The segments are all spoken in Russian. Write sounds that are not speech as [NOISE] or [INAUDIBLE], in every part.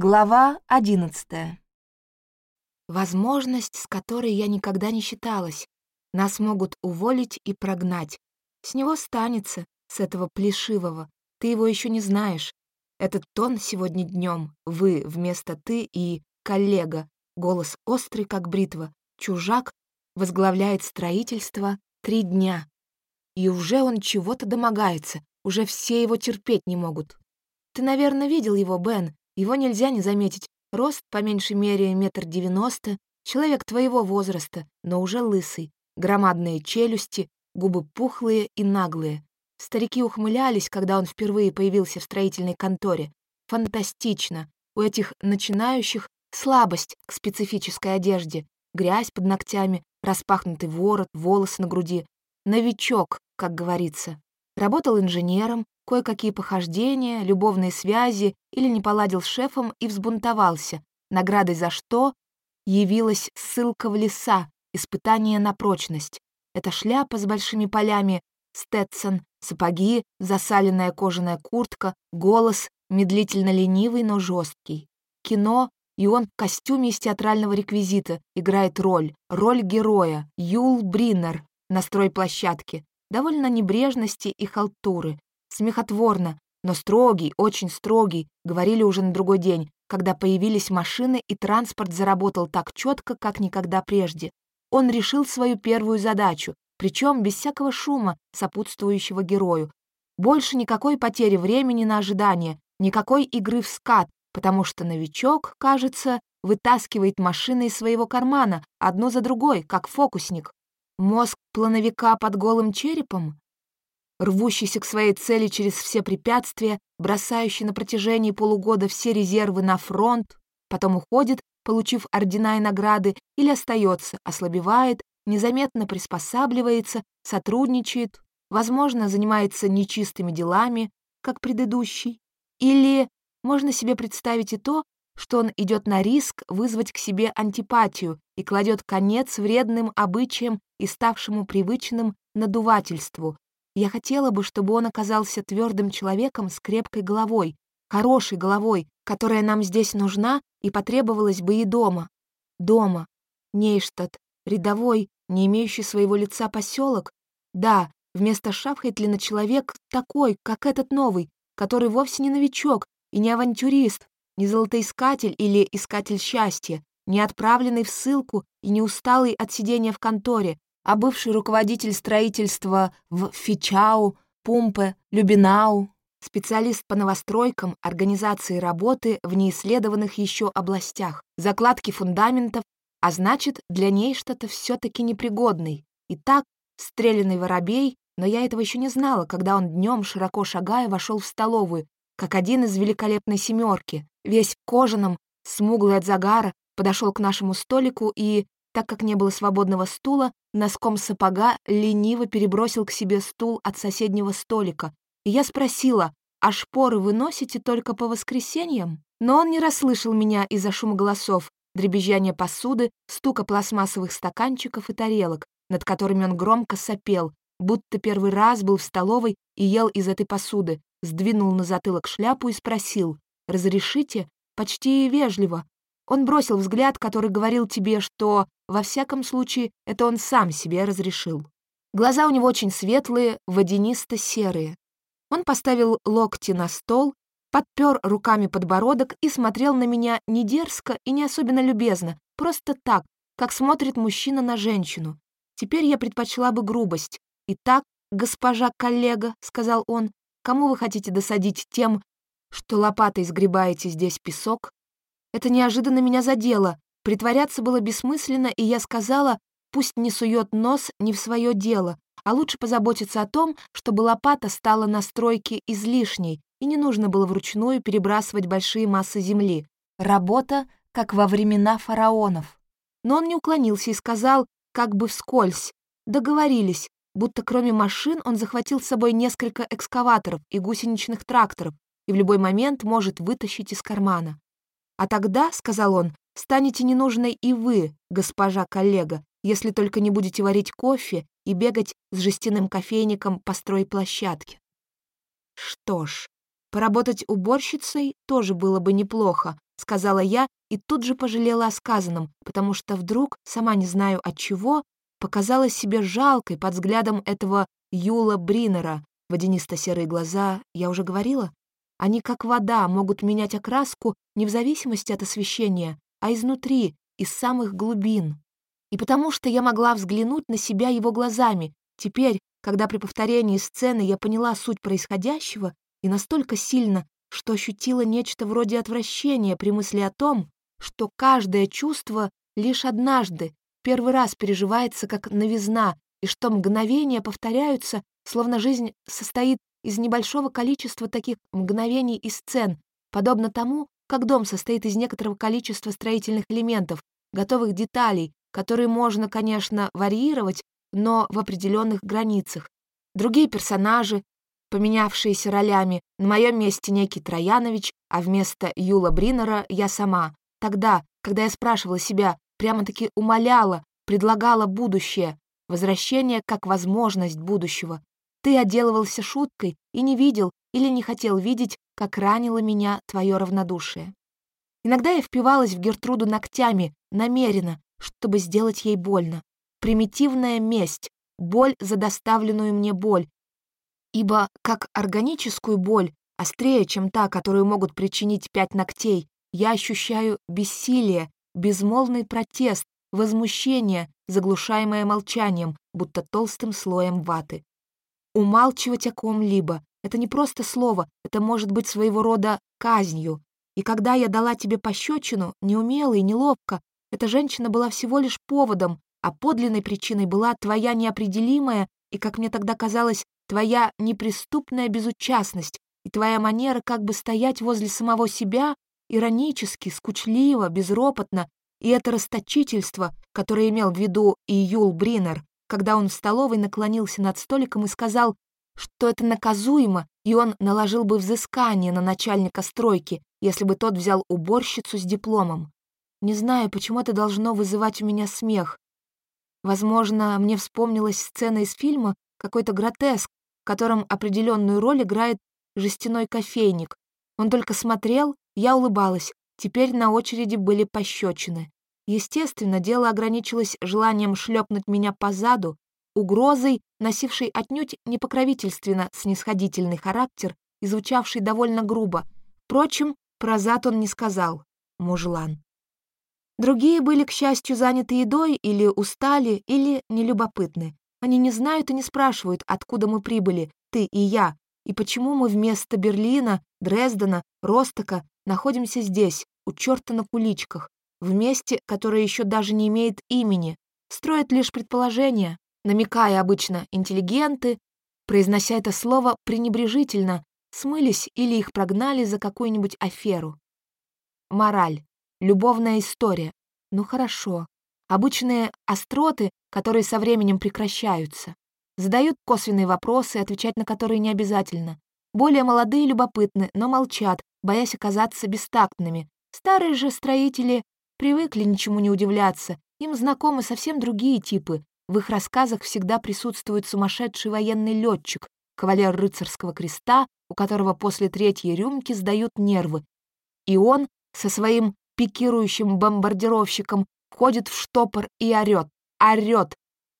Глава одиннадцатая. Возможность, с которой я никогда не считалась. Нас могут уволить и прогнать. С него станется, с этого плешивого. Ты его еще не знаешь. Этот тон сегодня днем, вы вместо ты и коллега, голос острый, как бритва, чужак, возглавляет строительство три дня. И уже он чего-то домогается, уже все его терпеть не могут. Ты, наверное, видел его, Бен, его нельзя не заметить. Рост, по меньшей мере, метр девяносто, человек твоего возраста, но уже лысый, громадные челюсти, губы пухлые и наглые. Старики ухмылялись, когда он впервые появился в строительной конторе. Фантастично. У этих начинающих слабость к специфической одежде. Грязь под ногтями, распахнутый ворот, волосы на груди. Новичок, как говорится. Работал инженером, кое-какие похождения, любовные связи или не поладил с шефом и взбунтовался, наградой за что явилась ссылка в леса, испытание на прочность. Это шляпа с большими полями, стетсон, сапоги, засаленная кожаная куртка, голос, медлительно ленивый, но жесткий. Кино, и он в костюме из театрального реквизита играет роль, роль героя, Юл Бриннер на стройплощадке, довольно небрежности и халтуры, Смехотворно, но строгий, очень строгий, говорили уже на другой день, когда появились машины и транспорт заработал так четко, как никогда прежде. Он решил свою первую задачу, причем без всякого шума, сопутствующего герою. Больше никакой потери времени на ожидание, никакой игры в скат, потому что новичок, кажется, вытаскивает машины из своего кармана, одно за другой, как фокусник. Мозг плановика под голым черепом? Рвущийся к своей цели через все препятствия, бросающий на протяжении полугода все резервы на фронт, потом уходит, получив ордена и награды, или остается, ослабевает, незаметно приспосабливается, сотрудничает, возможно, занимается нечистыми делами, как предыдущий, или можно себе представить и то, что он идет на риск вызвать к себе антипатию и кладет конец вредным обычаям и ставшему привычным надувательству, я хотела бы, чтобы он оказался твердым человеком с крепкой головой, хорошей головой, которая нам здесь нужна и потребовалась бы и дома. Дома. Нейштадт. Рядовой, не имеющий своего лица поселок. Да, вместо Шафхайтлина человек такой, как этот новый, который вовсе не новичок и не авантюрист, не золотоискатель или искатель счастья, не отправленный в ссылку и не усталый от сидения в конторе, а бывший руководитель строительства в Фичау, Пумпе, Любинау, специалист по новостройкам, организации работы в неисследованных еще областях, закладки фундаментов, а значит, для ней что-то все-таки непригодный. И так, стрелянный воробей, но я этого еще не знала, когда он днем, широко шагая, вошел в столовую, как один из великолепной семерки, весь кожаном, смуглый от загара, подошел к нашему столику и, так как не было свободного стула, носком сапога лениво перебросил к себе стул от соседнего столика. И я спросила, а шпоры вы носите только по воскресеньям? Но он не расслышал меня из-за шума голосов, дребезжания посуды, стука пластмассовых стаканчиков и тарелок, над которыми он громко сопел, будто первый раз был в столовой и ел из этой посуды, сдвинул на затылок шляпу и спросил «Разрешите?» Почти вежливо. Он бросил взгляд, который говорил тебе, что во всяком случае, это он сам себе разрешил. Глаза у него очень светлые, водянисто-серые. Он поставил локти на стол, подпер руками подбородок и смотрел на меня не дерзко и не особенно любезно, просто так, как смотрит мужчина на женщину. Теперь я предпочла бы грубость. «Итак, госпожа коллега», — сказал он, — «кому вы хотите досадить тем, что лопатой сгребаете здесь песок?» Это неожиданно меня задело. Притворяться было бессмысленно, и я сказала, пусть не сует нос не в свое дело, а лучше позаботиться о том, чтобы лопата стала на стройке излишней, и не нужно было вручную перебрасывать большие массы земли. Работа, как во времена фараонов. Но он не уклонился и сказал, как бы вскользь, договорились, будто кроме машин он захватил с собой несколько экскаваторов и гусеничных тракторов и в любой момент может вытащить из кармана. «А тогда, — сказал он, Станете ненужной и вы, госпожа коллега, если только не будете варить кофе и бегать с жестяным кофейником по стройплощадке. Что ж, Поработать уборщицей тоже было бы неплохо, сказала я и тут же пожалела о сказанном, потому что вдруг, сама не знаю от чего, показалась себе жалкой под взглядом этого Юла Бринера. Водянисто-серые глаза, я уже говорила? Они, как вода, могут менять окраску не в зависимости от освещения, а изнутри, из самых глубин. И потому что я могла взглянуть на себя его глазами, теперь, когда при повторении сцены я поняла суть происходящего, и настолько сильно, что ощутила нечто вроде отвращения при мысли о том, что каждое чувство лишь однажды, первый раз переживается как новизна, и что мгновения повторяются, словно жизнь состоит из небольшого количества таких мгновений и сцен, подобно тому, как дом состоит из некоторого количества строительных элементов, готовых деталей, которые можно, конечно, варьировать, но в определенных границах. Другие персонажи, поменявшиеся ролями, на моем месте некий Троянович, а вместо Юла Бринера я сама. Тогда, когда я спрашивала себя, прямо-таки умоляла, предлагала будущее, возвращение как возможность будущего. Ты отделывался шуткой и не видел или не хотел видеть, как ранило меня твое равнодушие. Иногда я впивалась в Гертруду ногтями, намеренно, чтобы сделать ей больно. Примитивная месть, боль за доставленную мне боль. Ибо как органическую боль, острее, чем та, которую могут причинить пять ногтей, я ощущаю бессилие, безмолвный протест, возмущение, заглушаемое молчанием, будто толстым слоем ваты. Умалчивать о ком-либо — это не просто слово, это может быть своего рода казнью. И когда я дала тебе пощечину, неумело и неловко, эта женщина была всего лишь поводом, а подлинной причиной была твоя неопределимая и, как мне тогда казалось, твоя неприступная безучастность и твоя манера как бы стоять возле самого себя иронически, скучливо, безропотно, и это расточительство, которое имел в виду и Юл Бринер, когда он в столовой наклонился над столиком и сказал, что это наказуемо, и он наложил бы взыскание на начальника стройки, если бы тот взял уборщицу с дипломом. Не знаю, почему это должно вызывать у меня смех. Возможно, мне вспомнилась сцена из фильма, какой-то гротеск, в котором определенную роль играет жестяной кофейник. Он только смотрел, я улыбалась. Теперь на очереди были пощечины. Естественно, дело ограничилось желанием шлепнуть меня по заду, угрозой, носившей отнюдь непокровительственно снисходительный характер и звучавший довольно грубо. Впрочем, про зад он не сказал. Мужлан. Другие были, к счастью, заняты едой или устали, или нелюбопытны. Они не знают и не спрашивают, откуда мы прибыли, ты и я, и почему мы вместо Берлина, Дрездена, Ростока находимся здесь, у черта на куличках, в месте, которое еще даже не имеет имени, строят лишь предположения, намекая обычно интеллигенты, произнося это слово пренебрежительно, смылись или их прогнали за какую-нибудь аферу. Мораль. Любовная история. Ну хорошо. Обычные остроты, которые со временем прекращаются. Задают косвенные вопросы, отвечать на которые не обязательно. Более молодые любопытны, но молчат, боясь оказаться бестактными. Старые же строители привыкли ничему не удивляться, им знакомы совсем другие типы. В их рассказах всегда присутствует сумасшедший военный летчик, кавалер рыцарского креста, у которого после третьей рюмки сдают нервы. И он со своим пикирующим бомбардировщиком входит в штопор и орёт, орёт.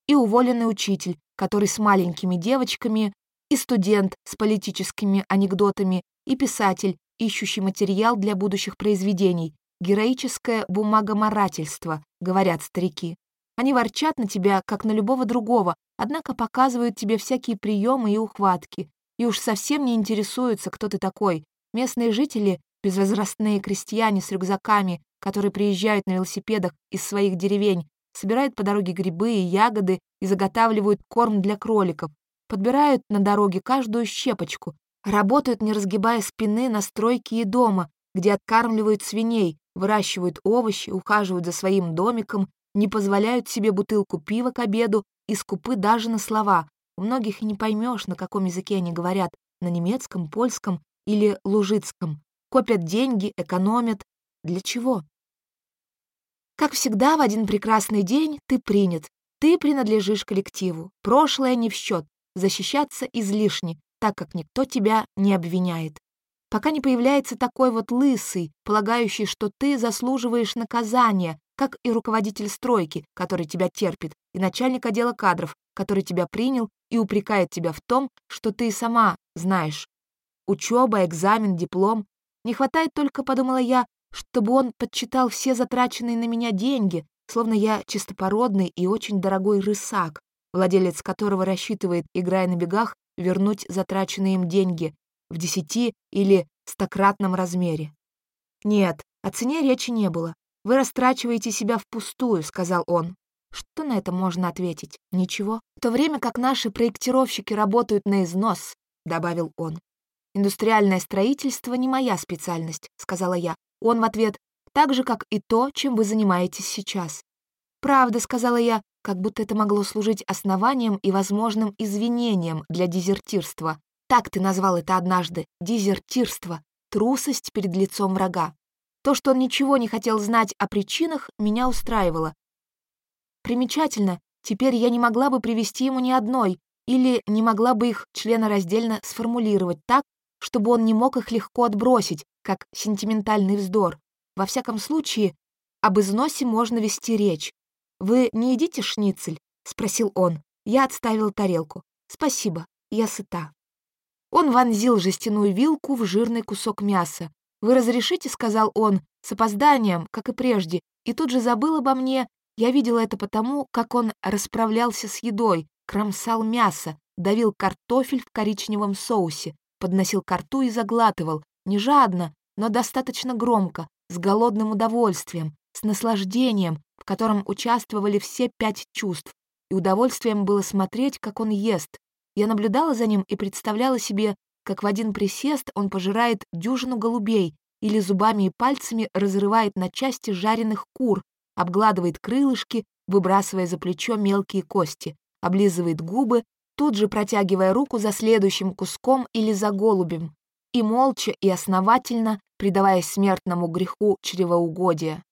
И уволенный учитель, который с маленькими девочками, и студент с политическими анекдотами, и писатель, ищущий материал для будущих произведений, героическое бумагоморательство, говорят старики. Они ворчат на тебя, как на любого другого, однако показывают тебе всякие приемы и ухватки, и уж совсем не интересуются, кто ты такой. Местные жители, безвозрастные крестьяне с рюкзаками, которые приезжают на велосипедах из своих деревень, собирают по дороге грибы и ягоды и заготавливают корм для кроликов, подбирают на дороге каждую щепочку, работают, не разгибая спины на стройке и дома, где откармливают свиней, выращивают овощи, ухаживают за своим домиком, не позволяют себе бутылку пива к обеду и скупы даже на слова. У многих и не поймешь, на каком языке они говорят, на немецком, польском или лужицком. Копят деньги, экономят. Для чего? Как всегда, в один прекрасный день ты принят. Ты принадлежишь коллективу. Прошлое не в счет. Защищаться излишне, так как никто тебя не обвиняет. Пока не появляется такой вот лысый, полагающий, что ты заслуживаешь наказания, как и руководитель стройки, который тебя терпит, и начальник отдела кадров, который тебя принял и упрекает тебя в том, что ты сама знаешь. Учеба, экзамен, диплом. Не хватает только, подумала я, чтобы он подсчитал все затраченные на меня деньги, словно я чистопородный и очень дорогой рысак, владелец которого рассчитывает, играя на бегах, вернуть затраченные им деньги в десяти или стократном размере. «Нет, о цене речи не было. Вы растрачиваете себя впустую», — сказал он. Что на это можно ответить? Ничего. В то время как наши проектировщики работают на износ, добавил он. Индустриальное строительство не моя специальность, сказала я. Он в ответ, так же, как и то, чем вы занимаетесь сейчас. Правда, сказала я, как будто это могло служить основанием и возможным извинением для дезертирства. Так ты назвал это однажды — дезертирство, трусость перед лицом врага. То, что он ничего не хотел знать о причинах, меня устраивало. Примечательно, теперь я не могла бы привести ему ни одной, или не могла бы их членораздельно сформулировать так, чтобы он не мог их легко отбросить, как сентиментальный вздор. Во всяком случае, об износе можно вести речь. «Вы не едите шницель?» — спросил он. Я отставил тарелку. «Спасибо, я сыта». Он вонзил жестяную вилку в жирный кусок мяса. «Вы разрешите?» — сказал он, с опозданием, как и прежде, и тут же забыл обо мне. Я видела это потому, как он расправлялся с едой, кромсал мясо, давил картофель в коричневом соусе, подносил ко рту и заглатывал, не жадно, но достаточно громко, с голодным удовольствием, с наслаждением, в котором участвовали все пять чувств, и удовольствием было смотреть, как он ест. Я наблюдала за ним и представляла себе, как в один присест он пожирает дюжину голубей или зубами и пальцами разрывает на части жареных кур, обгладывает крылышки, выбрасывая за плечо мелкие кости, облизывает губы, тут же протягивая руку за следующим куском или за голубем, и молча и основательно предаваясь смертному греху чревоугодия.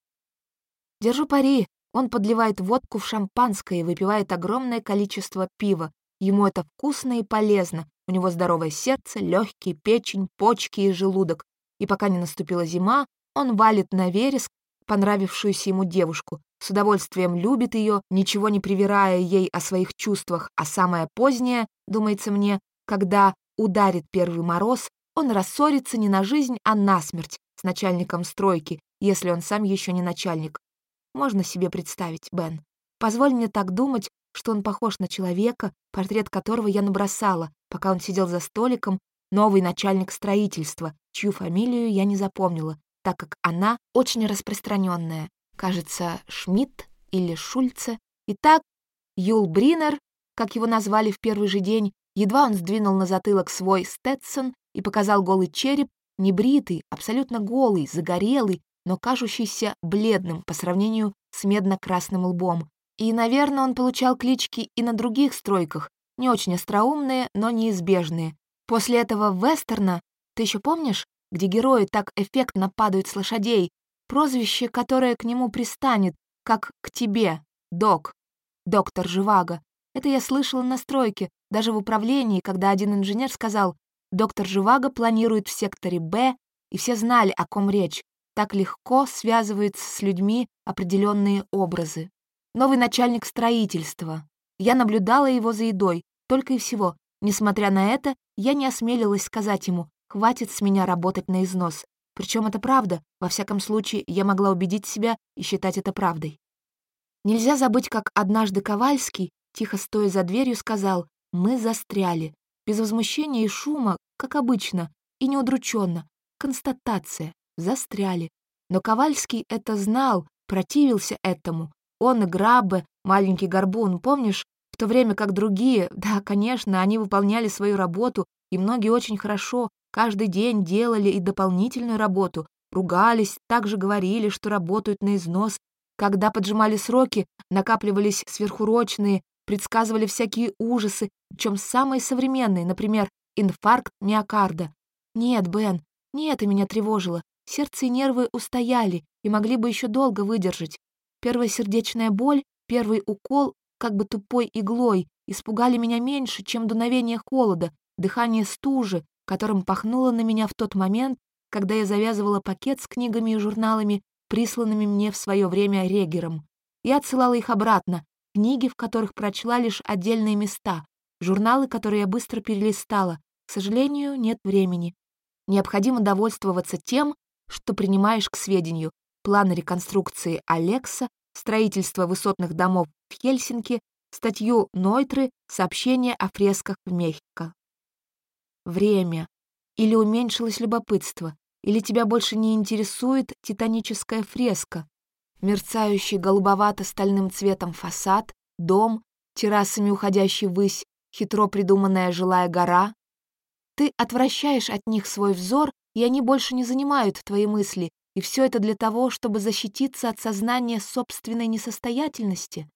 Держу пари, он подливает водку в шампанское и выпивает огромное количество пива. Ему это вкусно и полезно. У него здоровое сердце, легкие, печень, почки и желудок. И пока не наступила зима, он валит на вереск понравившуюся ему девушку, с удовольствием любит ее, ничего не привирая ей о своих чувствах, а самое позднее, думается мне, когда ударит первый мороз, он рассорится не на жизнь, а на смерть с начальником стройки, если он сам еще не начальник. Можно себе представить, Бен. Позволь мне так думать, что он похож на человека, портрет которого я набросала, пока он сидел за столиком, новый начальник строительства, чью фамилию я не запомнила, так как она очень распространенная. Кажется, Шмидт или Шульце. Итак, Юл Бринер, как его назвали в первый же день, едва он сдвинул на затылок свой Стетсон и показал голый череп, небритый, абсолютно голый, загорелый, но кажущийся бледным по сравнению с медно-красным лбом. И, наверное, он получал клички и на других стройках, не очень остроумные, но неизбежные. После этого вестерна, ты еще помнишь, где герои так эффектно падают с лошадей, прозвище, которое к нему пристанет, как к тебе, док, доктор Живаго. Это я слышала на стройке, даже в управлении, когда один инженер сказал, доктор Живаго планирует в секторе «Б», и все знали, о ком речь. Так легко связываются с людьми определенные образы. Новый начальник строительства. Я наблюдала его за едой, только и всего. Несмотря на это, я не осмелилась сказать ему, хватит с меня работать на износ. Причем это правда, во всяком случае, я могла убедить себя и считать это правдой. Нельзя забыть, как однажды Ковальский, тихо стоя за дверью, сказал «Мы застряли». Без возмущения и шума, как обычно, и неудрученно. Констатация. Застряли. Но Ковальский это знал, противился этому. Он и Граббе, маленький горбун, помнишь? В то время как другие, [LAUGHS] да, конечно, они выполняли свою работу, и многие очень хорошо, Каждый день делали и дополнительную работу, ругались, также говорили, что работают на износ. Когда поджимали сроки, накапливались сверхурочные, предсказывали всякие ужасы, причем самые современные, например, инфаркт миокарда. Нет, Бен, не это меня тревожило. Сердце и нервы устояли и могли бы еще долго выдержать. Первая сердечная боль, первый укол, как бы тупой иглой, испугали меня меньше, чем дуновение холода, дыхание стужи, которым пахнуло на меня в тот момент, когда я завязывала пакет с книгами и журналами, присланными мне в свое время Регером. Я отсылала их обратно, книги, в которых прочла лишь отдельные места, журналы, которые я быстро перелистала. К сожалению, нет времени. Необходимо довольствоваться тем, что принимаешь к сведению. Планы реконструкции Алекса, строительство высотных домов в Хельсинки, статью Нойтры, сообщение о фресках в Мехико. Время. Или уменьшилось любопытство, или тебя больше не интересует титаническая фреска, мерцающий голубовато-стальным цветом фасад, дом, террасами уходящий ввысь, хитро придуманная жилая гора. Ты отвращаешь от них свой взор, и они больше не занимают твои мысли, и все это для того, чтобы защититься от сознания собственной несостоятельности.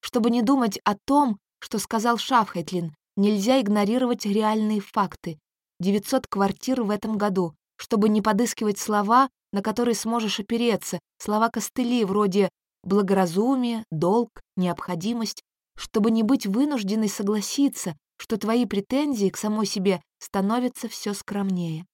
Чтобы не думать о том, что сказал Шафхайтлин, нельзя игнорировать реальные факты. 900 квартир в этом году. Чтобы не подыскивать слова, на которые сможешь опереться, слова-костыли вроде благоразумие, долг, необходимость, чтобы не быть вынужденной согласиться, что твои претензии к самой себе становятся все скромнее.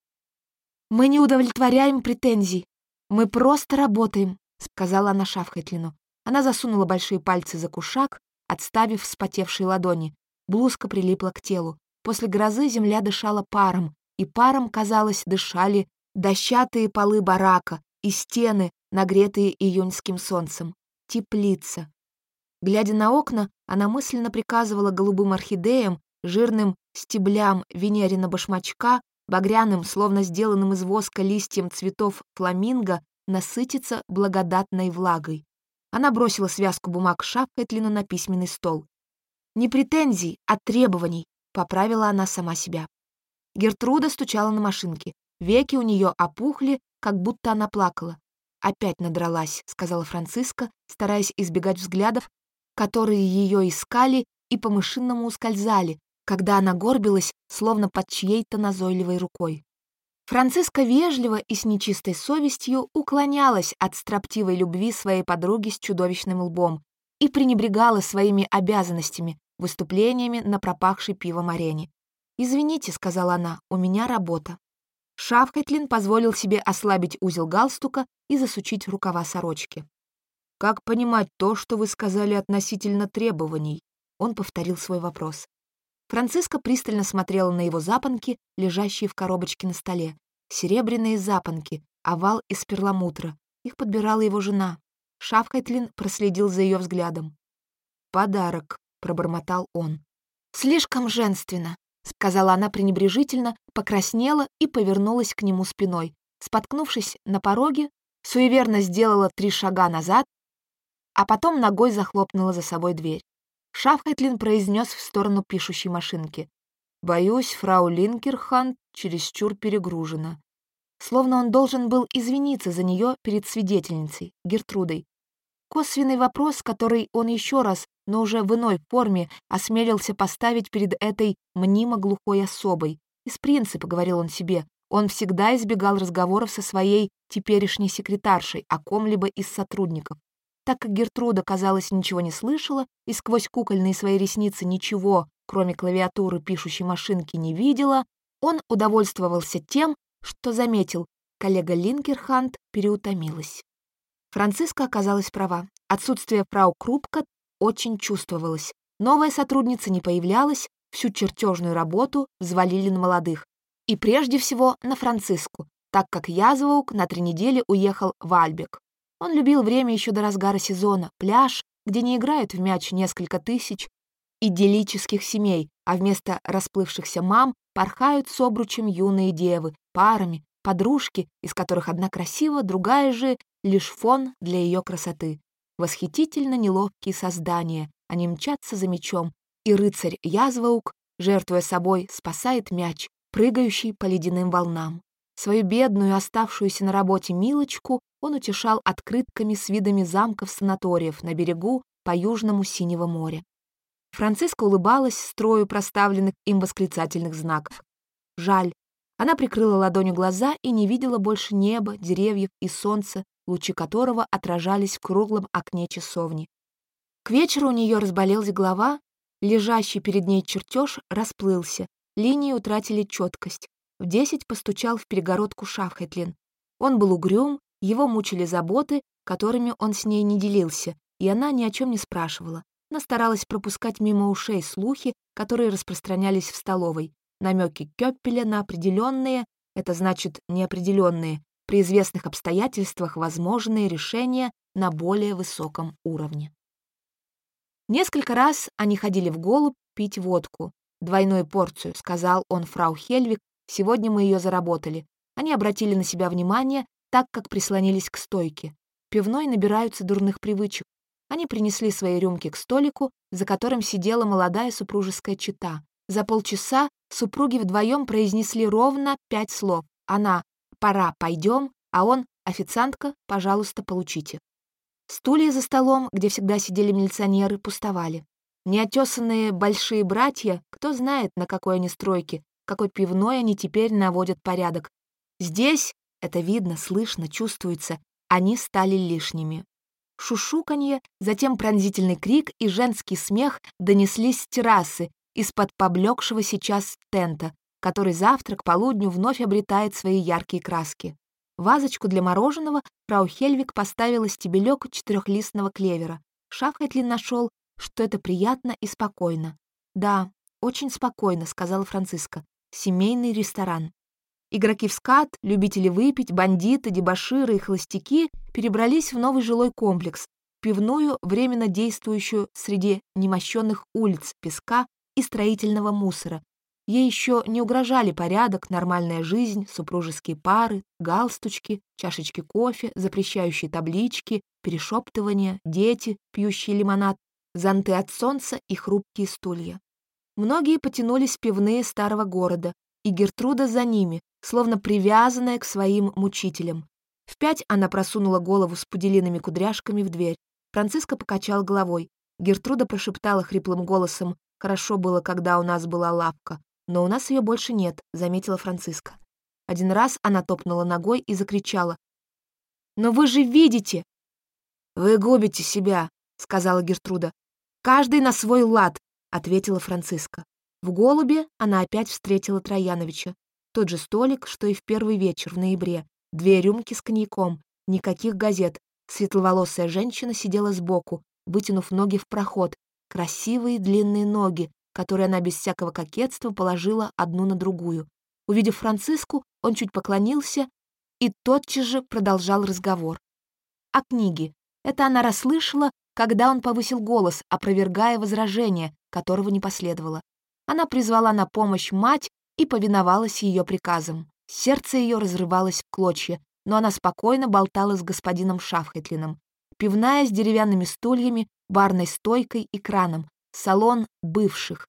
«Мы не удовлетворяем претензий, мы просто работаем», — сказала она Шафхайтлину. Она засунула большие пальцы за кушак, отставив вспотевшие ладони. Блузка прилипла к телу. После грозы земля дышала паром, и паром, казалось, дышали дощатые полы барака и стены, нагретые июньским солнцем. Теплица. Глядя на окна, она мысленно приказывала голубым орхидеям, жирным стеблям венерина башмачка, багряным, словно сделанным из воска листьям цветов фламинго, насытиться благодатной влагой. Она бросила связку бумаг Шапкэтлину на письменный стол. «Не претензий, а требований», — поправила она сама себя. Гертруда стучала на машинке. Веки у нее опухли, как будто она плакала. «Опять надралась», — сказала Франциска, стараясь избегать взглядов, которые ее искали и по-мышинному ускользали, когда она горбилась, словно под чьей-то назойливой рукой. Франциска вежливо и с нечистой совестью уклонялась от строптивой любви своей подруги с чудовищным лбом и пренебрегала своими обязанностями, выступлениями на пропахшей пивом арене. «Извините», — сказала она, — «у меня работа». Шавкатлин позволил себе ослабить узел галстука и засучить рукава сорочки. «Как понимать то, что вы сказали относительно требований?» Он повторил свой вопрос. Франциска пристально смотрела на его запонки, лежащие в коробочке на столе. Серебряные запонки, овал из перламутра. Их подбирала его жена. Шавкайтлин проследил за ее взглядом. «Подарок», — пробормотал он. «Слишком женственно», — сказала она пренебрежительно, покраснела и повернулась к нему спиной. Споткнувшись на пороге, суеверно сделала три шага назад, а потом ногой захлопнула за собой дверь. Шафхайтлин произнес в сторону пишущей машинки. «Боюсь, фрау Линкерхант чересчур перегружена». Словно он должен был извиниться за нее перед свидетельницей, Гертрудой. Косвенный вопрос, который он еще раз, но уже в иной форме, осмелился поставить перед этой мнимо глухой особой. Из принципа, говорил он себе, он всегда избегал разговоров со своей теперешней секретаршей о ком-либо из сотрудников. Так как Гертруда, казалось, ничего не слышала и сквозь кукольные свои ресницы ничего, кроме клавиатуры пишущей машинки, не видела, он удовольствовался тем, что заметил, коллега Линкерхант переутомилась. Франциска оказалась права. Отсутствие фрау Крупка очень чувствовалось. Новая сотрудница не появлялась, всю чертежную работу взвалили на молодых. И прежде всего на Франциску, так как Язваук на три недели уехал в Альбек. Он любил время еще до разгара сезона, пляж, где не играют в мяч несколько тысяч идиллических семей, а вместо расплывшихся мам порхают с обручем юные девы, парами, подружки, из которых одна красива, другая же — лишь фон для ее красоты. Восхитительно неловкие создания, они мчатся за мечом, и рыцарь Язваук, жертвуя собой, спасает мяч, прыгающий по ледяным волнам. Свою бедную, оставшуюся на работе Милочку он утешал открытками с видами замков санаториев на берегу по южному Синего моря. Франциска улыбалась строю проставленных им восклицательных знаков. Жаль. Она прикрыла ладонью глаза и не видела больше неба, деревьев и солнца, лучи которого отражались в круглом окне часовни. К вечеру у нее разболелась голова, лежащий перед ней чертеж расплылся, линии утратили четкость. В десять постучал в перегородку Шафхетлин. Он был угрюм, его мучили заботы, которыми он с ней не делился, и она ни о чем не спрашивала. Она старалась пропускать мимо ушей слухи, которые распространялись в столовой, намеки Кёппеля на определенные, это значит неопределенные, при известных обстоятельствах возможные решения на более высоком уровне. Несколько раз они ходили в голубь пить водку. «Двойную порцию», — сказал он фрау Хельвик, «сегодня мы ее заработали». Они обратили на себя внимание, так как прислонились к стойке. Пивной набираются дурных привычек. Они принесли свои рюмки к столику, за которым сидела молодая супружеская чета. За полчаса супруги вдвоем произнесли ровно пять слов. Она «пора, пойдем», а он «официантка, пожалуйста, получите». Стулья за столом, где всегда сидели милиционеры, пустовали. Неотесанные большие братья, кто знает, на какой они стройке, какой пивной они теперь наводят порядок. Здесь, это видно, слышно, чувствуется, они стали лишними. Шушуканье, затем пронзительный крик и женский смех донеслись с террасы, из-под поблекшего сейчас тента, который завтра к полудню вновь обретает свои яркие краски. Вазочку для мороженого фрау Хельвик поставила стебелек четырехлистного клевера. Шафхайтлин нашел, что это приятно и спокойно. «Да, очень спокойно», — сказала Франциска. «Семейный ресторан». Игроки в скат, любители выпить, бандиты, дебоширы и холостяки перебрались в новый жилой комплекс, пивную, временно действующую среди немощенных улиц, песка и строительного мусора. Ей еще не угрожали порядок, нормальная жизнь, супружеские пары, галстучки, чашечки кофе, запрещающие таблички, перешептывания, дети, пьющие лимонад, зонты от солнца и хрупкие стулья. Многие потянулись пивные старого города, и Гертруда за ними, словно привязанная к своим мучителям. В пять она просунула голову с пуделиными кудряшками в дверь. Франциска покачал головой. Гертруда прошептала хриплым голосом «Хорошо было, когда у нас была лапка, но у нас ее больше нет», — заметила Франциска. Один раз она топнула ногой и закричала. «Но вы же видите!» «Вы губите себя», — сказала Гертруда. «Каждый на свой лад», — ответила Франциска. В голубе она опять встретила Трояновича. Тот же столик, что и в первый вечер в ноябре. Две рюмки с коньяком, никаких газет. Светловолосая женщина сидела сбоку, вытянув ноги в проход. Красивые длинные ноги, которые она без всякого кокетства положила одну на другую. Увидев Франциску, он чуть поклонился и тотчас же продолжал разговор. О книге. Это она расслышала, когда он повысил голос, опровергая возражение, которого не последовало. Она призвала на помощь мать и повиновалась ее приказам. Сердце ее разрывалось в клочья, но она спокойно болтала с господином Шафхетлином. Пивная с деревянными стульями, барной стойкой и краном, салон бывших.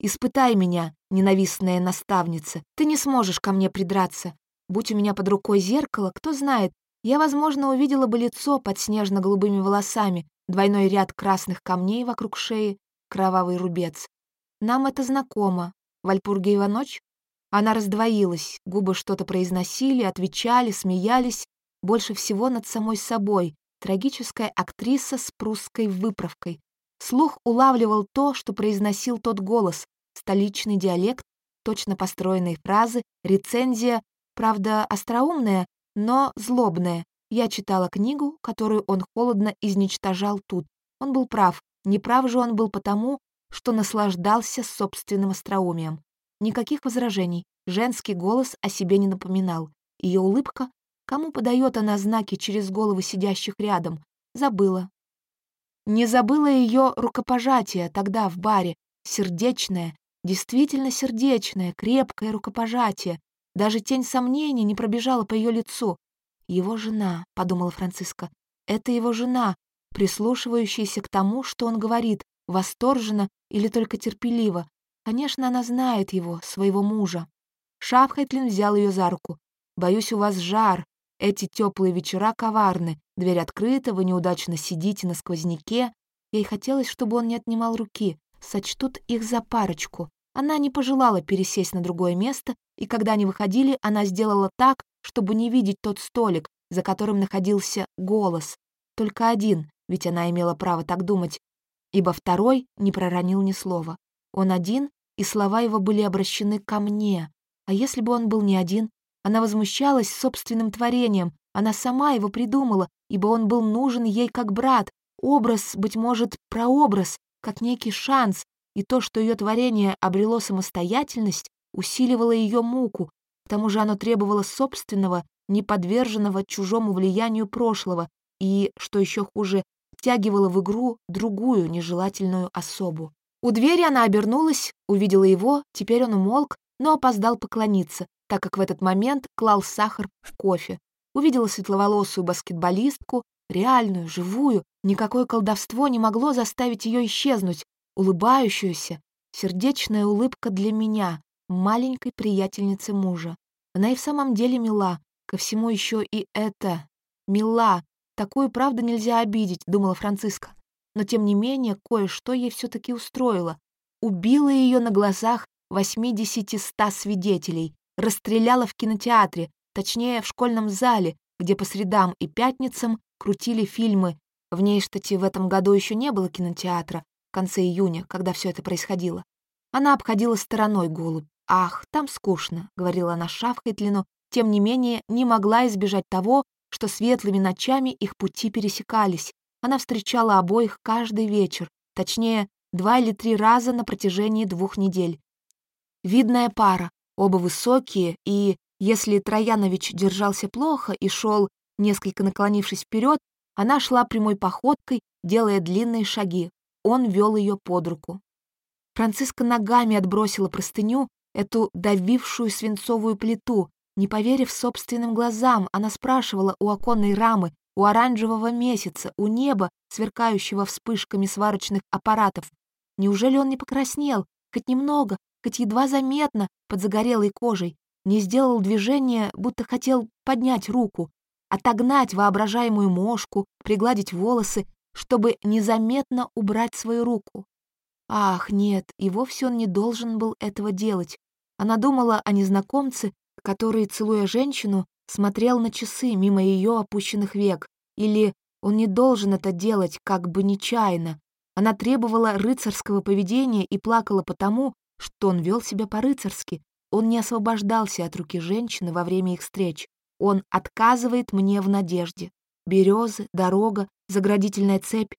«Испытай меня, ненавистная наставница, ты не сможешь ко мне придраться. Будь у меня под рукой зеркало, кто знает, я, возможно, увидела бы лицо под снежно-голубыми волосами, двойной ряд красных камней вокруг шеи, кровавый рубец. Нам это знакомо, Вальпургиева ночь? Она раздвоилась, губы что-то произносили, отвечали, смеялись, больше всего над самой собой, трагическая актриса с прусской выправкой. Слух улавливал то, что произносил тот голос, столичный диалект, точно построенные фразы, рецензия, правда, остроумная, но злобная. Я читала книгу, которую он холодно изничтожал тут. Он был прав. Неправ же он был потому, что наслаждался собственным остроумием. Никаких возражений, женский голос о себе не напоминал. Ее улыбка, кому подает она знаки через головы сидящих рядом, забыла. Не забыла ее рукопожатие тогда в баре, сердечное, действительно сердечное, крепкое рукопожатие. Даже тень сомнений не пробежала по ее лицу. «Его жена», — подумала Франциска, — «это его жена, прислушивающаяся к тому, что он говорит, восторженно или только терпеливо. Конечно, она знает его, своего мужа. Шафхайтлин взял ее за руку. «Боюсь, у вас жар. Эти теплые вечера коварны. Дверь открыта, вы неудачно сидите на сквозняке». Ей хотелось, чтобы он не отнимал руки. Сочтут их за парочку. Она не пожелала пересесть на другое место, и когда они выходили, она сделала так, чтобы не видеть тот столик, за которым находился голос. Только один, ведь она имела право так думать, ибо второй не проронил ни слова. Он один, и слова его были обращены ко мне. А если бы он был не один? Она возмущалась собственным творением. Она сама его придумала, ибо он был нужен ей как брат. Образ, быть может, прообраз, как некий шанс. И то, что ее творение обрело самостоятельность, усиливало ее муку. К тому же оно требовало собственного, неподверженного чужому влиянию прошлого и, что еще хуже, втягивало в игру другую нежелательную особу. У двери она обернулась, увидела его, теперь он умолк, но опоздал поклониться, так как в этот момент клал сахар в кофе. Увидела светловолосую баскетболистку, реальную, живую, никакое колдовство не могло заставить ее исчезнуть, улыбающуюся, сердечная улыбка для меня, маленькой приятельницы мужа. Она и в самом деле мила, ко всему еще и это. Мила, такую правду нельзя обидеть, думала Франциска но тем не менее кое-что ей все-таки устроило. Убила ее на глазах 80-100 свидетелей, расстреляла в кинотеатре, точнее, в школьном зале, где по средам и пятницам крутили фильмы. В Нейштате в этом году еще не было кинотеатра, конце июня, когда все это происходило. Она обходила стороной голубь. «Ах, там скучно», — говорила она Шафхайтлину, тем не менее не могла избежать того, что светлыми ночами их пути пересекались, она встречала обоих каждый вечер, точнее, два или три раза на протяжении двух недель. Видная пара, оба высокие, и если Троянович держался плохо и шел, несколько наклонившись вперед, она шла прямой походкой, делая длинные шаги. Он вел ее под руку. Франциска ногами отбросила простыню, эту давившую свинцовую плиту. Не поверив собственным глазам, она спрашивала у оконной рамы, у оранжевого месяца, у неба, сверкающего вспышками сварочных аппаратов. Неужели он не покраснел, хоть немного, хоть едва заметно под загорелой кожей, не сделал движения, будто хотел поднять руку, отогнать воображаемую мошку, пригладить волосы, чтобы незаметно убрать свою руку? Ах, нет, и вовсе он не должен был этого делать. Она думала о незнакомце, который, целуя женщину, смотрел на часы мимо ее опущенных век, или он не должен это делать как бы нечаянно. Она требовала рыцарского поведения и плакала потому, что он вел себя по-рыцарски. Он не освобождался от руки женщины во время их встреч. Он отказывает мне в надежде. Березы, дорога, заградительная цепь.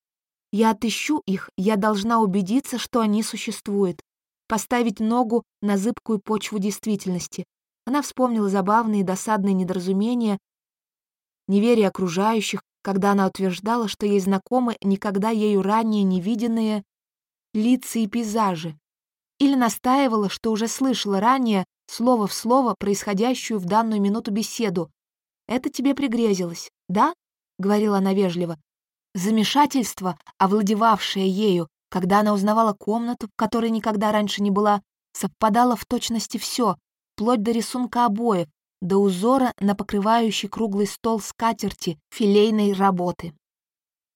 Я отыщу их, я должна убедиться, что они существуют. Поставить ногу на зыбкую почву действительности. Она вспомнила забавные досадные недоразумения, неверие окружающих, когда она утверждала, что ей знакомы никогда ею ранее не виденные лица и пейзажи, или настаивала, что уже слышала ранее слово в слово происходящую в данную минуту беседу. «Это тебе пригрезилось, да?» — говорила она вежливо. Замешательство, овладевавшее ею, когда она узнавала комнату, в которой никогда раньше не была, совпадало в точности все, вплоть до рисунка обоев, до узора на покрывающий круглый стол скатерти филейной работы.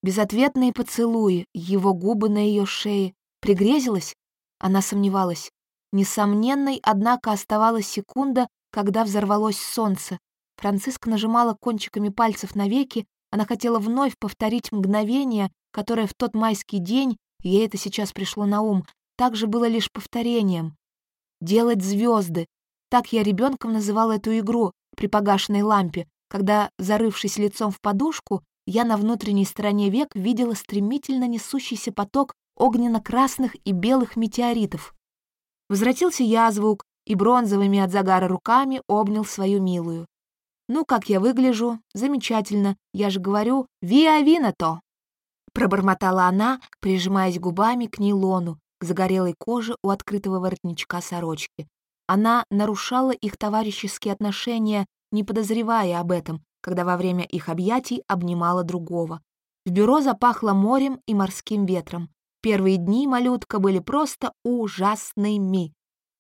Безответные поцелуи, его губы на ее шее. Пригрезилась? Она сомневалась. Несомненной, однако, оставалась секунда, когда взорвалось солнце. Франциска нажимала кончиками пальцев на веки, она хотела вновь повторить мгновение, которое в тот майский день, ей это сейчас пришло на ум, также было лишь повторением. Делать звезды, так я ребенком называла эту игру при погашенной лампе, когда, зарывшись лицом в подушку, я на внутренней стороне век видела стремительно несущийся поток огненно-красных и белых метеоритов. Возвратился звук и бронзовыми от загара руками обнял свою милую. «Ну, как я выгляжу? Замечательно. Я же говорю, виа вина-то!» Пробормотала она, прижимаясь губами к нейлону, к загорелой коже у открытого воротничка сорочки. Она нарушала их товарищеские отношения, не подозревая об этом, когда во время их объятий обнимала другого. В бюро запахло морем и морским ветром. Первые дни малютка были просто ужасными.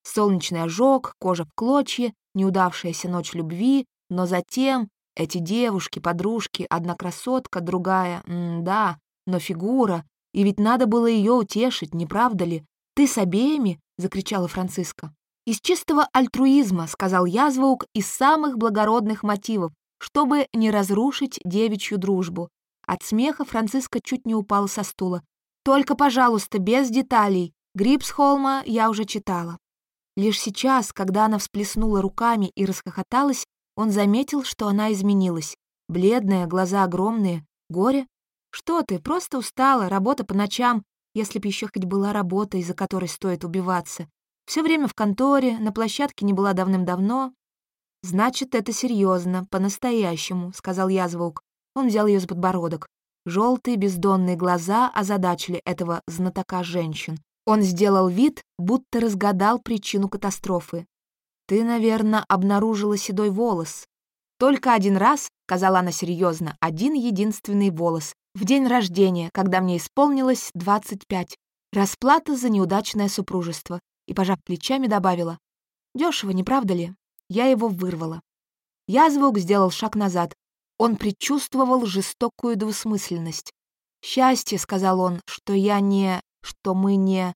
Солнечный ожог, кожа в клочья, неудавшаяся ночь любви, но затем эти девушки, подружки, одна красотка, другая, да, но фигура, и ведь надо было ее утешить, не правда ли? «Ты с обеими?» — закричала Франциска. «Из чистого альтруизма», — сказал Язваук, — «из самых благородных мотивов, чтобы не разрушить девичью дружбу». От смеха Франциска чуть не упала со стула. «Только, пожалуйста, без деталей. Грипсхолма я уже читала». Лишь сейчас, когда она всплеснула руками и расхохоталась, он заметил, что она изменилась. Бледная, глаза огромные. Горе? Что ты, просто устала, работа по ночам, если б еще хоть была работа, из-за которой стоит убиваться. Все время в конторе, на площадке не была давным-давно. «Значит, это серьезно, по-настоящему», — сказал Язвук. Он взял ее за подбородок. Желтые бездонные глаза озадачили этого знатока женщин. Он сделал вид, будто разгадал причину катастрофы. «Ты, наверное, обнаружила седой волос». «Только один раз», — сказала она серьезно, — «один единственный волос. В день рождения, когда мне исполнилось 25. Расплата за неудачное супружество». И, пожав плечами, добавила. «Дешево, не правда ли?» Я его вырвала. Язвук сделал шаг назад. Он предчувствовал жестокую двусмысленность. «Счастье», — сказал он, — «что я не... что мы не...»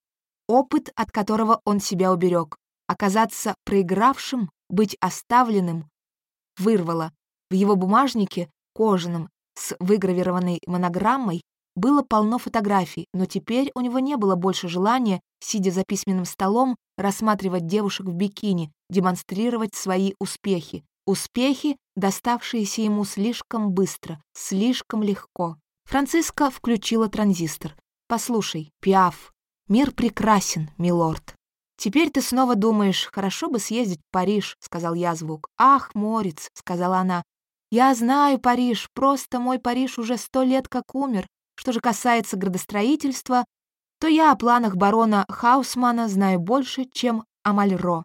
Опыт, от которого он себя уберег. Оказаться проигравшим, быть оставленным, вырвало. В его бумажнике, кожаном, с выгравированной монограммой, было полно фотографий, но теперь у него не было больше желания, сидя за письменным столом, рассматривать девушек в бикини, демонстрировать свои успехи. Успехи, доставшиеся ему слишком быстро, слишком легко. Франциска включила транзистор. «Послушай, Пиаф, мир прекрасен, милорд». «Теперь ты снова думаешь, хорошо бы съездить в Париж», — сказал я звук. «Ах, Морец», — сказала она. «Я знаю Париж, просто мой Париж уже сто лет как умер. Что же касается градостроительства, то я о планах барона Хаусмана знаю больше, чем о Мальро».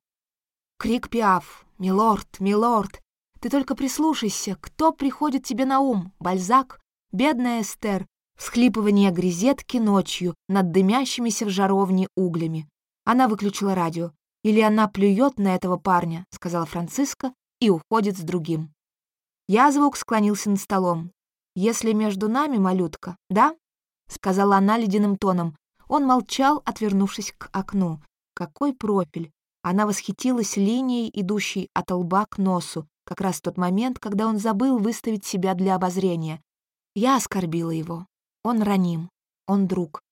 Крик Пиаф, «Милорд, милорд, ты только прислушайся, кто приходит тебе на ум? Бальзак? Бедная Эстер?» Всхлипывание грезетки ночью над дымящимися в жаровне углями. Она выключила радио. «Или она плюет на этого парня», — сказала Франциска, и уходит с другим. Язвук склонился над столом. «Если между нами, малютка, да?» — сказала она ледяным тоном. Он молчал, отвернувшись к окну. Какой профиль! Она восхитилась линией, идущей от лба к носу, как раз в тот момент, когда он забыл выставить себя для обозрения. Я оскорбила его. Он раним. Он друг.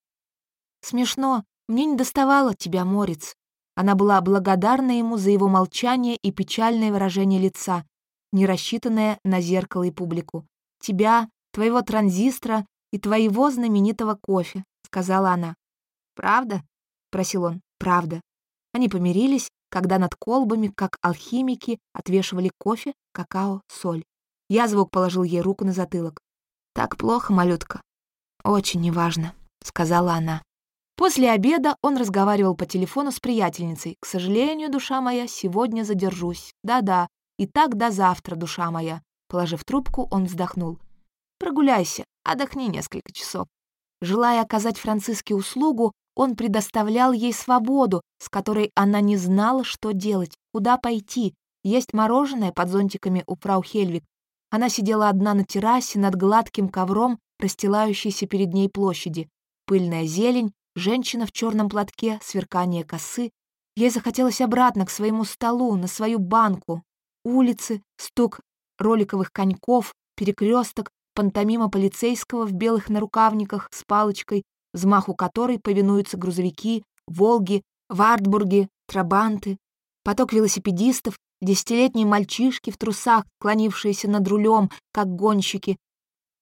Смешно. Мне не доставало тебя, Морец. Она была благодарна ему за его молчание и печальное выражение лица, не рассчитанное на зеркало и публику. «Тебя, твоего транзистора и твоего знаменитого кофе», — сказала она. «Правда?» — просил он. «Правда». Они помирились, когда над колбами, как алхимики, отвешивали кофе, какао, соль. Я звук положил ей руку на затылок. «Так плохо, малютка?» «Очень неважно», — сказала она. После обеда он разговаривал по телефону с приятельницей. «К сожалению, душа моя, сегодня задержусь. Да-да, и так до завтра, душа моя». Положив трубку, он вздохнул. «Прогуляйся, отдохни несколько часов». Желая оказать Франциске услугу, он предоставлял ей свободу, с которой она не знала, что делать, куда пойти, есть мороженое под зонтиками у фрау Хельвик. Она сидела одна на террасе над гладким ковром, расстилающейся перед ней площади. Пыльная зелень, женщина в черном платке, сверкание косы. Ей захотелось обратно к своему столу, на свою банку. Улицы, стук роликовых коньков, перекресток, пантомима полицейского в белых нарукавниках с палочкой, взмаху которой повинуются грузовики, «Волги», «Вартбурги», «Трабанты», поток велосипедистов, десятилетние мальчишки в трусах, клонившиеся над рулем, как гонщики.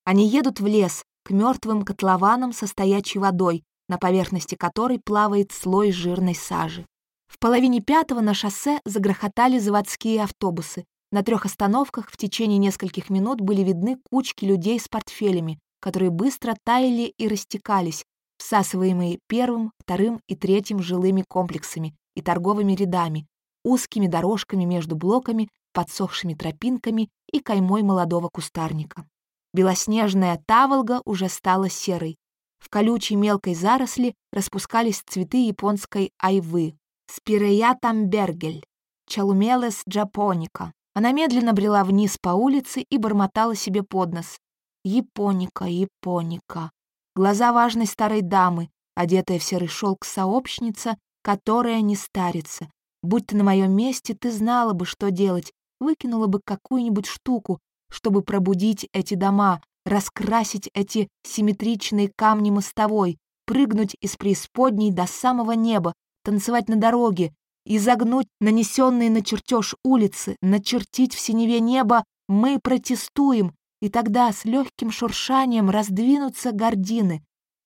Они едут в лес, к мертвым котлованам со стоячей водой, на поверхности которой плавает слой жирной сажи. В половине пятого на шоссе загрохотали заводские автобусы. На трех остановках в течение нескольких минут были видны кучки людей с портфелями, которые быстро таяли и растекались, всасываемые первым, вторым и третьим жилыми комплексами и торговыми рядами, узкими дорожками между блоками, подсохшими тропинками и каймой молодого кустарника. Белоснежная таволга уже стала серой. В колючей мелкой заросли распускались цветы японской айвы. Спирея тамбергель, чалумелес джапоника. Она медленно брела вниз по улице и бормотала себе под нос. «Японика, японика, глаза важной старой дамы, одетая в серый шелк сообщница, которая не старится. Будь ты на моем месте, ты знала бы, что делать, выкинула бы какую-нибудь штуку, чтобы пробудить эти дома, раскрасить эти симметричные камни мостовой, прыгнуть из преисподней до самого неба, танцевать на дороге, изогнуть нанесенные на чертеж улицы, начертить в синеве небо. «Мы протестуем», и тогда с легким шуршанием раздвинутся гардины,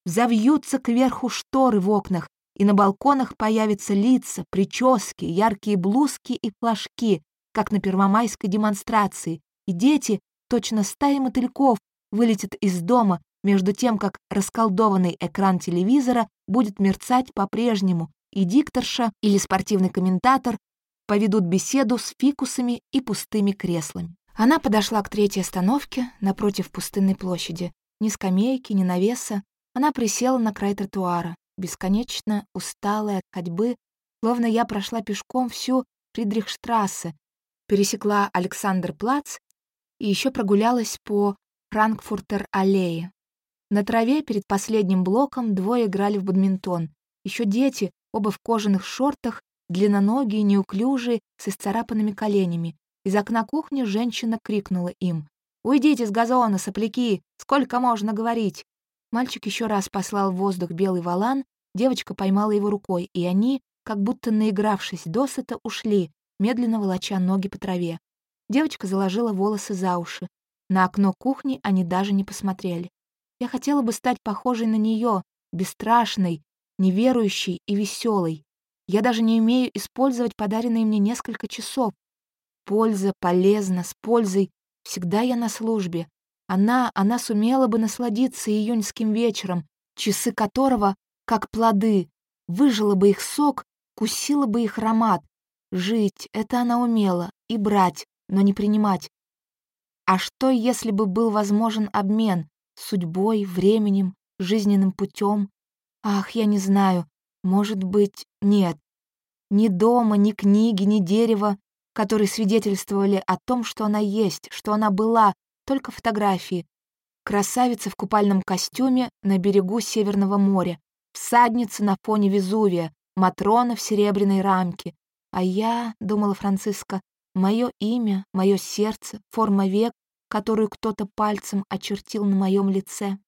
завьются кверху шторы в окнах, и на балконах появятся лица, прически, яркие блузки и флажки, как на первомайской демонстрации, и дети, точно стаи мотыльков, вылетят из дома, между тем, как расколдованный экран телевизора будет мерцать по-прежнему, и дикторша или спортивный комментатор поведут беседу с фикусами и пустыми креслами. Она подошла к третьей остановке напротив пустынной площади. Ни скамейки, ни навеса. Она присела на край тротуара, бесконечно усталая от ходьбы, словно я прошла пешком всю Фридрихштрассе, пересекла Александр-Плац и еще прогулялась по Франкфуртер-аллее. На траве перед последним блоком двое играли в бадминтон. Еще дети, оба в кожаных шортах, длинноногие, неуклюжие, с исцарапанными коленями. Из окна кухни женщина крикнула им. «Уйдите с газона, сопляки! Сколько можно говорить?» Мальчик еще раз послал в воздух белый валан, девочка поймала его рукой, и они, как будто наигравшись досыта, ушли, медленно волоча ноги по траве. Девочка заложила волосы за уши. На окно кухни они даже не посмотрели. Я хотела бы стать похожей на нее, бесстрашной, неверующей и веселой. Я даже не умею использовать подаренные мне несколько часов. Польза, полезна, с пользой. Всегда я на службе. Она, она сумела бы насладиться июньским вечером, часы которого, как плоды, выжила бы их сок, кусила бы их аромат. Жить — это она умела, и брать, но не принимать. А что, если бы был возможен обмен? судьбой, временем, жизненным путем. Ах, я не знаю, может быть, нет. Ни дома, ни книги, ни дерева, которые свидетельствовали о том, что она есть, что она была, только фотографии. Красавица в купальном костюме на берегу Северного моря, всадница на фоне Везувия, Матрона в серебряной рамке. А я, — думала Франциска, — мое имя, мое сердце, форма век, которую кто-то пальцем очертил на моем лице.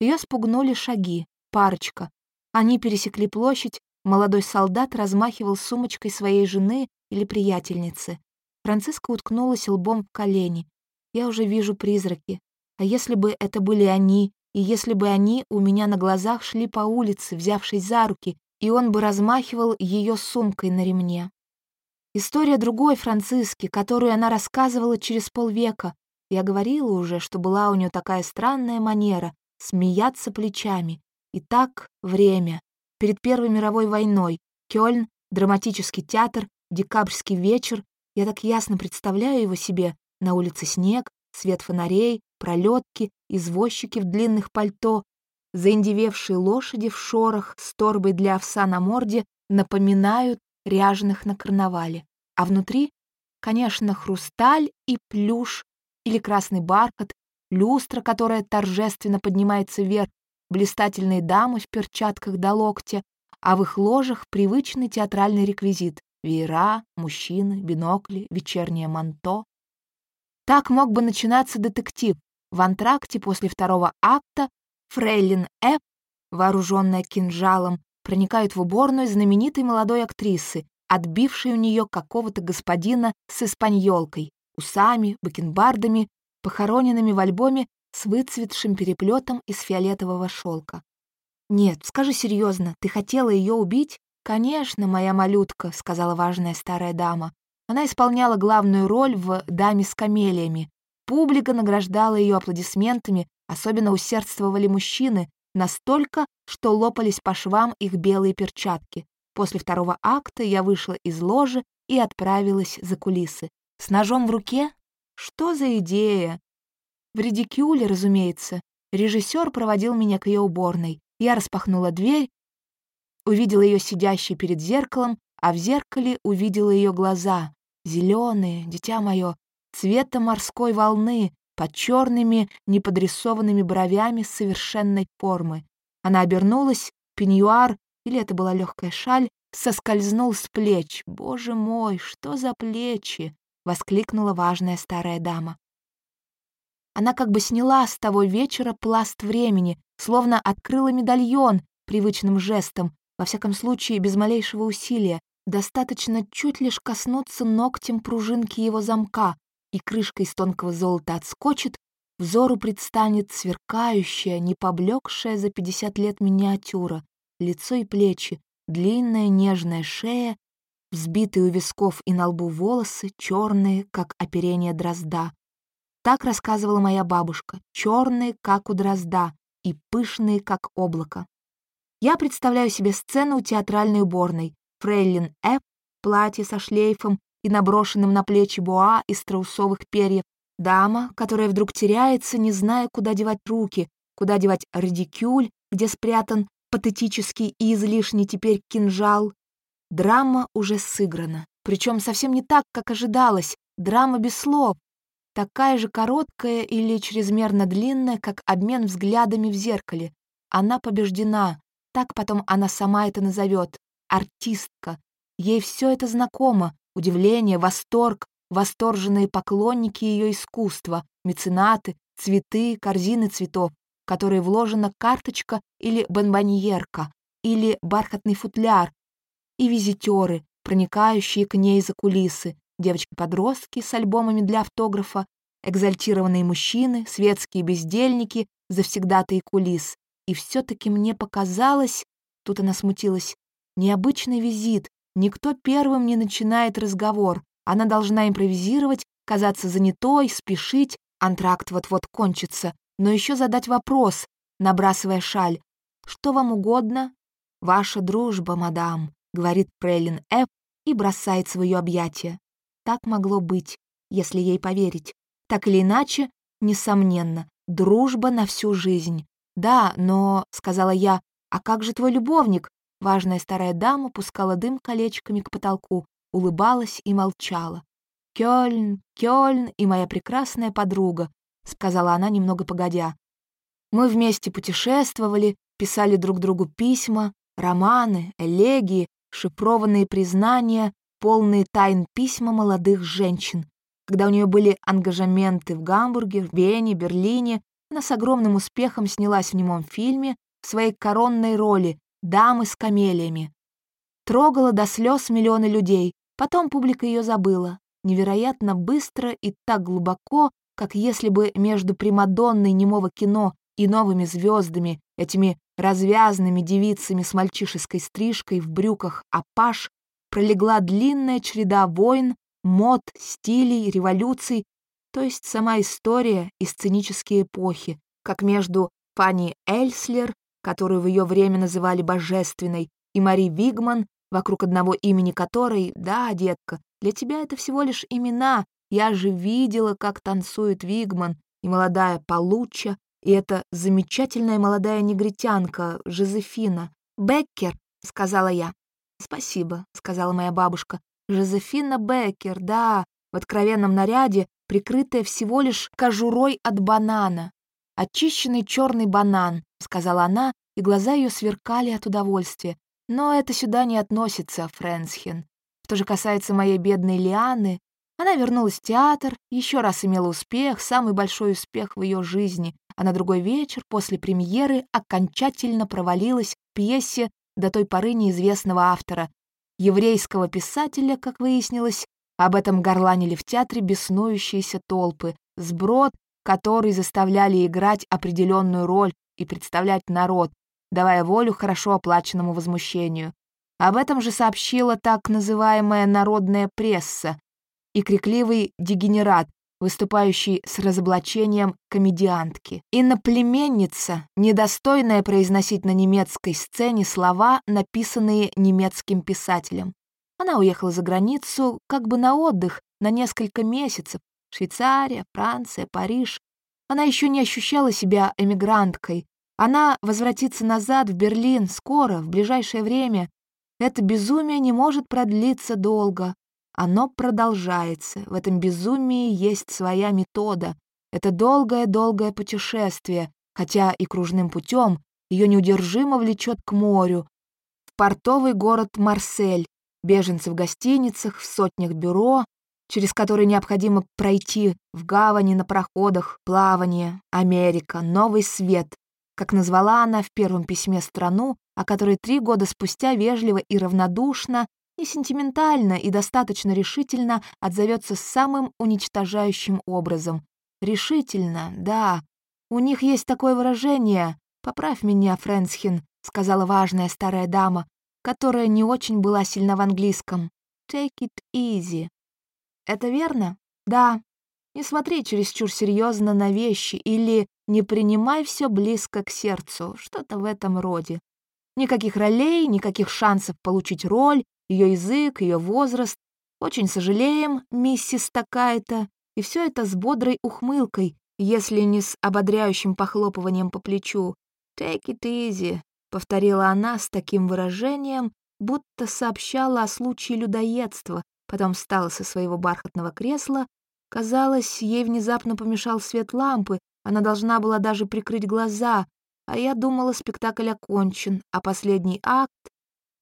Ее спугнули шаги, парочка. Они пересекли площадь, молодой солдат размахивал сумочкой своей жены или приятельницы. Франциска уткнулась лбом в колени. Я уже вижу призраки. А если бы это были они, и если бы они у меня на глазах шли по улице, взявшись за руки, и он бы размахивал ее сумкой на ремне. История другой Франциски, которую она рассказывала через полвека, я говорила уже, что была у нее такая странная манера — смеяться плечами. И так время. Перед Первой мировой войной. Кёльн, драматический театр, декабрьский вечер. Я так ясно представляю его себе. На улице снег, свет фонарей, пролетки, извозчики в длинных пальто, заиндевевшие лошади в шорах с торбой для овса на морде напоминают ряженых на карнавале. А внутри, конечно, хрусталь и плюш или красный бархат, люстра, которая торжественно поднимается вверх, блистательные дамы в перчатках до локтя, а в их ложах привычный театральный реквизит — веера, мужчины, бинокли, вечернее манто. Так мог бы начинаться детектив. В антракте после второго акта Фрейлин Ф., вооруженная кинжалом, проникает в уборную знаменитой молодой актрисы, отбившей у нее какого-то господина с испаньолкой усами, бакенбардами, похороненными в альбоме с выцветшим переплетом из фиолетового шелка. «Нет, скажи серьезно, ты хотела ее убить?» «Конечно, моя малютка», — сказала важная старая дама. Она исполняла главную роль в «Даме с камелиями». Публика награждала ее аплодисментами, особенно усердствовали мужчины, настолько, что лопались по швам их белые перчатки. После второго акта я вышла из ложи и отправилась за кулисы. С ножом в руке? Что за идея? В редикюле, разумеется. Режиссер проводил меня к ее уборной. Я распахнула дверь, увидела ее сидящей перед зеркалом, а в зеркале увидела ее глаза, зеленые, дитя мое, цвета морской волны, под черными, неподрисованными бровями совершенной формы. Она обернулась, пеньюар, или это была легкая шаль, соскользнул с плеч. Боже мой, что за плечи! — воскликнула важная старая дама. Она как бы сняла с того вечера пласт времени, словно открыла медальон привычным жестом, во всяком случае без малейшего усилия, Достаточно чуть лишь коснуться ногтем пружинки его замка, и крышка из тонкого золота отскочит, взору предстанет сверкающая, не поблекшая за пятьдесят лет миниатюра, лицо и плечи, длинная нежная шея, взбитые у висков и на лбу волосы, черные, как оперение дрозда. Так рассказывала моя бабушка, черные, как у дрозда, и пышные, как облако. Я представляю себе сцену у театральной уборной. Фрейлин Эп, платье со шлейфом и наброшенным на плечи буа из страусовых перьев, дама, которая вдруг теряется, не зная, куда девать руки, куда девать радикюль, где спрятан патетический и излишний теперь кинжал. Драма уже сыграна, причем совсем не так, как ожидалось, драма без слов, такая же короткая или чрезмерно длинная, как обмен взглядами в зеркале. Она побеждена, так потом она сама это назовет, артистка. Ей все это знакомо, удивление, восторг, восторженные поклонники ее искусства, меценаты, цветы, корзины цветов, в которые вложена карточка или бонбоньерка, или бархатный футляр, и визитеры, проникающие к ней за кулисы, девочки-подростки с альбомами для автографа, экзальтированные мужчины, светские бездельники, завсегдатые кулис. И все-таки мне показалось, тут она смутилась, необычный визит, никто первым не начинает разговор, она должна импровизировать, казаться занятой, спешить, антракт вот-вот кончится, но еще задать вопрос, набрасывая шаль. «Что вам угодно?» «Ваша дружба, мадам», — говорит Прейлин Эп и бросает свое объятие. Так могло быть, если ей поверить. Так или иначе, несомненно, дружба на всю жизнь. «Да, но», — сказала я, — «а как же твой любовник?» Важная старая дама пускала дым колечками к потолку, улыбалась и молчала. «Кёльн, Кёльн и моя прекрасная подруга», — сказала она немного погодя. «Мы вместе путешествовали, писали друг другу письма, романы, элегии, шифрованные признания, полные тайн письма молодых женщин. Когда у нее были ангажементы в Гамбурге, Вене, Берлине, она с огромным успехом снялась в немом фильме в своей коронной роли «Дамы с камелиями». Трогала до слез миллионы людей, потом публика ее забыла. Невероятно быстро и так глубоко, как если бы между Примадонной немого кино и новыми звездами, этими развязными девицами с мальчишеской стрижкой в брюках апаш, пролегла длинная череда войн, мод, стилей, революций, то есть сама история и сценические эпохи, как между Фанни Эльслер, которую в ее время называли божественной, и Мари Вигман, вокруг одного имени которой, да, детка, для тебя это всего лишь имена, я же видела, как танцует Вигман, и молодая Получа, и эта замечательная молодая негритянка Жозефина. «Беккер», — сказала я. «Спасибо», — сказала моя бабушка. «Жозефина Беккер, да, в откровенном наряде, прикрытая всего лишь кожурой от банана. Очищенный черный банан», — сказала она, и глаза ее сверкали от удовольствия. «Но это сюда не относится, Фрэнсхен. Что же касается моей бедной Лианы, она вернулась в театр, еще раз имела успех, самый большой успех в ее жизни, а на другой вечер после премьеры окончательно провалилась в пьесе до той поры неизвестного автора, еврейского писателя, как выяснилось, об этом горланили в театре беснующиеся толпы, сброд, который заставляли играть определенную роль и представлять народ, давая волю хорошо оплаченному возмущению. Об этом же сообщила так называемая народная пресса и крикливый дегенерат, выступающий с разоблачением комедиантки. Иноплеменница, недостойная произносить на немецкой сцене слова, написанные немецким писателем. Она уехала за границу как бы на отдых на несколько месяцев. Швейцария, Франция, Париж. Она еще не ощущала себя эмигранткой. Она возвратится назад в Берлин скоро, в ближайшее время. Это безумие не может продлиться долго. Оно продолжается. В этом безумии есть своя метода. Это долгое-долгое путешествие, хотя и кружным путем ее неудержимо влечет к морю. В портовый город Марсель, беженцы в гостиницах, в сотнях бюро, через которые необходимо пройти в гавани, на проходах, плавание, Америка, новый свет, как назвала она в первом письме страну, о которой три года спустя вежливо и равнодушно не сентиментально и достаточно решительно отзовется самым уничтожающим образом. Решительно, да. У них есть такое выражение «Поправь меня, Фрэнсхин», — сказала важная старая дама, которая не очень была сильна в английском. «Take it easy». Это верно? Да. Не смотри чересчур серьезно на вещи или не принимай все близко к сердцу, что-то в этом роде. Никаких ролей, никаких шансов получить роль, ее язык, ее возраст. Очень сожалеем, миссис такая-то. И все это с бодрой ухмылкой, если не с ободряющим похлопыванием по плечу. «Take it easy», — повторила она с таким выражением, будто сообщала о случае людоедства, потом встала со своего бархатного кресла. Казалось, ей внезапно помешал свет лампы, она должна была даже прикрыть глаза, а я думала, спектакль окончен, а последний акт...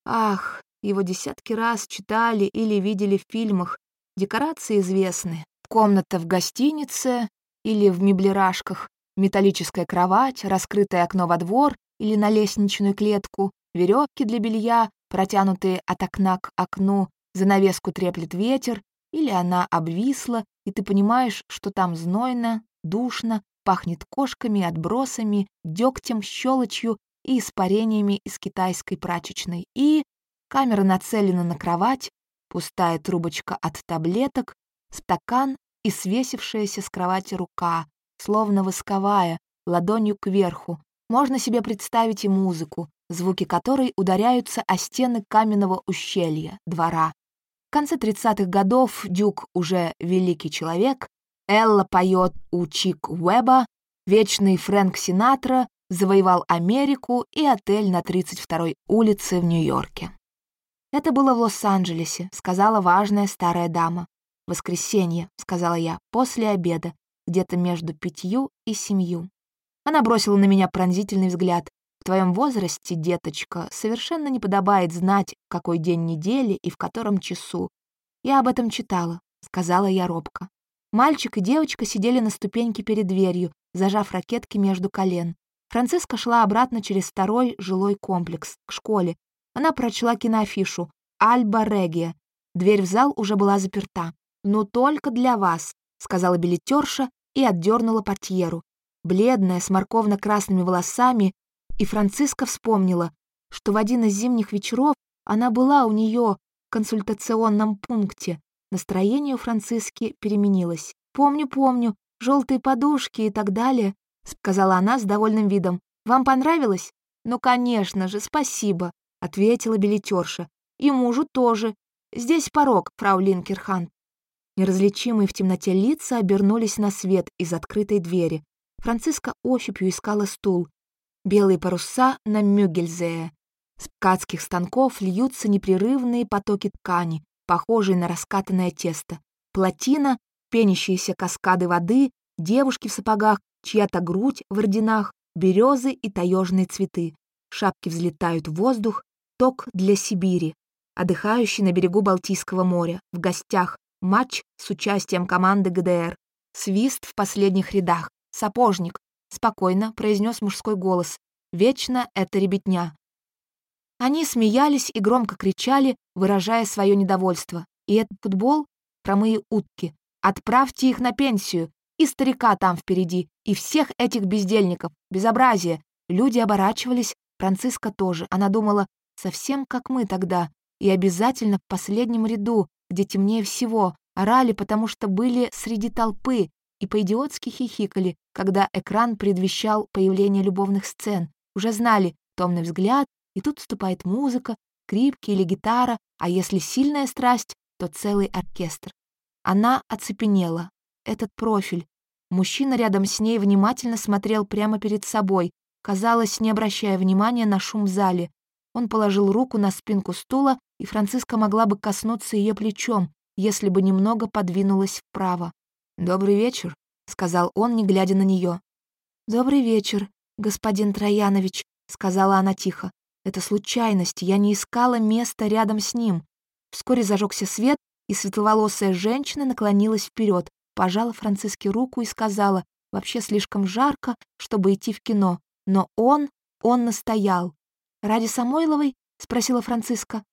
Ах, его десятки раз читали или видели в фильмах. Декорации известны. Комната в гостинице или в меблерашках, металлическая кровать, раскрытое окно во двор или на лестничную клетку, веревки для белья, протянутые от окна к окну, занавеску треплет ветер, или она обвисла, и ты понимаешь, что там знойно, душно, пахнет кошками, отбросами, дегтем, щелочью и испарениями из китайской прачечной. И камера нацелена на кровать, пустая трубочка от таблеток, стакан и свесившаяся с кровати рука, словно восковая, ладонью кверху. Можно себе представить и музыку, звуки которой ударяются о стены каменного ущелья, двора. В конце 30-х годов Дюк уже великий человек, Элла поет у Чик Уэба, вечный Фрэнк Синатра завоевал Америку и отель на 32-й улице в Нью-Йорке. «Это было в Лос-Анджелесе», — сказала важная старая дама. «Воскресенье», — сказала я, — «после обеда, где-то между пятью и семью». Она бросила на меня пронзительный взгляд. «В твоем возрасте, деточка, совершенно не подобает знать, какой день недели и в котором часу. Я об этом читала», — сказала я робко. Мальчик и девочка сидели на ступеньке перед дверью, зажав ракетки между колен. Франциска шла обратно через второй жилой комплекс, к школе. Она прочла киноафишу «Альба Регия». Дверь в зал уже была заперта. «Ну только для вас», — сказала билетерша и отдернула портьеру. Бледная, с морковно-красными волосами, и Франциска вспомнила, что в один из зимних вечеров она была у нее в консультационном пункте, Настроение у Франциски переменилось. «Помню, помню, желтые подушки и так далее», — сказала она с довольным видом. «Вам понравилось?» «Ну, конечно же, спасибо», — ответила билетерша. «И мужу тоже. Здесь порог, фрау Линкерхан». Неразличимые в темноте лица обернулись на свет из открытой двери. Франциска ощупью искала стул. Белые паруса на Мюгельзее. С ткацких станков льются непрерывные потоки ткани, похожий на раскатанное тесто. Плотина, пенящиеся каскады воды, девушки в сапогах, чья-то грудь в орденах, березы и таежные цветы. Шапки взлетают в воздух, ток для Сибири, отдыхающий на берегу Балтийского моря, в гостях, матч с участием команды ГДР. Свист в последних рядах. Сапожник. Спокойно произнес мужской голос. Вечно это ребятня. Они смеялись и громко кричали, выражая свое недовольство. И этот футбол — промые утки. Отправьте их на пенсию. И старика там впереди, и всех этих бездельников. Безобразие. Люди оборачивались, Франциска тоже. Она думала, совсем как мы тогда. И обязательно в последнем ряду, где темнее всего. Орали, потому что были среди толпы, и по-идиотски хихикали, когда экран предвещал появление любовных сцен. Уже знали, томный взгляд, и тут вступает музыка, скрипки или гитара, а если сильная страсть, то целый оркестр. Она оцепенела. Этот профиль. Мужчина рядом с ней внимательно смотрел прямо перед собой, казалось, не обращая внимания на шум в зале. Он положил руку на спинку стула, и Франциска могла бы коснуться ее плечом, если бы немного подвинулась вправо. «Добрый вечер», — сказал он, не глядя на нее. «Добрый вечер, господин Троянович», — сказала она тихо. Это случайность, я не искала места рядом с ним. Вскоре зажегся свет, и светловолосая женщина наклонилась вперед, пожала Франциске руку и сказала, вообще слишком жарко, чтобы идти в кино, но он, он настоял. «Ради Самойловой?» — спросила Франциска.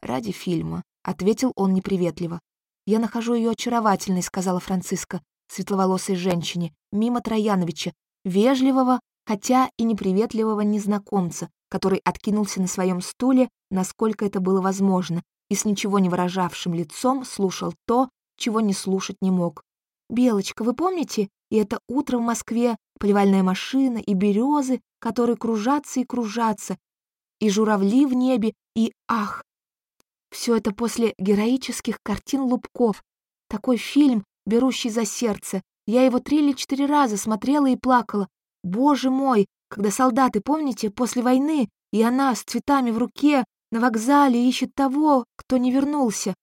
ради фильма», — ответил он неприветливо. «Я нахожу ее очаровательной», — сказала Франциска, светловолосой женщине, мимо Трояновича, вежливого, хотя и неприветливого незнакомца, который откинулся на своем стуле, насколько это было возможно, и с ничего не выражавшим лицом слушал то, чего не слушать не мог. «Белочка, вы помните? И это утро в Москве, поливальная машина и березы, которые кружатся и кружатся, и журавли в небе, и ах! Все это после героических картин Лубков. Такой фильм, берущий за сердце. Я его три или четыре раза смотрела и плакала. Боже мой, когда солдаты, помните, после войны, и она с цветами в руке на вокзале ищет того, кто не вернулся.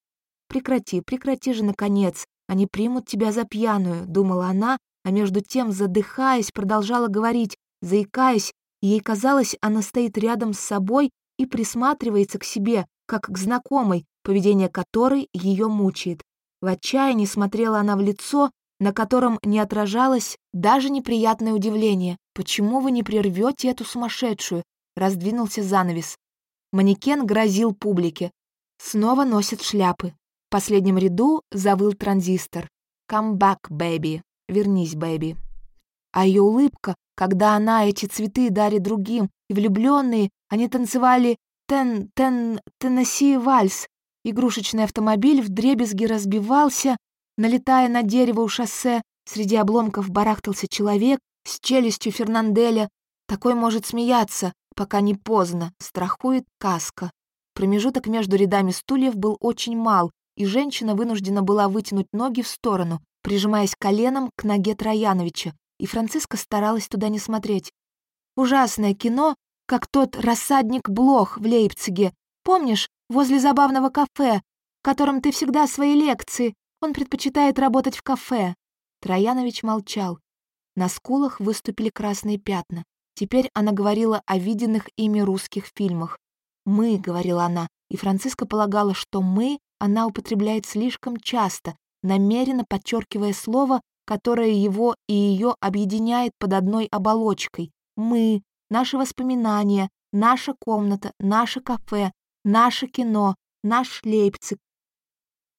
Прекрати, прекрати же, наконец. Они примут тебя за пьяную, думала она, а между тем, задыхаясь, продолжала говорить, заикаясь Ей казалось, она стоит рядом с собой и присматривается к себе, как к знакомой, поведение которой ее мучает. В отчаянии смотрела она в лицо, на котором не отражалось даже неприятное удивление. «Почему вы не прервете эту сумасшедшую?» Раздвинулся занавес. Манекен грозил публике. Снова носят шляпы. В последнем ряду завыл транзистор. «Come back, baby». «Вернись, бэби». А ее улыбка когда она эти цветы дарит другим, и влюбленные, они танцевали тен, тен, Теннесси вальс. Игрушечный автомобиль вдребезги разбивался, налетая на дерево у шоссе, среди обломков барахтался человек с челюстью Фернанделя. Такой может смеяться, пока не поздно, страхует каска. Промежуток между рядами стульев был очень мал, и женщина вынуждена была вытянуть ноги в сторону, прижимаясь коленом к ноге Трояновича, и Франциска старалась туда не смотреть. Ужасное кино, как тот рассадник Блох в Лейпциге. Помнишь, возле забавного кафе, в котором ты всегда свои лекции. Он предпочитает работать в кафе. Троянович молчал. На скулах выступили красные пятна. Теперь она говорила о виденных ими русских фильмах. «Мы», — говорила она, и Франциска полагала, что «мы» она употребляет слишком часто, намеренно подчеркивая слово, которое его и ее объединяет под одной оболочкой. Мы, наши воспоминания, наша комната, наше кафе, наше кино, наш Лейпциг.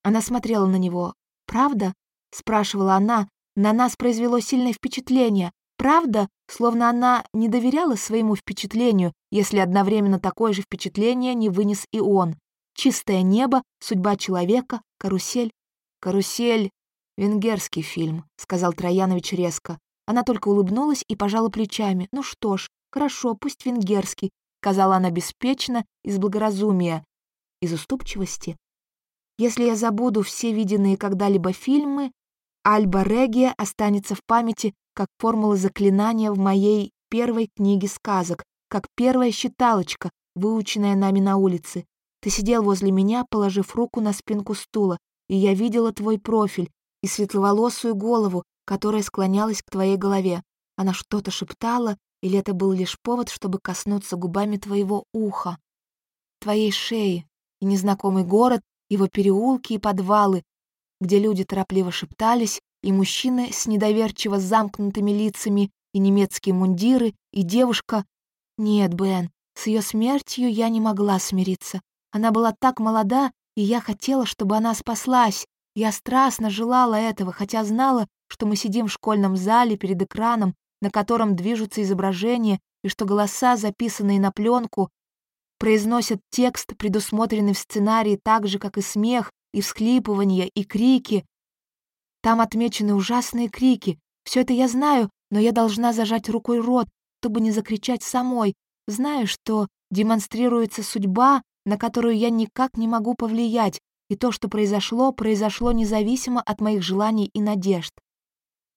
Она смотрела на него. «Правда?» — спрашивала она. «На нас произвело сильное впечатление. Правда?» Словно она не доверяла своему впечатлению, если одновременно такое же впечатление не вынес и он. Чистое небо, судьба человека, карусель. Карусель «Венгерский фильм», — сказал Троянович резко. Она только улыбнулась и пожала плечами. «Ну что ж, хорошо, пусть венгерский», — сказала она беспечно, из благоразумия, из уступчивости. «Если я забуду все виденные когда-либо фильмы, Альба Регия останется в памяти как формула заклинания в моей первой книге сказок, как первая считалочка, выученная нами на улице. Ты сидел возле меня, положив руку на спинку стула, и я видела твой профиль, и светловолосую голову, которая склонялась к твоей голове. Она что-то шептала, или это был лишь повод, чтобы коснуться губами твоего уха, твоей шеи, и незнакомый город, его переулки и подвалы, где люди торопливо шептались, и мужчины с недоверчиво замкнутыми лицами, и немецкие мундиры, и девушка... Нет, Бен, с ее смертью я не могла смириться. Она была так молода, и я хотела, чтобы она спаслась, я страстно желала этого, хотя знала, что мы сидим в школьном зале перед экраном, на котором движутся изображения, и что голоса, записанные на пленку, произносят текст, предусмотренный в сценарии так же, как и смех, и всхлипывания, и крики. Там отмечены ужасные крики. Все это я знаю, но я должна зажать рукой рот, чтобы не закричать самой. Знаю, что демонстрируется судьба, на которую я никак не могу повлиять, и то, что произошло, произошло независимо от моих желаний и надежд.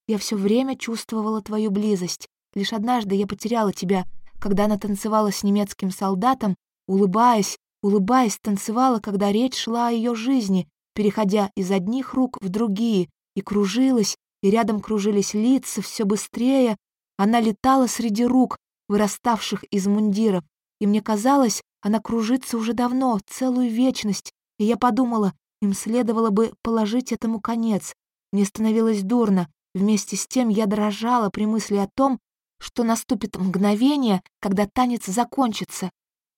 Я все время чувствовала твою близость. Лишь однажды я потеряла тебя, когда она танцевала с немецким солдатом, улыбаясь, улыбаясь, танцевала, когда речь шла о ее жизни, переходя из одних рук в другие, и кружилась, и рядом кружились лица все быстрее. Она летала среди рук, выраставших из мундиров, и мне казалось, она кружится уже давно, целую вечность, и я подумала, им следовало бы положить этому конец. Мне становилось дурно. Вместе с тем я дрожала при мысли о том, что наступит мгновение, когда танец закончится.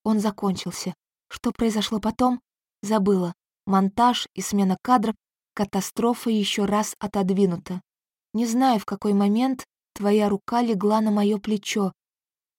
Он закончился. Что произошло потом? Забыла. Монтаж и смена кадров — катастрофа еще раз отодвинута. Не знаю, в какой момент твоя рука легла на мое плечо.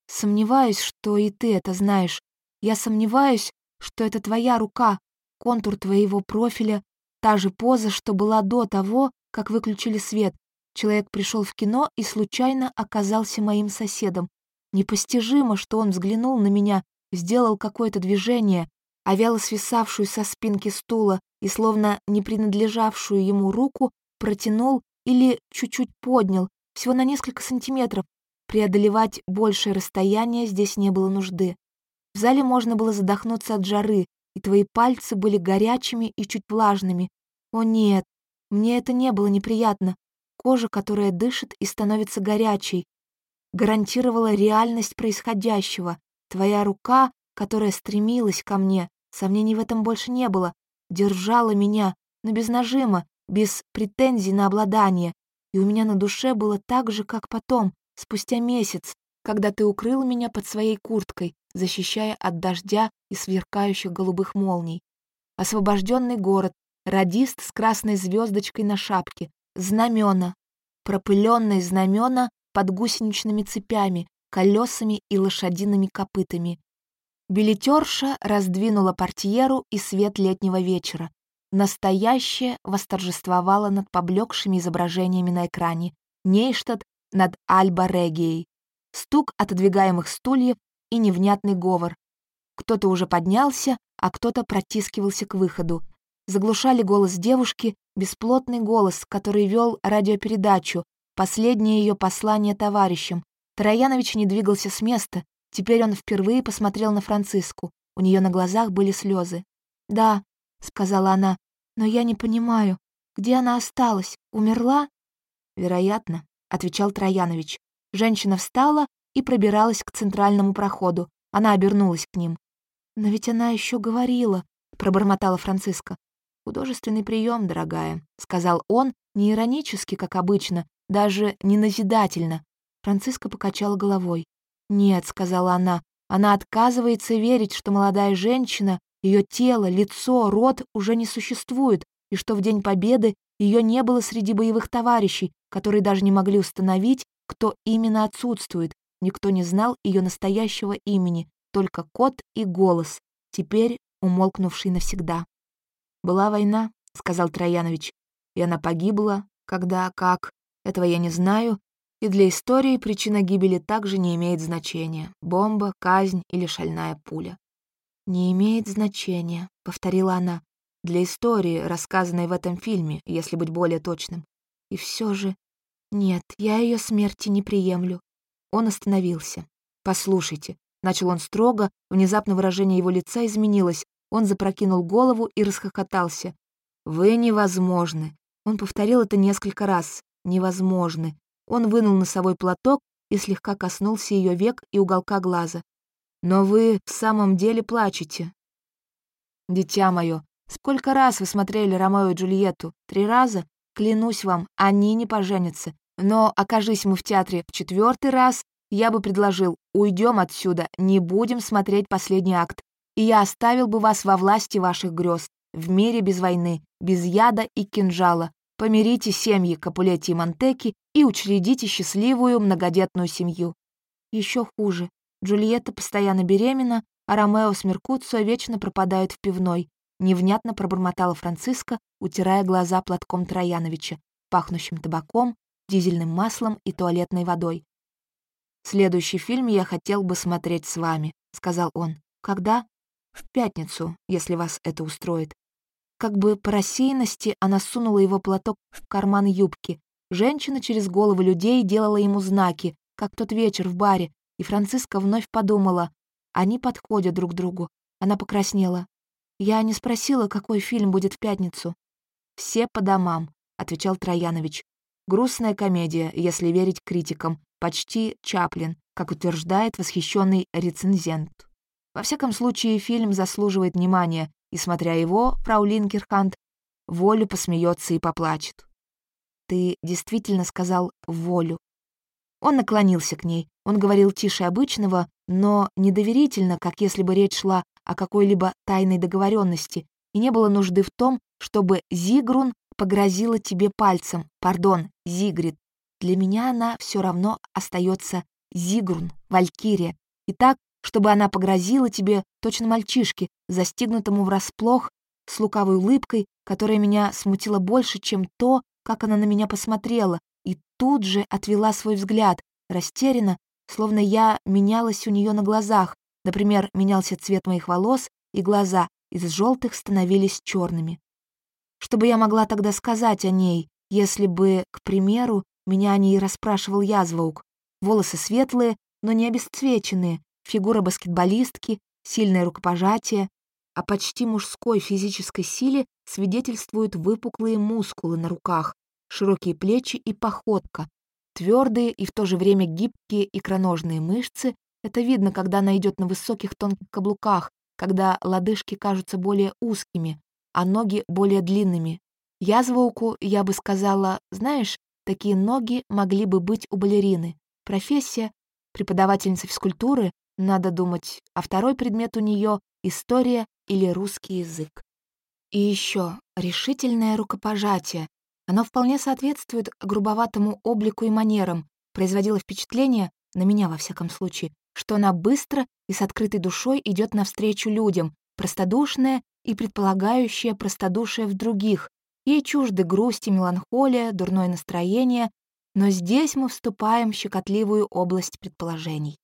Сомневаюсь, что и ты это знаешь. Я сомневаюсь, что это твоя рука, контур твоего профиля, та же поза, что была до того, как выключили свет. Человек пришел в кино и случайно оказался моим соседом. Непостижимо, что он взглянул на меня, сделал какое-то движение, а вяло свисавшую со спинки стула и словно не принадлежавшую ему руку протянул или чуть-чуть поднял, всего на несколько сантиметров. Преодолевать большее расстояние здесь не было нужды. В зале можно было задохнуться от жары, и твои пальцы были горячими и чуть влажными. О нет, мне это не было неприятно. Кожа, которая дышит и становится горячей, гарантировала реальность происходящего. Твоя рука, которая стремилась ко мне, сомнений в этом больше не было, держала меня, но без нажима, без претензий на обладание. И у меня на душе было так же, как потом, спустя месяц, когда ты укрыл меня под своей курткой, защищая от дождя и сверкающих голубых молний. Освобожденный город, радист с красной звездочкой на шапке, знамена, пропыленные знамена под гусеничными цепями, колесами и лошадиными копытами. Билетерша раздвинула портьеру и свет летнего вечера. Настоящее восторжествовало над поблекшими изображениями на экране. Нейштадт над Альба-Регией. Стук отодвигаемых стульев и невнятный говор. Кто-то уже поднялся, а кто-то протискивался к выходу. Заглушали голос девушки, бесплотный голос, который вел радиопередачу, последнее ее послание товарищам. Троянович не двигался с места, теперь он впервые посмотрел на Франциску. У нее на глазах были слезы. «Да», — сказала она, — «но я не понимаю, где она осталась? Умерла?» «Вероятно», — отвечал Троянович. Женщина встала и пробиралась к центральному проходу. Она обернулась к ним. «Но ведь она еще говорила», — пробормотала Франциска. «Художественный прием, дорогая», — сказал он, не иронически, как обычно, даже не назидательно. Франциска покачала головой. «Нет», — сказала она, — «она отказывается верить, что молодая женщина, ее тело, лицо, рот уже не существуют, и что в День Победы ее не было среди боевых товарищей, которые даже не могли установить, кто именно отсутствует, Никто не знал ее настоящего имени, только кот и голос, теперь умолкнувший навсегда. «Была война», — сказал Троянович, — «и она погибла, когда, как, этого я не знаю, и для истории причина гибели также не имеет значения — бомба, казнь или шальная пуля». «Не имеет значения», — повторила она, — «для истории, рассказанной в этом фильме, если быть более точным. И все же... Нет, я ее смерти не приемлю. Он остановился. «Послушайте», — начал он строго, внезапно выражение его лица изменилось. Он запрокинул голову и расхохотался. «Вы невозможны». Он повторил это несколько раз. «Невозможны». Он вынул носовой платок и слегка коснулся ее век и уголка глаза. «Но вы в самом деле плачете». «Дитя мое, сколько раз вы смотрели Ромео и Джульетту? Три раза? Клянусь вам, они не поженятся. Но окажись мы в театре в четвертый раз, я бы предложил, уйдем отсюда, не будем смотреть последний акт, и я оставил бы вас во власти ваших грез, в мире без войны, без яда и кинжала. Помирите семьи Капулетти и Монтеки и учредите счастливую многодетную семью. Еще хуже. Джульетта постоянно беременна, а Ромео с Меркуцио вечно пропадают в пивной. Невнятно пробормотала Франциска, утирая глаза платком Трояновича, пахнущим табаком дизельным маслом и туалетной водой. «Следующий фильм я хотел бы смотреть с вами», — сказал он. «Когда?» «В пятницу, если вас это устроит». Как бы по рассеянности она сунула его платок в карман юбки. Женщина через головы людей делала ему знаки, как тот вечер в баре, и Франциска вновь подумала, они подходят друг другу. Она покраснела. «Я не спросила, какой фильм будет в пятницу». «Все по домам», — отвечал Троянович. Грустная комедия, если верить критикам, почти Чаплин, как утверждает восхищенный рецензент. Во всяком случае, фильм заслуживает внимания, и, смотря его, фрау Линкерхант волю посмеется и поплачет. «Ты действительно сказал «волю». Он наклонился к ней. Он говорил тише обычного, но недоверительно, как если бы речь шла о какой-либо тайной договоренности, и не было нужды в том, чтобы Зигрун погрозила тебе пальцем. Пардон, Зигрид. Для меня она все равно остается Зигрун, Валькирия. И так, чтобы она погрозила тебе, точно мальчишке, застигнутому врасплох, с лукавой улыбкой, которая меня смутила больше, чем то, как она на меня посмотрела, и тут же отвела свой взгляд, растерянно, словно я менялась у нее на глазах. Например, менялся цвет моих волос, и глаза из желтых становились черными. Что бы я могла тогда сказать о ней, если бы, к примеру, меня о ней расспрашивал Язваук? Волосы светлые, но не обесцвеченные, фигура баскетболистки, сильное рукопожатие. О почти мужской физической силе свидетельствуют выпуклые мускулы на руках, широкие плечи и походка, твердые и в то же время гибкие икроножные мышцы. Это видно, когда она идет на высоких тонких каблуках, когда лодыжки кажутся более узкими, а ноги более длинными. Я звуку, я бы сказала, знаешь, такие ноги могли бы быть у балерины. Профессия — преподавательница физкультуры, надо думать, а второй предмет у нее — история или русский язык. И еще решительное рукопожатие. Оно вполне соответствует грубоватому облику и манерам, производило впечатление, на меня во всяком случае, что она быстро и с открытой душой идет навстречу людям, простодушная и предполагающая простодушие в других. Ей чужды грусть и меланхолия, дурное настроение, но здесь мы вступаем в щекотливую область предположений.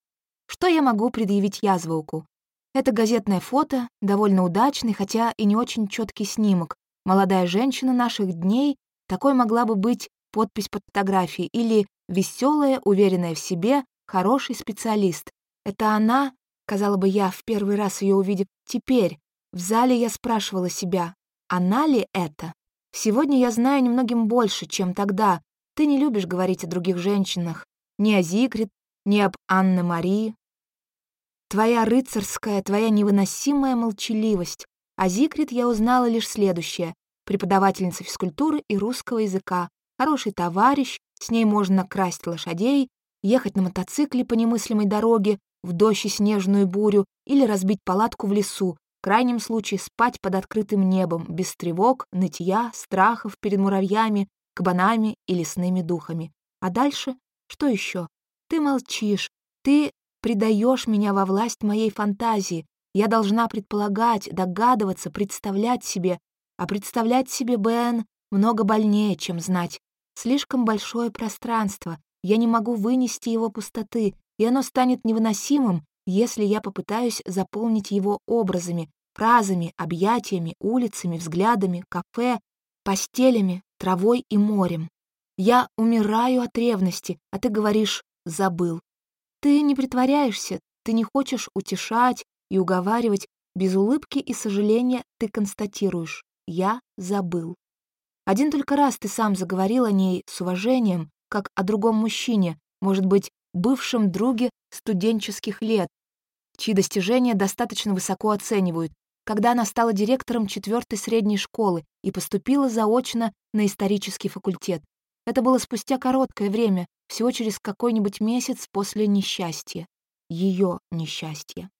Что я могу предъявить Язвауку? Это газетное фото, довольно удачный, хотя и не очень четкий снимок. Молодая женщина наших дней, такой могла бы быть подпись под фотографией, или веселая, уверенная в себе, хороший специалист. Это она, сказала бы я, в первый раз ее увидев теперь. В зале я спрашивала себя, она ли это? Сегодня я знаю немногим больше, чем тогда. Ты не любишь говорить о других женщинах, ни о Зигрид, ни об Анне Марии, Твоя рыцарская, твоя невыносимая молчаливость. О Зигрид я узнала лишь следующее. Преподавательница физкультуры и русского языка. Хороший товарищ, с ней можно красть лошадей, ехать на мотоцикле по немыслимой дороге, в дождь и снежную бурю или разбить палатку в лесу, в крайнем случае спать под открытым небом, без тревог, нытья, страхов перед муравьями, кабанами и лесными духами. А дальше? Что еще? Ты молчишь, ты предаешь меня во власть моей фантазии. Я должна предполагать, догадываться, представлять себе. А представлять себе, Бен, много больнее, чем знать. Слишком большое пространство. Я не могу вынести его пустоты, и оно станет невыносимым, если я попытаюсь заполнить его образами, фразами, объятиями, улицами, взглядами, кафе, постелями, травой и морем. Я умираю от ревности, а ты говоришь «забыл». Ты не притворяешься, ты не хочешь утешать и уговаривать. Без улыбки и сожаления ты констатируешь «я забыл». Один только раз ты сам заговорил о ней с уважением, как о другом мужчине, может быть, бывшем друге студенческих лет, чьи достижения достаточно высоко оценивают, когда она стала директором четвертой средней школы и поступила заочно на исторический факультет. Это было спустя короткое время, всего через какой-нибудь месяц после несчастья. Ее несчастья.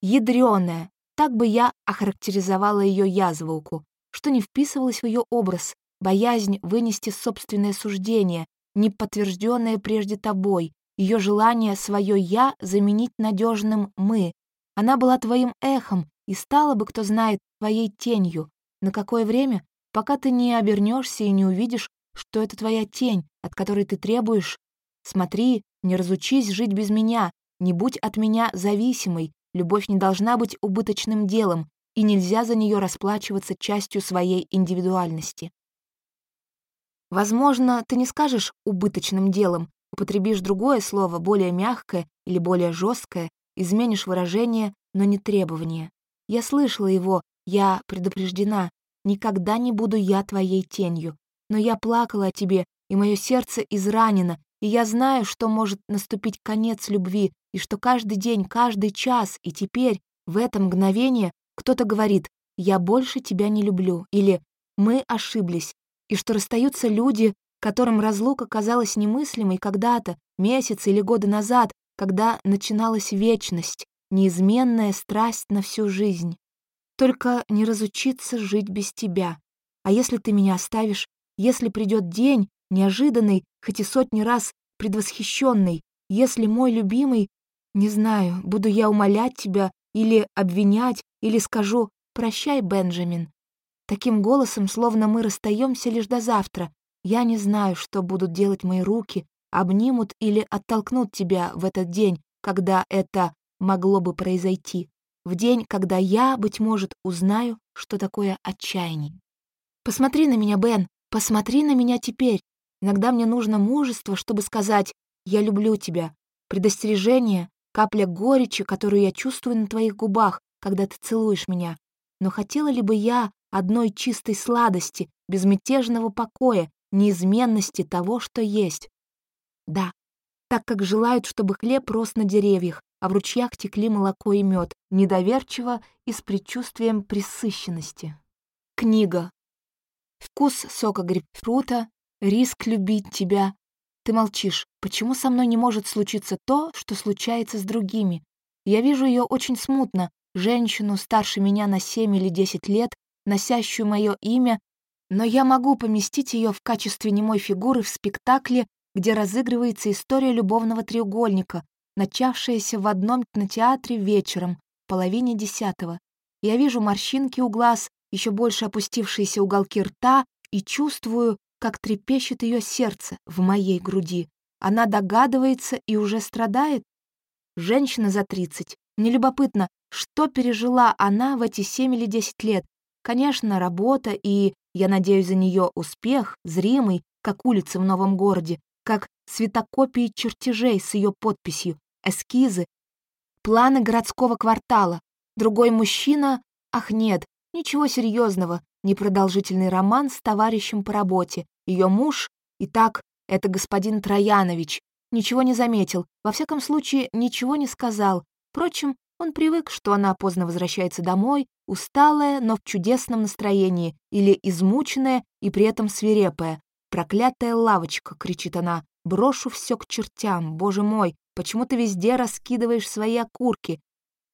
Ядрёная, так бы я охарактеризовала ее язволку, что не вписывалось в ее образ, боязнь вынести собственное суждение, не подтвержденное прежде тобой, ее желание свое «я» заменить надежным «мы». Она была твоим эхом и стала бы, кто знает, твоей тенью. На какое время? Пока ты не обернешься и не увидишь, что это твоя тень, от которой ты требуешь. Смотри, не разучись жить без меня, не будь от меня зависимой, любовь не должна быть убыточным делом, и нельзя за нее расплачиваться частью своей индивидуальности. Возможно, ты не скажешь «убыточным делом», употребишь другое слово, более мягкое или более жесткое, изменишь выражение, но не требование. Я слышала его, я предупреждена, никогда не буду я твоей тенью, но я плакала о тебе, и мое сердце изранено, и я знаю, что может наступить конец любви, и что каждый день, каждый час, и теперь, в это мгновение, кто-то говорит «я больше тебя не люблю» или «мы ошиблись», и что расстаются люди, которым разлука казалась немыслимой когда-то, месяц или годы назад, когда начиналась вечность, неизменная страсть на всю жизнь. Только не разучиться жить без тебя. А если ты меня оставишь, если придет день, неожиданный, хоть и сотни раз предвосхищенный, если мой любимый, не знаю, буду я умолять тебя или обвинять, или скажу «Прощай, Бенджамин». Таким голосом, словно мы расстаемся лишь до завтра. Я не знаю, что будут делать мои руки, обнимут или оттолкнут тебя в этот день, когда это могло бы произойти. В день, когда я, быть может, узнаю, что такое отчаяние. Посмотри на меня, Бен, посмотри на меня теперь. Иногда мне нужно мужество, чтобы сказать «я люблю тебя», предостережение, капля горечи, которую я чувствую на твоих губах, когда ты целуешь меня. Но хотела ли бы я одной чистой сладости, безмятежного покоя, неизменности того, что есть? Да, так как желают, чтобы хлеб рос на деревьях, а в ручьях текли молоко и мед, недоверчиво и с предчувствием присыщенности. Книга. Вкус сока грейпфрута, риск любить тебя. Ты молчишь. Почему со мной не может случиться то, что случается с другими? Я вижу ее очень смутно, женщину старше меня на семь или десять лет, носящую мое имя, но я могу поместить ее в качестве немой фигуры в спектакле, где разыгрывается история любовного треугольника, начавшаяся в одном кинотеатре вечером, половине десятого. Я вижу морщинки у глаз, еще больше опустившиеся уголки рта и чувствую, как трепещет ее сердце в моей груди. Она догадывается и уже страдает? Женщина за тридцать. Мне любопытно, что пережила она в эти семь или десять лет. Конечно, работа и, я надеюсь, за нее успех, зримый, как улицы в новом городе, как светокопии чертежей с ее подписью, эскизы, планы городского квартала. Другой мужчина... Ах, нет, ничего серьезного, непродолжительный роман с товарищем по работе. Ее муж, итак, это господин Троянович, ничего не заметил, во всяком случае, ничего не сказал. Впрочем, он привык, что она поздно возвращается домой, усталая, но в чудесном настроении, или измученная и при этом свирепая. «Проклятая лавочка!» — кричит она. «Брошу все к чертям, боже мой! Почему ты везде раскидываешь свои окурки?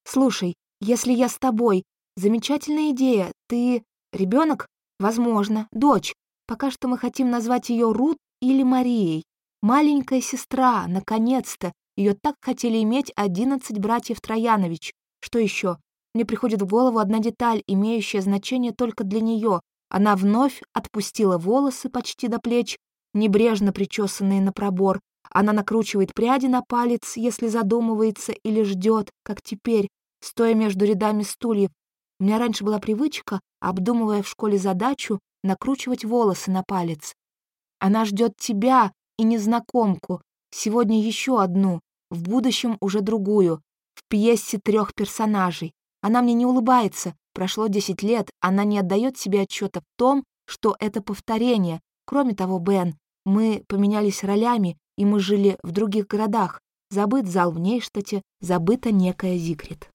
Слушай, если я с тобой, замечательная идея. Ты ребенок? Возможно, дочь. Пока что мы хотим назвать ее Рут или Марией. Маленькая сестра, наконец-то. Ее так хотели иметь одиннадцать братьев Троянович. Что еще? Мне приходит в голову одна деталь, имеющая значение только для нее. Она вновь отпустила волосы почти до плеч, небрежно причесанные на пробор. Она накручивает пряди на палец, если задумывается или ждет, как теперь, стоя между рядами стульев. У меня раньше была привычка, обдумывая в школе задачу, накручивать волосы на палец. Она ждет тебя и незнакомку, сегодня еще одну, в будущем уже другую, в пьесе трех персонажей. Она мне не улыбается, прошло десять лет, она не отдает себе отчета в том, что это повторение. Кроме того, Бен, мы поменялись ролями, и мы жили в других городах. Забыт зал в Нейштате, забыта некая Зигрид.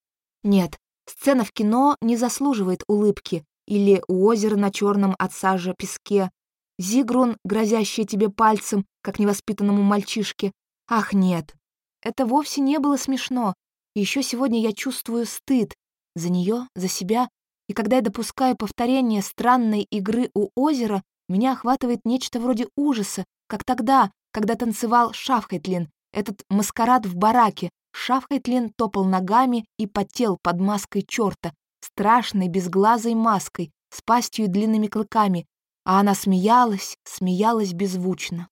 Нет, сцена в кино не заслуживает улыбки, или у озера на черном от сажи песке, Зигрун, грозящий тебе пальцем, как невоспитанному мальчишке. Ах, нет, это вовсе не было смешно. еще сегодня я чувствую стыд за нее, за себя, и когда я допускаю повторение странной игры у озера, меня охватывает нечто вроде ужаса, как тогда, когда танцевал Шафхайтлин, этот маскарад в бараке. Шафхайтлин топал ногами и потел под маской черта, страшной безглазой маской, с пастью и длинными клыками, а она смеялась, смеялась беззвучно.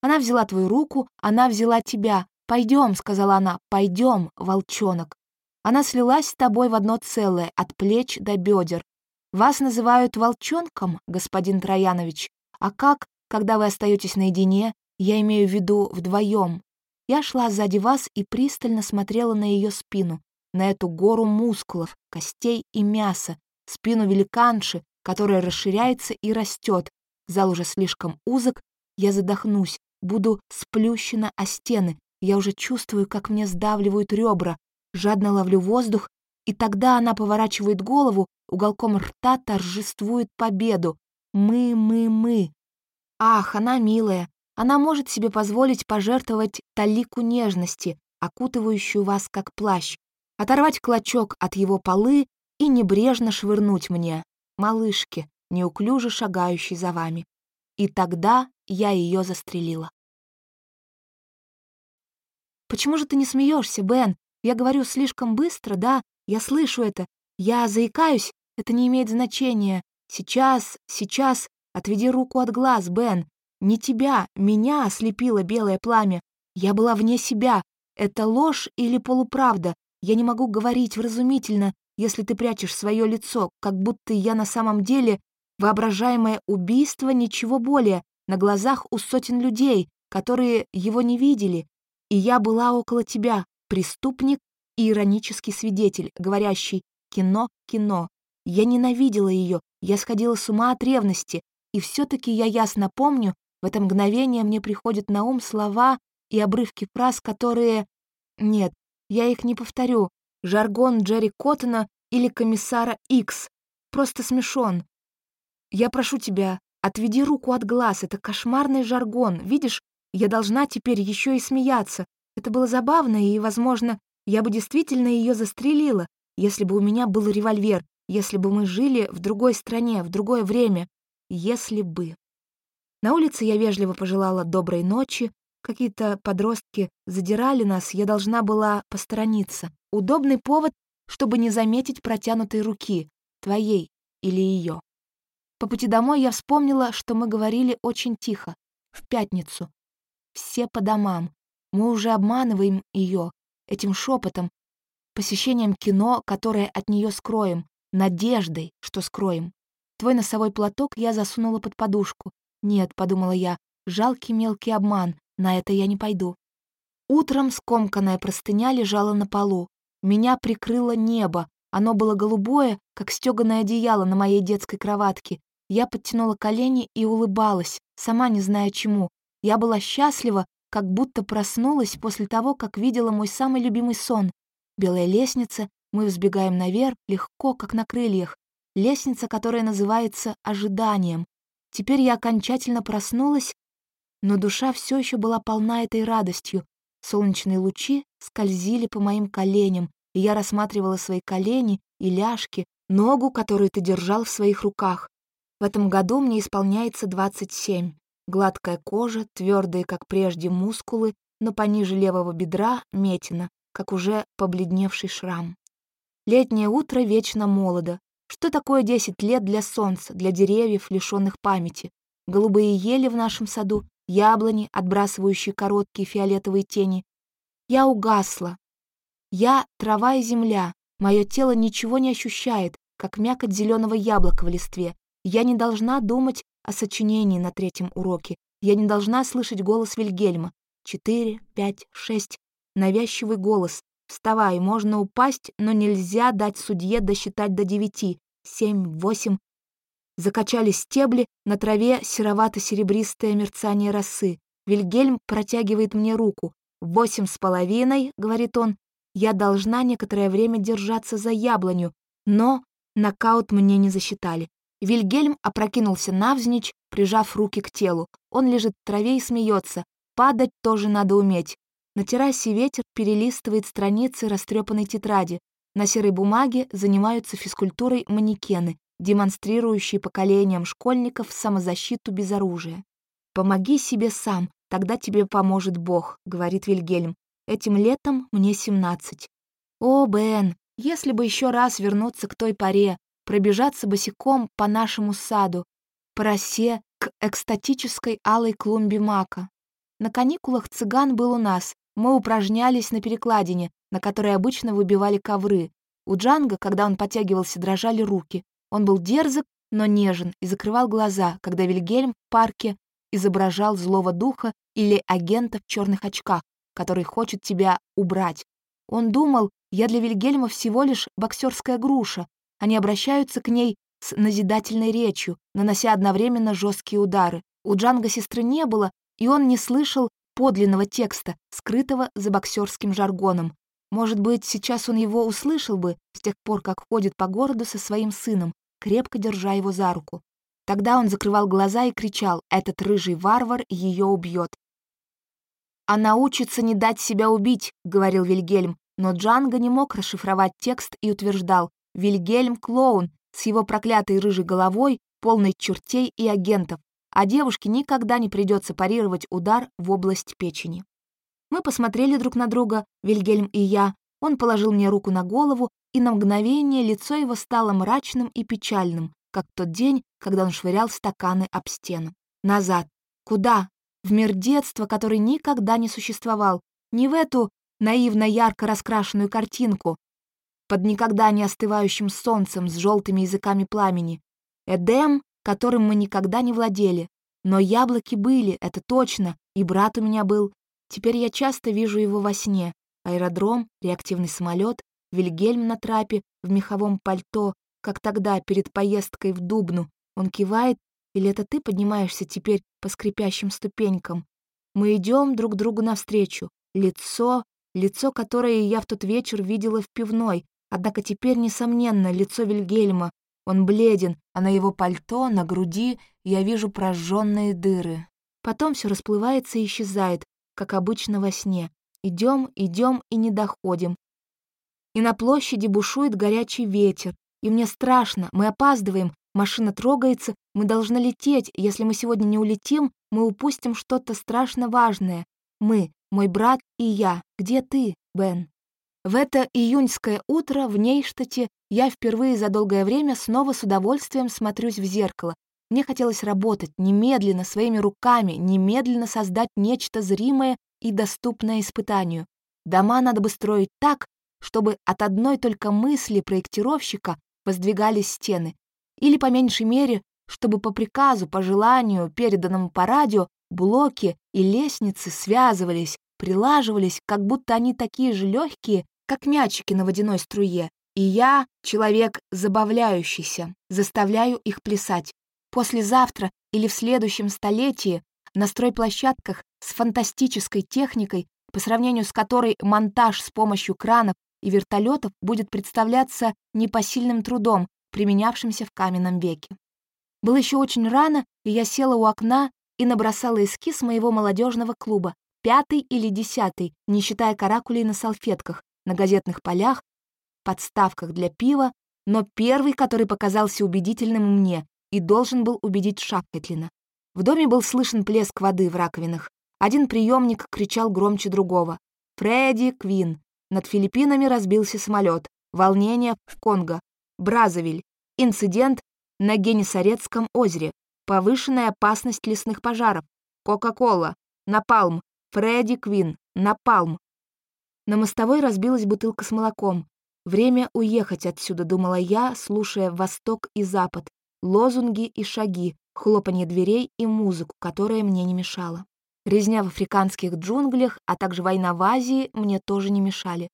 Она взяла твою руку, она взяла тебя. «Пойдем», — сказала она, — «пойдем, волчонок». Она слилась с тобой в одно целое, от плеч до бедер. Вас называют волчонком, господин Троянович. А как, когда вы остаетесь наедине, я имею в виду вдвоем? Я шла сзади вас и пристально смотрела на ее спину, на эту гору мускулов, костей и мяса, спину великанши, которая расширяется и растет. Зал уже слишком узок, я задохнусь, буду сплющена о стены, я уже чувствую, как мне сдавливают ребра, жадно ловлю воздух, и тогда она поворачивает голову, уголком рта торжествует победу. Мы, мы, мы. Ах, она милая. Она может себе позволить пожертвовать талику нежности, окутывающую вас как плащ, оторвать клочок от его полы и небрежно швырнуть мне, малышке, неуклюже шагающей за вами. И тогда я ее застрелила. «Почему же ты не смеешься, Бен? Я говорю слишком быстро, да? Я слышу это. Я заикаюсь. Это не имеет значения. Сейчас, сейчас. Отведи руку от глаз, Бен. Не тебя, меня ослепило белое пламя. Я была вне себя. Это ложь или полуправда? Я не могу говорить вразумительно, если ты прячешь свое лицо, как будто я на самом деле воображаемое убийство, ничего более, на глазах у сотен людей, которые его не видели. И я была около тебя, преступник и иронический свидетель, говорящий «кино, кино». Я ненавидела ее, я сходила с ума от ревности, и все-таки я ясно помню, в это мгновение мне приходят на ум слова и обрывки фраз, которые... Нет, я их не повторю. Жаргон Джерри Коттона или комиссара Икс. Просто смешон. Я прошу тебя, отведи руку от глаз, это кошмарный жаргон. Видишь, я должна теперь еще и смеяться. Это было забавно, и, возможно, я бы действительно ее застрелила, если бы у меня был револьвер, если бы мы жили в другой стране, в другое время. Если бы. На улице я вежливо пожелала доброй ночи. Какие-то подростки задирали нас, я должна была посторониться. Удобный повод, чтобы не заметить протянутой руки, твоей или ее. По пути домой я вспомнила, что мы говорили очень тихо, в пятницу. Все по домам. Мы уже обманываем ее этим шепотом, посещением кино, которое от нее скроем, надеждой, что скроем. Твой носовой платок я засунула под подушку. «Нет», — подумала я, — «жалкий мелкий обман, на это я не пойду». Утром скомканная простыня лежала на полу. Меня прикрыло небо, оно было голубое, как стёганое одеяло на моей детской кроватке. Я подтянула колени и улыбалась, сама не зная чему. Я была счастлива, как будто проснулась после того, как видела мой самый любимый сон. Белая лестница, мы взбегаем наверх, легко, как на крыльях. Лестница, которая называется ожиданием. Теперь я окончательно проснулась, но душа все еще была полна этой радостью. Солнечные лучи скользили по моим коленям, и я рассматривала свои колени и ляжки, ногу, которую ты держал в своих руках. В этом году мне исполняется 27. Гладкая кожа, твердые, как прежде, мускулы, но пониже левого бедра — метина, как уже побледневший шрам. Летнее утро вечно молодо, что такое 10 лет для солнца, для деревьев, лишенных памяти? Голубые ели в нашем саду, яблони, отбрасывающие короткие фиолетовые тени. Я угасла. Я — трава и земля. Мое тело ничего не ощущает, как мякоть зеленого яблока в листве. Я не должна думать о сочинении на третьем уроке. Я не должна слышать голос Вильгельма. Четыре, пять, шесть. Навязчивый голос. Вставай, можно упасть, но нельзя дать судье досчитать до девяти семь, восемь. Закачали стебли, на траве серовато-серебристое мерцание росы. Вильгельм протягивает мне руку. «Восемь с половиной», — говорит он, — «я должна некоторое время держаться за яблоню, но нокаут мне не засчитали». Вильгельм опрокинулся навзничь, прижав руки к телу. Он лежит в траве и смеется. Падать тоже надо уметь. На террасе ветер перелистывает страницы растрепанной тетради. На серой бумаге занимаются физкультурой манекены, демонстрирующие поколениям школьников самозащиту без оружия. «Помоги себе сам, тогда тебе поможет Бог», — говорит Вильгельм. «Этим летом мне 17». «О, Бен, если бы еще раз вернуться к той поре, пробежаться босиком по нашему саду, по росе к экстатической алой клумбе мака. На каникулах цыган был у нас, мы упражнялись на перекладине, на которой обычно выбивали ковры. У Джанга, когда он подтягивался, дрожали руки. Он был дерзок, но нежен и закрывал глаза, когда Вильгельм в парке изображал злого духа или агента в черных очках, который хочет тебя убрать. Он думал, я для Вильгельма всего лишь боксерская груша. Они обращаются к ней с назидательной речью, нанося одновременно жесткие удары. У Джанга сестры не было, и он не слышал подлинного текста, скрытого за боксерским жаргоном. Может быть, сейчас он его услышал бы с тех пор, как ходит по городу со своим сыном, крепко держа его за руку. Тогда он закрывал глаза и кричал «Этот рыжий варвар ее убьет». «Она учится не дать себя убить», — говорил Вильгельм, но Джанго не мог расшифровать текст и утверждал Вильгельм Клоун с его проклятой рыжей головой, полной чертей и агентов, а девушке никогда не придется парировать удар в область печени. Мы посмотрели друг на друга, Вильгельм и я. Он положил мне руку на голову, и на мгновение лицо его стало мрачным и печальным, как тот день, когда он швырял стаканы об стену. Назад. Куда? В мир детства, который никогда не существовал. Не в эту наивно ярко раскрашенную картинку, под никогда не остывающим солнцем с желтыми языками пламени. Эдем, которым мы никогда не владели. Но яблоки были, это точно, и брат у меня был. Теперь я часто вижу его во сне. Аэродром, реактивный самолет, Вильгельм на трапе, в меховом пальто, как тогда, перед поездкой в Дубну. Он кивает, или это ты поднимаешься теперь по скрипящим ступенькам? Мы идем друг другу навстречу. Лицо, лицо, которое я в тот вечер видела в пивной, Однако теперь, несомненно, лицо Вильгельма. Он бледен, а на его пальто, на груди я вижу прожженные дыры. Потом все расплывается и исчезает, как обычно во сне. Идем, идем и не доходим. И на площади бушует горячий ветер. И мне страшно, мы опаздываем, машина трогается, мы должны лететь. Если мы сегодня не улетим, мы упустим что-то страшно важное. Мы, мой брат и я. Где ты, Бен? В это июньское утро в Нейштате я впервые за долгое время снова с удовольствием смотрюсь в зеркало. Мне хотелось работать немедленно, своими руками, немедленно создать нечто зримое и доступное испытанию. Дома надо бы строить так, чтобы от одной только мысли проектировщика воздвигались стены. Или, по меньшей мере, чтобы по приказу, по желанию, переданному по радио, блоки и лестницы связывались, прилаживались, как будто они такие же легкие, как мячики на водяной струе, и я, человек забавляющийся, заставляю их плясать. Послезавтра или в следующем столетии на стройплощадках с фантастической техникой, по сравнению с которой монтаж с помощью кранов и вертолетов будет представляться непосильным трудом, применявшимся в каменном веке. Было еще очень рано, и я села у окна и набросала эскиз моего молодежного клуба, пятый или десятый, не считая каракулей на салфетках, на газетных полях, подставках для пива, но первый, который показался убедительным мне и должен был убедить Шапкетлина. В доме был слышен плеск воды в раковинах. Один приемник кричал громче другого. «Фредди Квин!» Над Филиппинами разбился самолет. Волнение в Конго. Бразовиль. Инцидент на Генесарецком озере. Повышенная опасность лесных пожаров. Кока-кола. Напалм. Фредди Квин. Напалм. На мостовой разбилась бутылка с молоком. Время уехать отсюда, думала я, слушая восток и запад, лозунги и шаги, хлопанье дверей и музыку, которая мне не мешала. Резня в африканских джунглях, а также война в Азии мне тоже не мешали.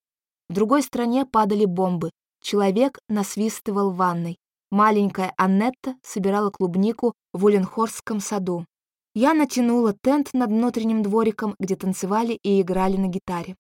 В другой стране падали бомбы. Человек насвистывал ванной. Маленькая Аннетта собирала клубнику в Уленхорском саду. Я натянула тент над внутренним двориком, где танцевали и играли на гитаре.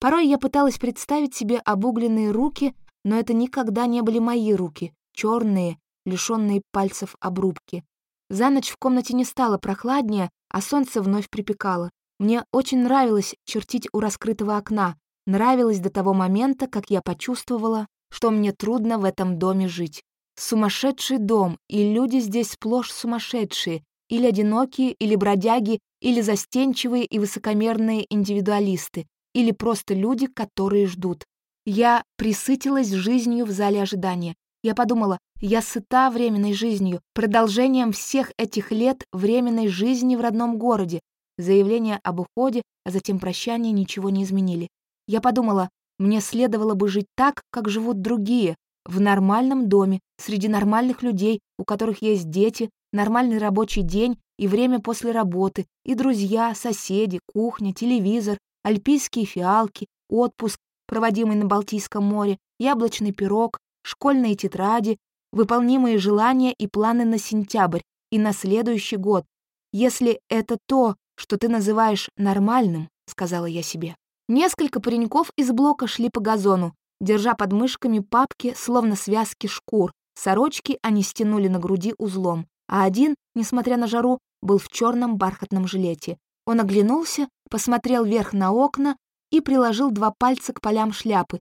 Порой я пыталась представить себе обугленные руки, но это никогда не были мои руки, черные, лишенные пальцев обрубки. За ночь в комнате не стало прохладнее, а солнце вновь припекало. Мне очень нравилось чертить у раскрытого окна, нравилось до того момента, как я почувствовала, что мне трудно в этом доме жить. Сумасшедший дом, и люди здесь сплошь сумасшедшие, или одинокие, или бродяги, или застенчивые и высокомерные индивидуалисты или просто люди, которые ждут. Я присытилась жизнью в зале ожидания. Я подумала, я сыта временной жизнью, продолжением всех этих лет временной жизни в родном городе. Заявление об уходе, а затем прощание ничего не изменили. Я подумала, мне следовало бы жить так, как живут другие, в нормальном доме, среди нормальных людей, у которых есть дети, нормальный рабочий день и время после работы, и друзья, соседи, кухня, телевизор, альпийские фиалки, отпуск, проводимый на Балтийском море, яблочный пирог, школьные тетради, выполнимые желания и планы на сентябрь и на следующий год. Если это то, что ты называешь нормальным, сказала я себе. Несколько пареньков из блока шли по газону, держа под мышками папки, словно связки шкур. Сорочки они стянули на груди узлом, а один, несмотря на жару, был в черном бархатном жилете. Он оглянулся, посмотрел вверх на окна и приложил два пальца к полям шляпы.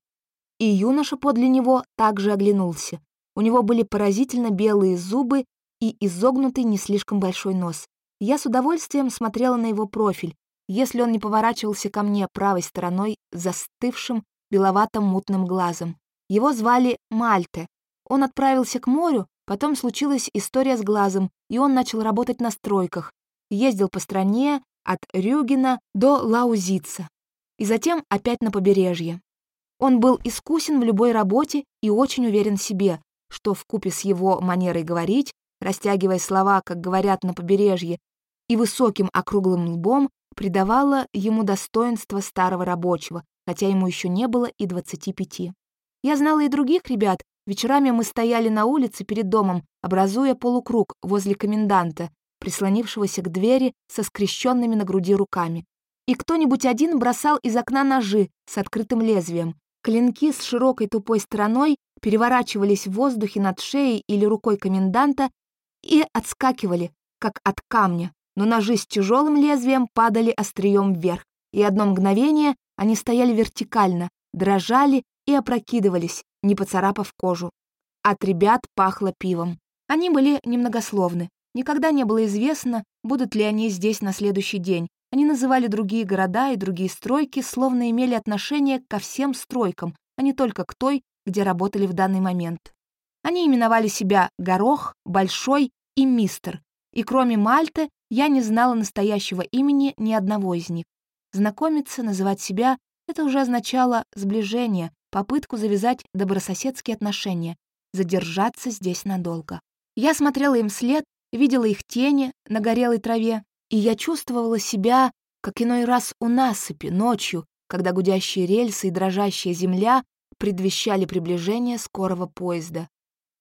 И юноша подле него также оглянулся. У него были поразительно белые зубы и изогнутый не слишком большой нос. Я с удовольствием смотрела на его профиль, если он не поворачивался ко мне правой стороной застывшим беловатым мутным глазом. Его звали Мальте. Он отправился к морю, потом случилась история с глазом, и он начал работать на стройках. Ездил по стране от Рюгена до Лаузица. И затем опять на побережье. Он был искусен в любой работе и очень уверен в себе, что в купе с его манерой говорить, растягивая слова, как говорят на побережье, и высоким округлым лбом придавало ему достоинство старого рабочего, хотя ему еще не было и 25. Я знала и других ребят, вечерами мы стояли на улице перед домом, образуя полукруг возле коменданта, прислонившегося к двери со скрещенными на груди руками. И кто-нибудь один бросал из окна ножи с открытым лезвием. Клинки с широкой тупой стороной переворачивались в воздухе над шеей или рукой коменданта и отскакивали, как от камня, но ножи с тяжелым лезвием падали острием вверх, и одно мгновение они стояли вертикально, дрожали и опрокидывались, не поцарапав кожу. От ребят пахло пивом. Они были немногословны. Никогда не было известно, будут ли они здесь на следующий день. Они называли другие города и другие стройки, словно имели отношение ко всем стройкам, а не только к той, где работали в данный момент. Они именовали себя «Горох», «Большой» и «Мистер», и кроме Мальты я не знала настоящего имени ни одного из них. Знакомиться, называть себя — это уже означало сближение, попытку завязать добрососедские отношения, задержаться здесь надолго. Я смотрела им вслед, видела их тени на горелой траве, и я чувствовала себя, как иной раз у насыпи, ночью, когда гудящие рельсы и дрожащая земля предвещали приближение скорого поезда.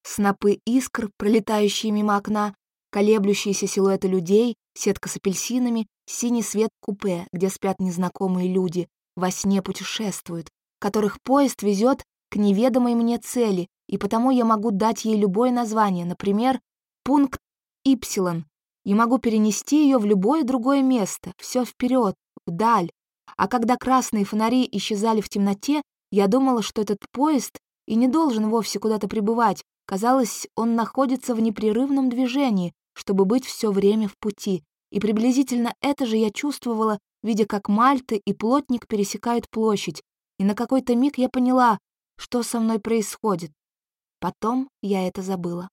Снопы искр, пролетающие мимо окна, колеблющиеся силуэты людей, сетка с апельсинами, синий свет купе, где спят незнакомые люди, во сне путешествуют, которых поезд везет к неведомой мне цели, и потому я могу дать ей любое название, например, пункт Y, и могу перенести ее в любое другое место, все вперед, вдаль. А когда красные фонари исчезали в темноте, я думала, что этот поезд и не должен вовсе куда-то пребывать. Казалось, он находится в непрерывном движении, чтобы быть все время в пути, и приблизительно это же я чувствовала, видя, как Мальты и плотник пересекают площадь, и на какой-то миг я поняла, что со мной происходит. Потом я это забыла.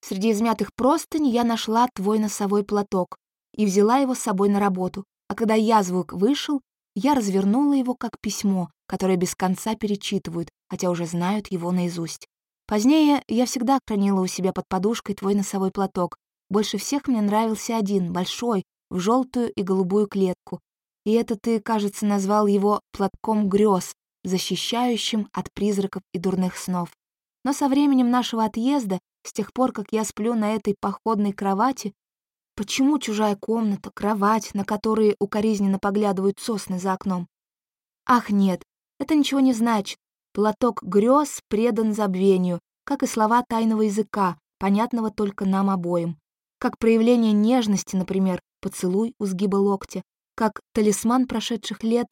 Среди измятых простынь я нашла твой носовой платок и взяла его с собой на работу, а когда язвук вышел, я развернула его как письмо, которое без конца перечитывают, хотя уже знают его наизусть. Позднее я всегда хранила у себя под подушкой твой носовой платок, больше всех мне нравился один, большой, в желтую и голубую клетку. И это ты, кажется, назвал его «платком грез», защищающим от призраков и дурных снов. Но со временем нашего отъезда, с тех пор, как я сплю на этой походной кровати, почему чужая комната, кровать, на которые укоризненно поглядывают сосны за окном? Ах, нет, это ничего не значит. Платок грез предан забвению, как и слова тайного языка, понятного только нам обоим как проявление нежности, например, поцелуй у сгиба локтя, как талисман прошедших лет,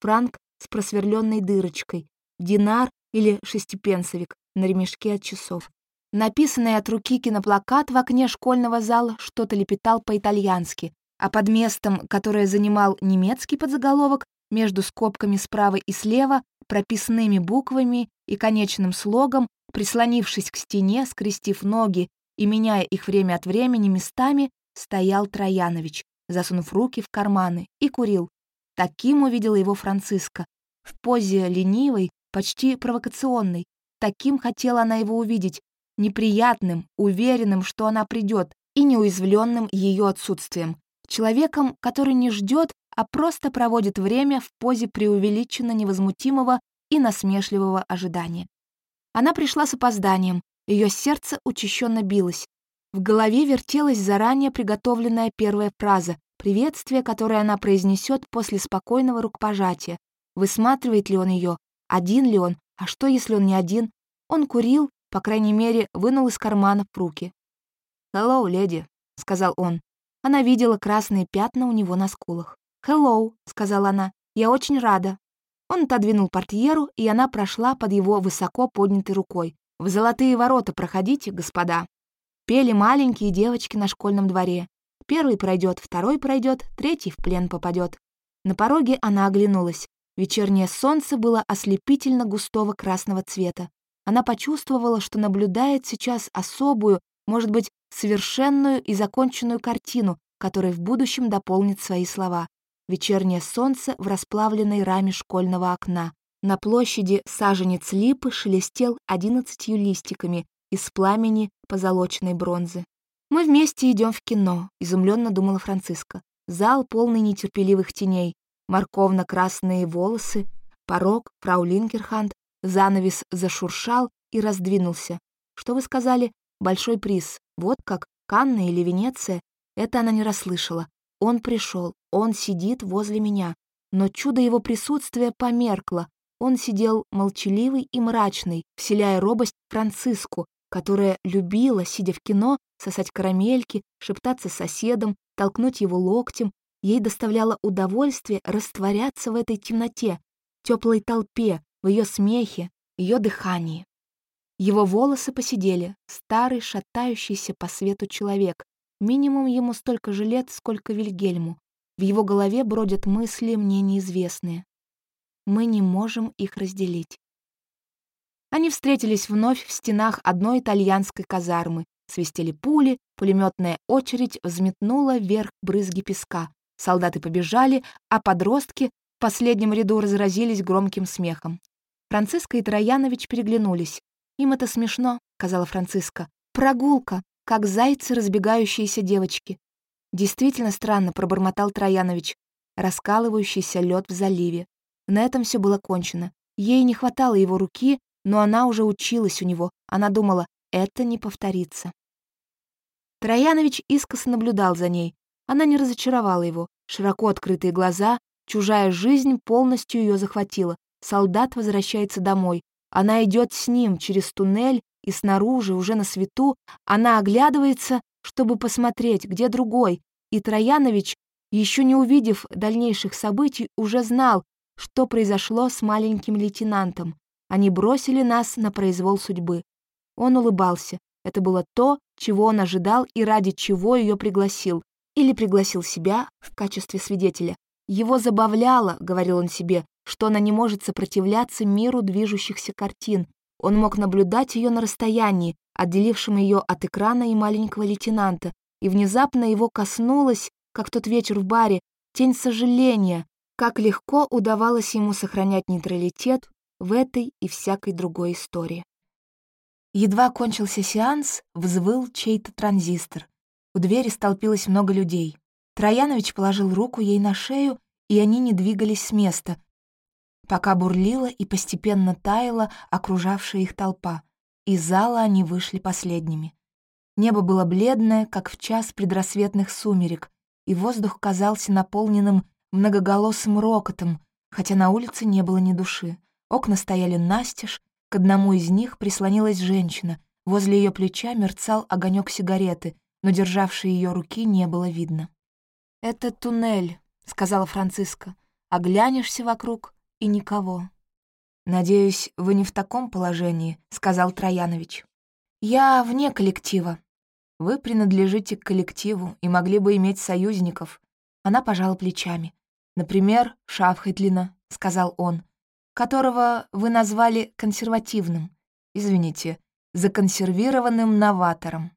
франк с просверленной дырочкой, динар или шестипенсовик на ремешке от часов. Написанный от руки киноплакат в окне школьного зала что-то лепетал по-итальянски, а под местом, которое занимал немецкий подзаголовок, между скобками справа и слева, прописными буквами и конечным слогом, прислонившись к стене, скрестив ноги и, меняя их время от времени местами, стоял Троянович, засунув руки в карманы, и курил. Таким увидела его Франциска. В позе ленивой, почти провокационной. Таким хотела она его увидеть, неприятным, уверенным, что она придет, и неуязвленным ее отсутствием. Человеком, который не ждет, а просто проводит время в позе преувеличенно невозмутимого и насмешливого ожидания. Она пришла с опозданием, ее сердце учащенно билось. В голове вертелась заранее приготовленная первая фраза, приветствие, которое она произнесет после спокойного рукопожатия. Высматривает ли он ее? Один ли он? А что, если он не один? Он курил, по крайней мере, вынул из кармана руки. «Hello, леди», — сказал он. Она видела красные пятна у него на скулах. «Hello», — сказала она, — «я очень рада». Он отодвинул портьеру, и она прошла под его высоко поднятой рукой. «В золотые ворота проходите, господа». Пели маленькие девочки на школьном дворе. Первый пройдет, второй пройдет, третий в плен попадет. На пороге она оглянулась. Вечернее солнце было ослепительно густого красного цвета. Она почувствовала, что наблюдает сейчас особую, может быть, совершенную и законченную картину, которая в будущем дополнит свои слова. Вечернее солнце в расплавленной раме школьного окна. На площади саженец липы шелестел одиннадцатью листиками из пламени позолоченной бронзы. «Мы вместе идем в кино», — изумленно думала Франциска. Зал полный нетерпеливых теней, морковно-красные волосы, порог, фрау Линкерханд, занавес зашуршал и раздвинулся. Что вы сказали? Большой приз. Вот как, Канна или Венеция? Это она не расслышала. Он пришел, он сидит возле меня. Но чудо его присутствия померкло. Он сидел молчаливый и мрачный, вселяя робость Франциску, которая любила, сидя в кино, сосать карамельки, шептаться с соседом, толкнуть его локтем, Ей доставляло удовольствие растворяться в этой темноте, теплой толпе, в ее смехе, ее дыхании. Его волосы посидели, старый, шатающийся по свету человек. Минимум ему столько же лет, сколько Вильгельму. В его голове бродят мысли мне неизвестные. Мы не можем их разделить. Они встретились вновь в стенах одной итальянской казармы. Свистели пули, пулеметная очередь взметнула вверх брызги песка. Солдаты побежали, а подростки в последнем ряду разразились громким смехом. Франциска и Троянович переглянулись. «Им это смешно», — сказала Франциска. «Прогулка, как зайцы, разбегающиеся девочки». «Действительно странно», — пробормотал Троянович. Раскалывающийся лед в заливе. На этом все было кончено. Ей не хватало его руки, но она уже училась у него. Она думала, это не повторится. Троянович искоса наблюдал за ней. Она не разочаровала его. Широко открытые глаза, чужая жизнь полностью ее захватила. Солдат возвращается домой. Она идет с ним через туннель, и снаружи, уже на свету, она оглядывается, чтобы посмотреть, где другой. И Троянович, еще не увидев дальнейших событий, уже знал, что произошло с маленьким лейтенантом. Они бросили нас на произвол судьбы. Он улыбался. Это было то, чего он ожидал и ради чего ее пригласил или пригласил себя в качестве свидетеля. Его забавляло, говорил он себе, что она не может сопротивляться миру движущихся картин. Он мог наблюдать ее на расстоянии, отделившем ее от экрана и маленького лейтенанта, и внезапно его коснулась, как тот вечер в баре, тень сожаления, как легко удавалось ему сохранять нейтралитет в этой и всякой другой истории. Едва кончился сеанс, взвыл чей-то транзистор. У двери столпилось много людей. Троянович положил руку ей на шею, и они не двигались с места, пока бурлила и постепенно таяла окружавшая их толпа. Из зала они вышли последними. Небо было бледное, как в час предрассветных сумерек, и воздух казался наполненным многоголосым рокотом, хотя на улице не было ни души. Окна стояли настежь, к одному из них прислонилась женщина, возле ее плеча мерцал огонек сигареты — но державшей ее руки не было видно. «Это туннель», — сказала Франциска. «Оглянешься вокруг — и никого». «Надеюсь, вы не в таком положении», — сказал Троянович. «Я вне коллектива». «Вы принадлежите к коллективу и могли бы иметь союзников». Она пожала плечами. «Например, Шафхайтлина», — сказал он, «которого вы назвали консервативным. Извините, законсервированным новатором».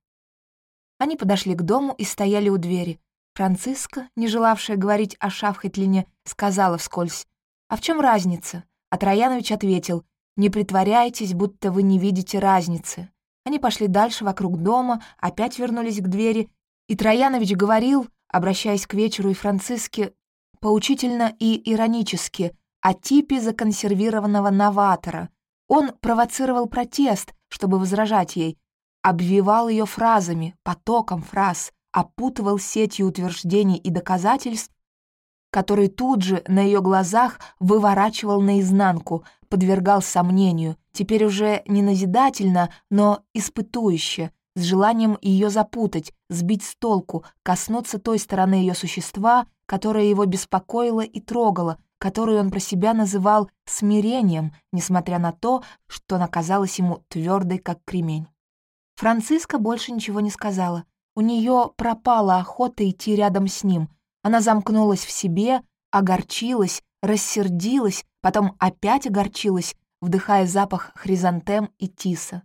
Они подошли к дому и стояли у двери. Франциска, не желавшая говорить о Шафхетлине, сказала вскользь. «А в чем разница?» А Троянович ответил. «Не притворяйтесь, будто вы не видите разницы». Они пошли дальше вокруг дома, опять вернулись к двери, и Троянович говорил, обращаясь к вечеру и Франциске, поучительно и иронически, о типе законсервированного новатора. Он провоцировал протест, чтобы возражать ей, обвивал ее фразами, потоком фраз, опутывал сетью утверждений и доказательств, который тут же на ее глазах выворачивал наизнанку, подвергал сомнению, теперь уже не назидательно, но испытующе, с желанием ее запутать, сбить с толку, коснуться той стороны ее существа, которая его беспокоила и трогала, которую он про себя называл смирением, несмотря на то, что она казалась ему твердой, как кремень. Франциска больше ничего не сказала. У нее пропала охота идти рядом с ним. Она замкнулась в себе, огорчилась, рассердилась, потом опять огорчилась, вдыхая запах хризантем и тиса.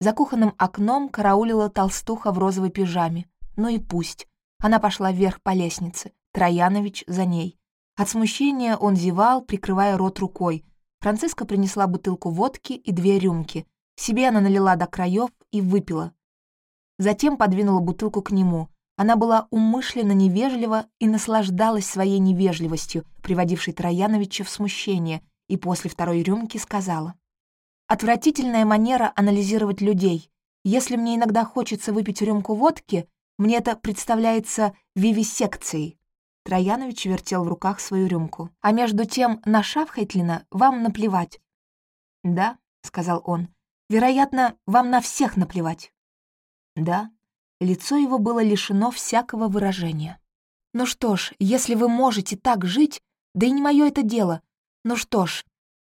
За кухонным окном караулила толстуха в розовой пижаме. Ну и пусть. Она пошла вверх по лестнице. Троянович за ней. От смущения он зевал, прикрывая рот рукой. Франциска принесла бутылку водки и две рюмки. Себе она налила до краев и выпила. Затем подвинула бутылку к нему. Она была умышленно невежлива и наслаждалась своей невежливостью, приводившей Трояновича в смущение, и после второй рюмки сказала. «Отвратительная манера анализировать людей. Если мне иногда хочется выпить рюмку водки, мне это представляется вивисекцией». Троянович вертел в руках свою рюмку. «А между тем на Шавхайтлина вам наплевать». «Да», — сказал он, — «вероятно, вам на всех наплевать». «Да». Лицо его было лишено всякого выражения. «Ну что ж, если вы можете так жить, да и не мое это дело. Ну что ж,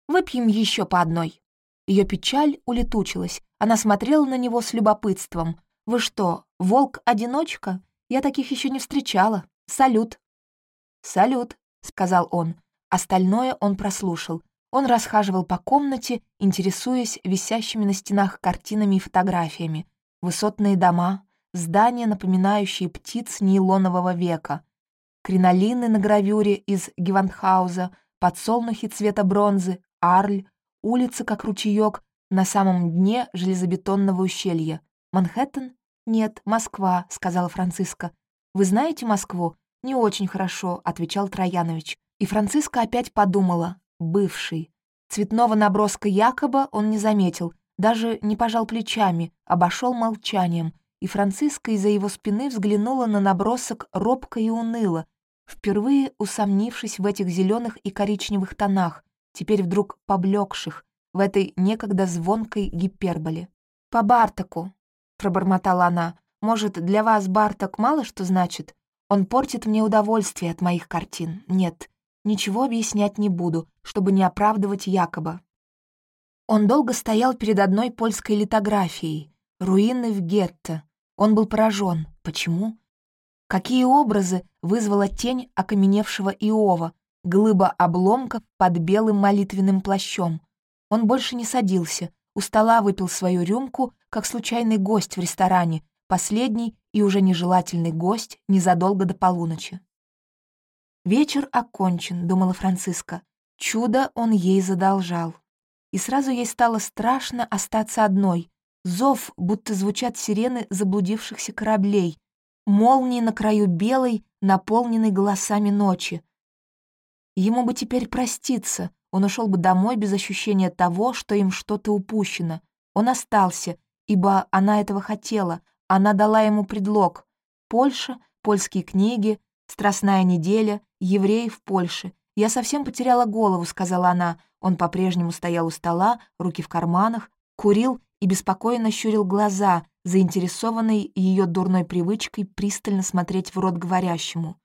выпьем еще по одной». Ее печаль улетучилась. Она смотрела на него с любопытством. «Вы что, волк-одиночка? Я таких еще не встречала. Салют!» «Салют», — сказал он. Остальное он прослушал. Он расхаживал по комнате, интересуясь висящими на стенах картинами и фотографиями. Высотные дома, здания, напоминающие птиц нейлонового века, кринолины на гравюре из Гевантхауза, подсолнухи цвета бронзы, арль, улица как ручеек на самом дне железобетонного ущелья. Манхэттен? Нет, Москва, сказала Франциска. Вы знаете Москву? «Не очень хорошо», — отвечал Троянович. И Франциска опять подумала «бывший». Цветного наброска якобы он не заметил, даже не пожал плечами, обошел молчанием, и Франциска из-за его спины взглянула на набросок робко и уныло, впервые усомнившись в этих зеленых и коричневых тонах, теперь вдруг поблекших, в этой некогда звонкой гиперболе. «По Бартаку», — пробормотала она, — «может, для вас Барток мало что значит? Он портит мне удовольствие от моих картин. Нет, ничего объяснять не буду, чтобы не оправдывать якобы. Он долго стоял перед одной польской литографией. Руины в гетто. Он был поражен. Почему? Какие образы вызвала тень окаменевшего Иова, глыба обломков под белым молитвенным плащом? Он больше не садился, у стола выпил свою рюмку, как случайный гость в ресторане, последний и уже нежелательный гость незадолго до полуночи. «Вечер окончен», — думала Франциска. Чудо он ей задолжал. И сразу ей стало страшно остаться одной. Зов, будто звучат сирены заблудившихся кораблей. Молнии на краю белой, наполненной голосами ночи. Ему бы теперь проститься, он ушел бы домой без ощущения того, что им что-то упущено. Он остался, ибо она этого хотела — она дала ему предлог. Польша, польские книги, страстная неделя, евреи в Польше. «Я совсем потеряла голову», — сказала она. Он по-прежнему стоял у стола, руки в карманах, курил и беспокойно щурил глаза, заинтересованный ее дурной привычкой пристально смотреть в рот говорящему.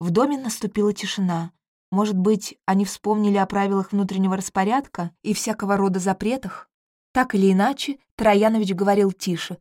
В доме наступила тишина. Может быть, они вспомнили о правилах внутреннего распорядка и всякого рода запретах? Так или иначе, Троянович говорил тише,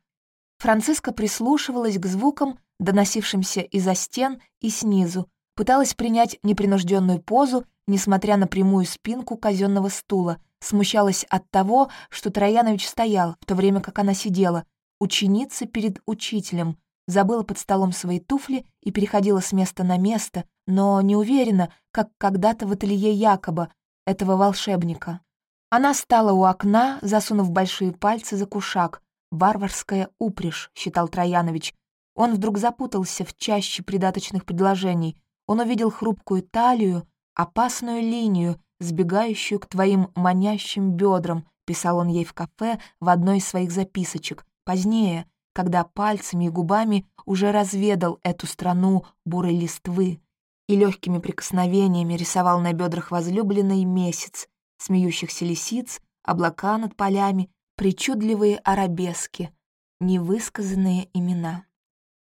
Франциска прислушивалась к звукам, доносившимся из-за стен и снизу, пыталась принять непринужденную позу, несмотря на прямую спинку казенного стула, смущалась от того, что Троянович стоял, в то время как она сидела, ученица перед учителем, забыла под столом свои туфли и переходила с места на место, но не уверена, как когда-то в ателье Якоба, этого волшебника. Она стала у окна, засунув большие пальцы за кушак, «Варварская упряжь», — считал Троянович. Он вдруг запутался в чаще придаточных предложений. Он увидел хрупкую талию, опасную линию, сбегающую к твоим манящим бедрам, писал он ей в кафе в одной из своих записочек. Позднее, когда пальцами и губами уже разведал эту страну бурой листвы и легкими прикосновениями рисовал на бедрах возлюбленный месяц, смеющихся лисиц, облака над полями причудливые арабески, невысказанные имена.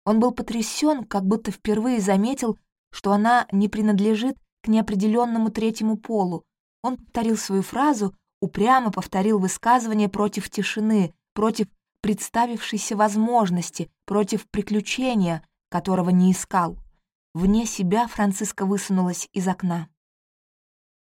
Он был потрясен, как будто впервые заметил, что она не принадлежит к неопределенному третьему полу. Он повторил свою фразу, упрямо повторил высказывание против тишины, против представившейся возможности, против приключения, которого не искал. Вне себя Франциска высунулась из окна.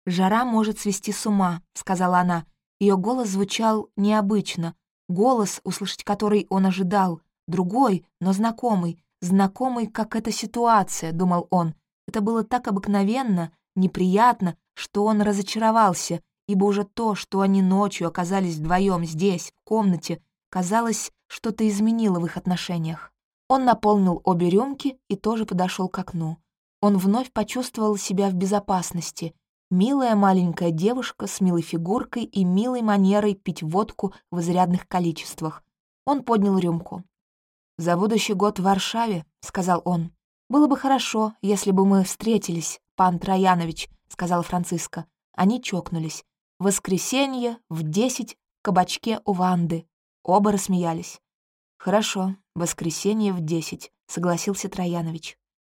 «Жара может свести с ума», — сказала она. Ее голос звучал необычно, голос, услышать который он ожидал, другой, но знакомый, знакомый, как эта ситуация, думал он. Это было так обыкновенно, неприятно, что он разочаровался, ибо уже то, что они ночью оказались вдвоем здесь, в комнате, казалось, что-то изменило в их отношениях. Он наполнил обе рюмки и тоже подошел к окну. Он вновь почувствовал себя в безопасности. Милая маленькая девушка с милой фигуркой и милой манерой пить водку в изрядных количествах. Он поднял рюмку. «За будущий год в Варшаве», — сказал он. «Было бы хорошо, если бы мы встретились, пан Троянович», — сказала Франциска. Они чокнулись. «Воскресенье в десять в кабачке у Ванды». Оба рассмеялись. «Хорошо, воскресенье в десять», — согласился Троянович.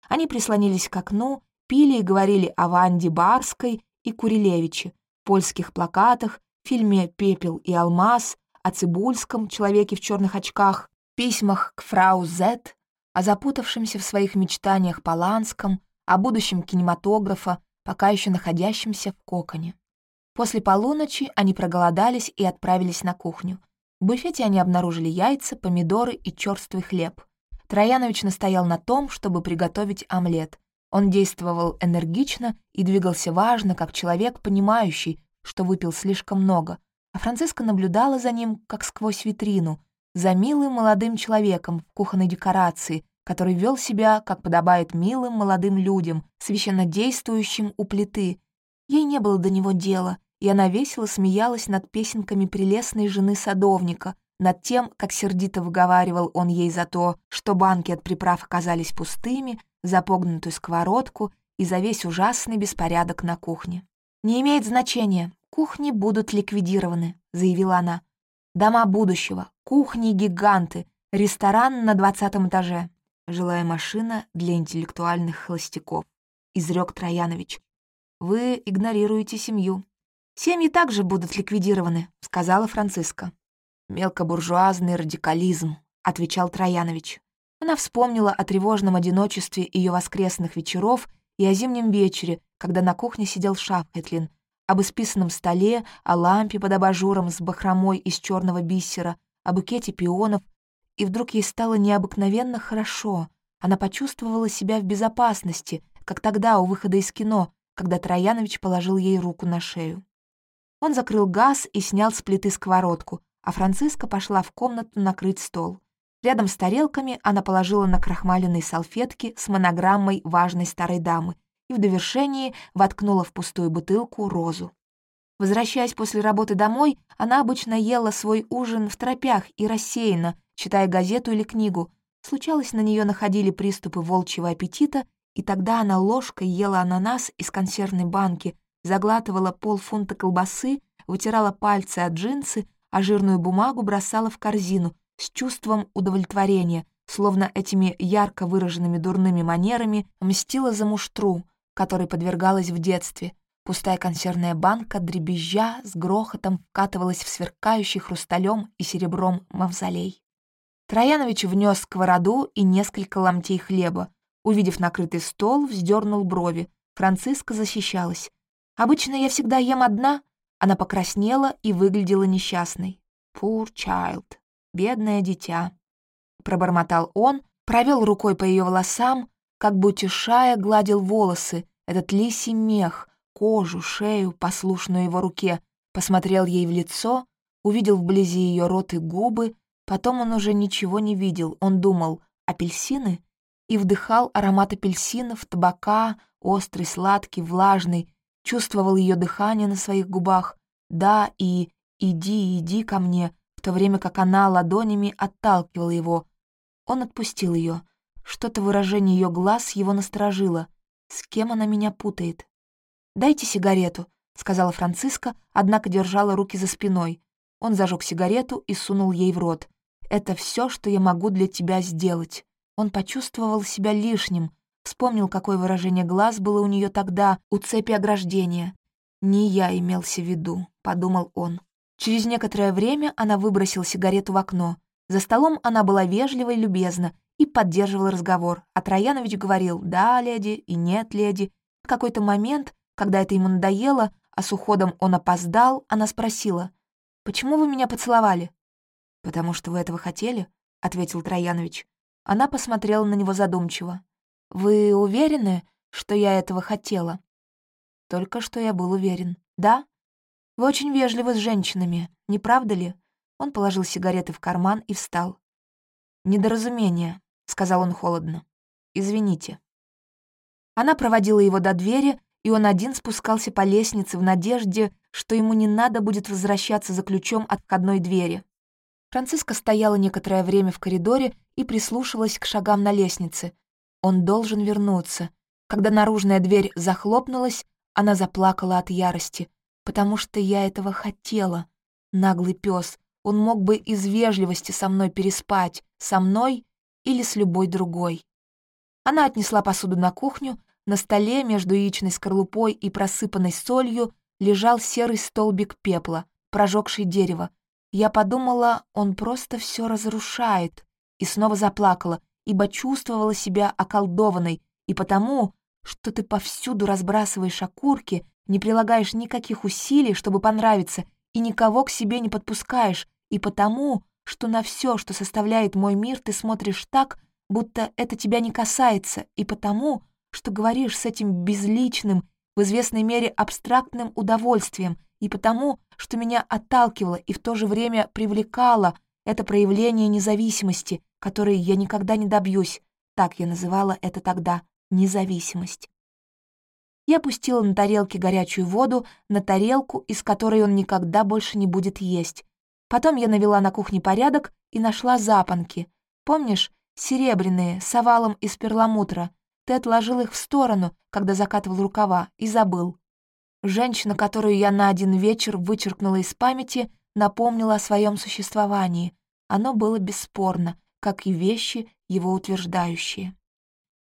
Они прислонились к окну, пили и говорили о Ванде Барской и Курилевиче, польских плакатах, фильме «Пепел и алмаз», о Цибульском, человеке в черных очках, письмах к фрау Зет, о запутавшемся в своих мечтаниях Поланском, о будущем кинематографа, пока еще находящемся в коконе. После полуночи они проголодались и отправились на кухню. В буфете они обнаружили яйца, помидоры и черствый хлеб. Троянович настоял на том, чтобы приготовить омлет. Он действовал энергично и двигался важно, как человек, понимающий, что выпил слишком много, а Франциска наблюдала за ним, как сквозь витрину, за милым молодым человеком в кухонной декорации, который вел себя, как подобает милым молодым людям, священно действующим у плиты. Ей не было до него дела, и она весело смеялась над песенками прелестной жены садовника, над тем, как сердито выговаривал он ей за то, что банки от приправ оказались пустыми, за погнутую сковородку и за весь ужасный беспорядок на кухне. «Не имеет значения, кухни будут ликвидированы», — заявила она. «Дома будущего, кухни-гиганты, ресторан на двадцатом этаже, жилая машина для интеллектуальных холостяков», — изрек Троянович. «Вы игнорируете семью». «Семьи также будут ликвидированы», — сказала Франциска. «Мелкобуржуазный радикализм», — отвечал Троянович. Она вспомнила о тревожном одиночестве ее воскресных вечеров и о зимнем вечере, когда на кухне сидел Шафетлин, об исписанном столе, о лампе под абажуром с бахромой из черного бисера, о букете пионов, и вдруг ей стало необыкновенно хорошо. Она почувствовала себя в безопасности, как тогда у выхода из кино, когда Троянович положил ей руку на шею. Он закрыл газ и снял с плиты сковородку, а Франциска пошла в комнату накрыть стол. Рядом с тарелками она положила на крахмаленные салфетки с монограммой важной старой дамы и в довершении воткнула в пустую бутылку розу. Возвращаясь после работы домой, она обычно ела свой ужин в тропях и рассеянно, читая газету или книгу. Случалось, на нее находили приступы волчьего аппетита, и тогда она ложкой ела ананас из консервной банки, заглатывала полфунта колбасы, вытирала пальцы от джинсы, а жирную бумагу бросала в корзину с чувством удовлетворения, словно этими ярко выраженными дурными манерами мстила за муштру, которой подвергалась в детстве. Пустая консервная банка, дребезжа, с грохотом вкатывалась в сверкающий хрусталем и серебром мавзолей. Троянович внес сковороду и несколько ломтей хлеба. Увидев накрытый стол, вздернул брови. Франциска защищалась. «Обычно я всегда ем одна, она покраснела и выглядела несчастной. «Poor child, бедное дитя», — пробормотал он, провел рукой по ее волосам, как бы утешая, гладил волосы, этот лисий мех, кожу, шею, послушную его руке, посмотрел ей в лицо, увидел вблизи ее рот и губы, потом он уже ничего не видел, он думал «апельсины?» и вдыхал аромат апельсинов, табака, острый, сладкий, влажный, чувствовал ее дыхание на своих губах, да и «иди, иди ко мне», в то время как она ладонями отталкивала его. Он отпустил ее. Что-то выражение ее глаз его насторожило. С кем она меня путает? «Дайте сигарету», — сказала Франциска, однако держала руки за спиной. Он зажег сигарету и сунул ей в рот. «Это все, что я могу для тебя сделать». Он почувствовал себя лишним, Вспомнил, какое выражение глаз было у нее тогда, у цепи ограждения. «Не я имелся в виду», — подумал он. Через некоторое время она выбросила сигарету в окно. За столом она была вежлива и любезна и поддерживала разговор, а Троянович говорил «да, леди» и «нет, леди». В какой-то момент, когда это ему надоело, а с уходом он опоздал, она спросила «Почему вы меня поцеловали?» «Потому что вы этого хотели?» — ответил Троянович. Она посмотрела на него задумчиво. «Вы уверены, что я этого хотела?» «Только что я был уверен. Да? Вы очень вежливы с женщинами, не правда ли?» Он положил сигареты в карман и встал. «Недоразумение», — сказал он холодно. «Извините». Она проводила его до двери, и он один спускался по лестнице в надежде, что ему не надо будет возвращаться за ключом от входной двери. Франциска стояла некоторое время в коридоре и прислушивалась к шагам на лестнице. Он должен вернуться. Когда наружная дверь захлопнулась, она заплакала от ярости. «Потому что я этого хотела. Наглый пес. Он мог бы из вежливости со мной переспать. Со мной или с любой другой». Она отнесла посуду на кухню. На столе между яичной скорлупой и просыпанной солью лежал серый столбик пепла, прожегший дерево. Я подумала, он просто все разрушает, и снова заплакала, ибо чувствовала себя околдованной, и потому, что ты повсюду разбрасываешь окурки, не прилагаешь никаких усилий, чтобы понравиться, и никого к себе не подпускаешь, и потому, что на все, что составляет мой мир, ты смотришь так, будто это тебя не касается, и потому, что говоришь с этим безличным, в известной мере абстрактным удовольствием, и потому, что меня отталкивало и в то же время привлекало это проявление независимости, которой я никогда не добьюсь. Так я называла это тогда — независимость. Я пустила на тарелке горячую воду, на тарелку, из которой он никогда больше не будет есть. Потом я навела на кухне порядок и нашла запонки. Помнишь, серебряные, с овалом из перламутра. Ты отложил их в сторону, когда закатывал рукава, и забыл. Женщина, которую я на один вечер вычеркнула из памяти, напомнила о своем существовании. Оно было бесспорно, как и вещи, его утверждающие.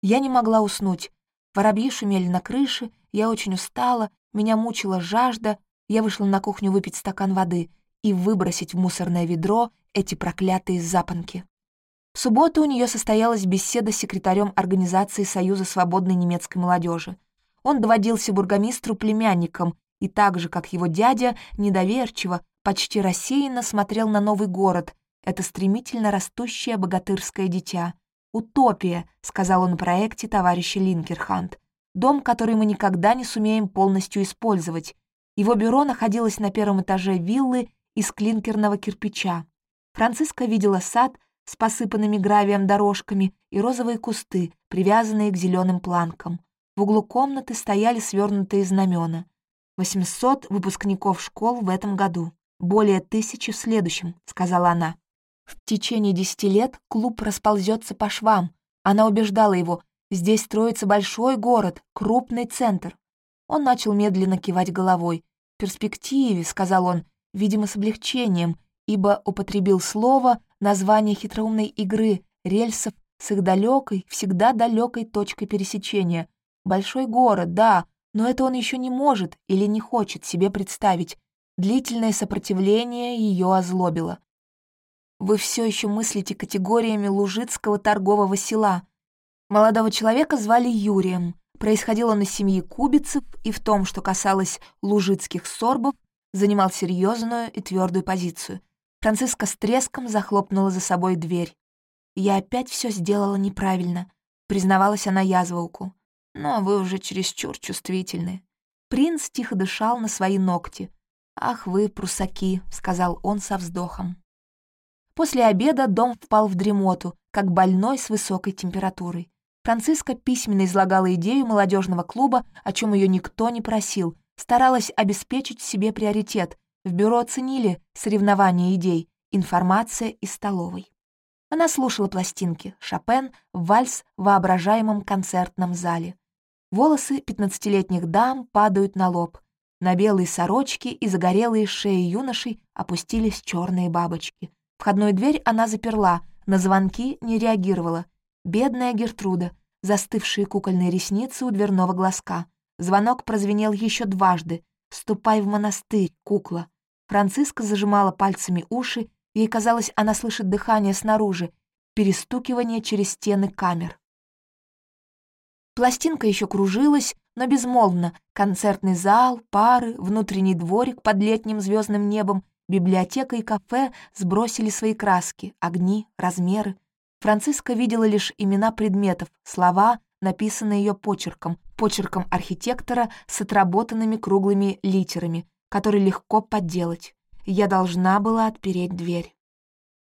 Я не могла уснуть. Воробьи шумели на крыше, я очень устала, меня мучила жажда, я вышла на кухню выпить стакан воды и выбросить в мусорное ведро эти проклятые запонки. В субботу у нее состоялась беседа с секретарем Организации Союза свободной немецкой молодежи. Он доводился бургомистру племянником и так же, как его дядя, недоверчиво, почти рассеянно смотрел на новый город, это стремительно растущее богатырское дитя. «Утопия», — сказал он о проекте товарища Линкерхант. «Дом, который мы никогда не сумеем полностью использовать. Его бюро находилось на первом этаже виллы из клинкерного кирпича. Франциска видела сад с посыпанными гравием дорожками и розовые кусты, привязанные к зеленым планкам. В углу комнаты стояли свернутые знамена. 800 выпускников школ в этом году. Более тысячи в следующем, сказала она. В течение десяти лет клуб расползется по швам. Она убеждала его, здесь строится большой город, крупный центр. Он начал медленно кивать головой. «В перспективе», — сказал он, видимо, с облегчением, ибо употребил слово, название хитроумной игры, рельсов с их далекой, всегда далекой точкой пересечения — Большой город, да, но это он еще не может или не хочет себе представить. Длительное сопротивление ее озлобило. Вы все еще мыслите категориями лужицкого торгового села. Молодого человека звали Юрием. Происходил он из семьи кубицев и в том, что касалось лужицких сорбов, занимал серьезную и твердую позицию. Франциска с треском захлопнула за собой дверь. «Я опять все сделала неправильно», — признавалась она язволку но вы уже чересчур чувствительны». Принц тихо дышал на свои ногти. «Ах вы, прусаки», — сказал он со вздохом. После обеда дом впал в дремоту, как больной с высокой температурой. Франциска письменно излагала идею молодежного клуба, о чем ее никто не просил, старалась обеспечить себе приоритет. В бюро оценили соревнования идей, информация из столовой. Она слушала пластинки, Шопен, вальс в воображаемом концертном зале. Волосы пятнадцатилетних дам падают на лоб. На белые сорочки и загорелые шеи юношей опустились черные бабочки. Входную дверь она заперла, на звонки не реагировала. Бедная Гертруда. застывшие кукольные ресницы у дверного глазка. Звонок прозвенел еще дважды. «Ступай в монастырь, кукла». Франциска зажимала пальцами уши, ей казалось, она слышит дыхание снаружи, перестукивание через стены камер. Пластинка еще кружилась, но безмолвно. Концертный зал, пары, внутренний дворик под летним звездным небом, библиотека и кафе сбросили свои краски, огни, размеры. Франциска видела лишь имена предметов, слова, написанные ее почерком, почерком архитектора с отработанными круглыми литерами, которые легко подделать. Я должна была отпереть дверь.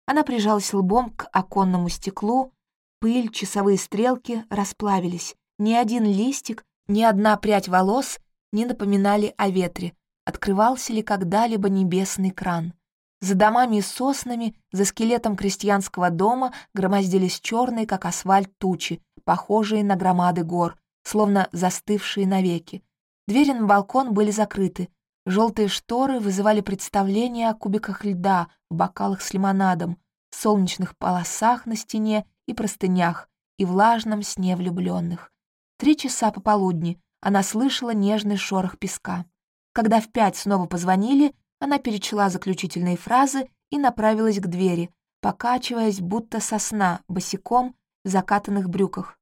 Она прижалась лбом к оконному стеклу, пыль, часовые стрелки расплавились. Ни один листик, ни одна прядь волос не напоминали о ветре, открывался ли когда-либо небесный кран. За домами и соснами, за скелетом крестьянского дома громоздились черные, как асфальт, тучи, похожие на громады гор, словно застывшие навеки. Двери на балкон были закрыты. Желтые шторы вызывали представление о кубиках льда в бокалах с лимонадом, солнечных полосах на стене и простынях и влажном сне влюбленных. Три часа пополудни она слышала нежный шорох песка. Когда в пять снова позвонили, она перечла заключительные фразы и направилась к двери, покачиваясь, будто сосна, босиком в закатанных брюках.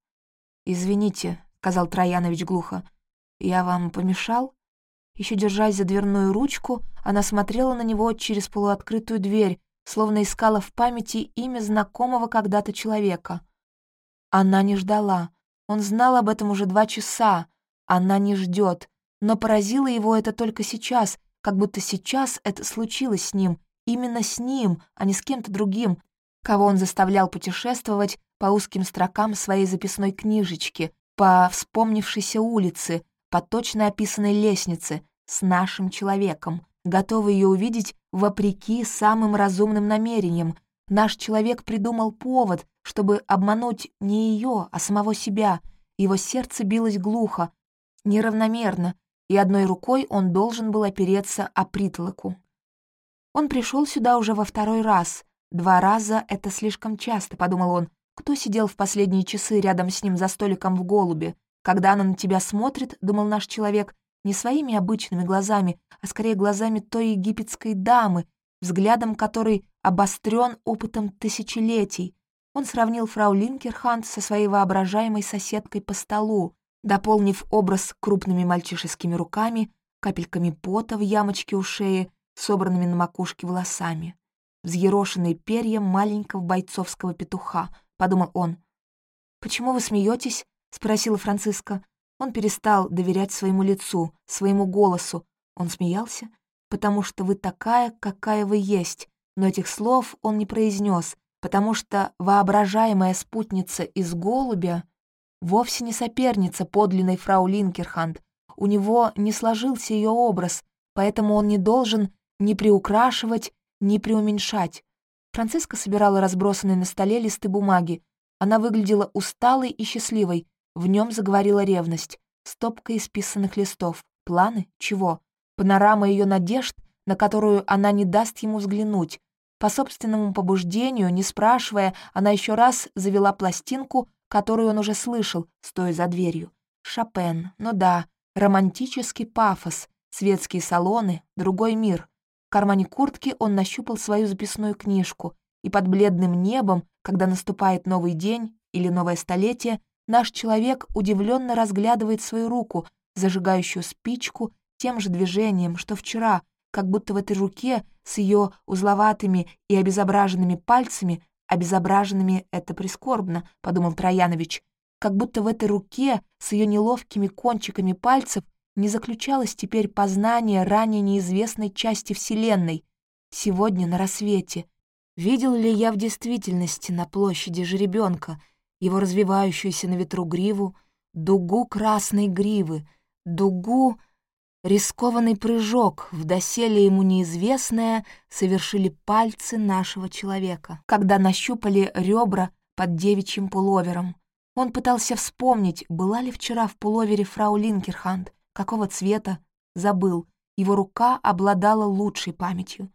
«Извините», — сказал Троянович глухо, — «я вам помешал?» Еще держась за дверную ручку, она смотрела на него через полуоткрытую дверь, словно искала в памяти имя знакомого когда-то человека. Она не ждала. Он знал об этом уже два часа. Она не ждет. Но поразило его это только сейчас, как будто сейчас это случилось с ним, именно с ним, а не с кем-то другим, кого он заставлял путешествовать по узким строкам своей записной книжечки, по вспомнившейся улице, по точно описанной лестнице, с нашим человеком, готовый ее увидеть вопреки самым разумным намерениям. Наш человек придумал повод, чтобы обмануть не ее, а самого себя. Его сердце билось глухо, неравномерно, и одной рукой он должен был опереться о притолоку. Он пришел сюда уже во второй раз. Два раза — это слишком часто, — подумал он. Кто сидел в последние часы рядом с ним за столиком в голубе? Когда она на тебя смотрит, — думал наш человек, — не своими обычными глазами, а скорее глазами той египетской дамы, взглядом которой обострен опытом тысячелетий. Он сравнил фрау Линкерхант со своей воображаемой соседкой по столу, дополнив образ крупными мальчишескими руками, капельками пота в ямочке у шеи, собранными на макушке волосами. Взъерошенные перья маленького бойцовского петуха, подумал он. «Почему вы смеетесь?» — спросила Франциска. Он перестал доверять своему лицу, своему голосу. Он смеялся, потому что вы такая, какая вы есть. Но этих слов он не произнес, потому что воображаемая спутница из голубя вовсе не соперница подлинной фрау Линкерханд. У него не сложился ее образ, поэтому он не должен ни приукрашивать, ни преуменьшать. Франциска собирала разбросанные на столе листы бумаги. Она выглядела усталой и счастливой. В нем заговорила ревность. Стопка исписанных листов. Планы? Чего? Панорама ее надежд, на которую она не даст ему взглянуть. По собственному побуждению, не спрашивая, она еще раз завела пластинку, которую он уже слышал, стоя за дверью. Шопен, ну да, романтический пафос, светские салоны, другой мир. В кармане куртки он нащупал свою записную книжку, и под бледным небом, когда наступает новый день или новое столетие, наш человек удивленно разглядывает свою руку, зажигающую спичку тем же движением, что вчера, как будто в этой руке с ее узловатыми и обезображенными пальцами Обезображенными это прискорбно, подумал Троянович, как будто в этой руке с ее неловкими кончиками пальцев не заключалось теперь познание ранее неизвестной части Вселенной. Сегодня на рассвете. Видел ли я в действительности на площади жеребенка его развивающуюся на ветру гриву, дугу красной гривы, дугу Рискованный прыжок в доселе ему неизвестное совершили пальцы нашего человека, когда нащупали ребра под девичьим пуловером. Он пытался вспомнить, была ли вчера в пуловере фрау Линкерханд, какого цвета, забыл. Его рука обладала лучшей памятью.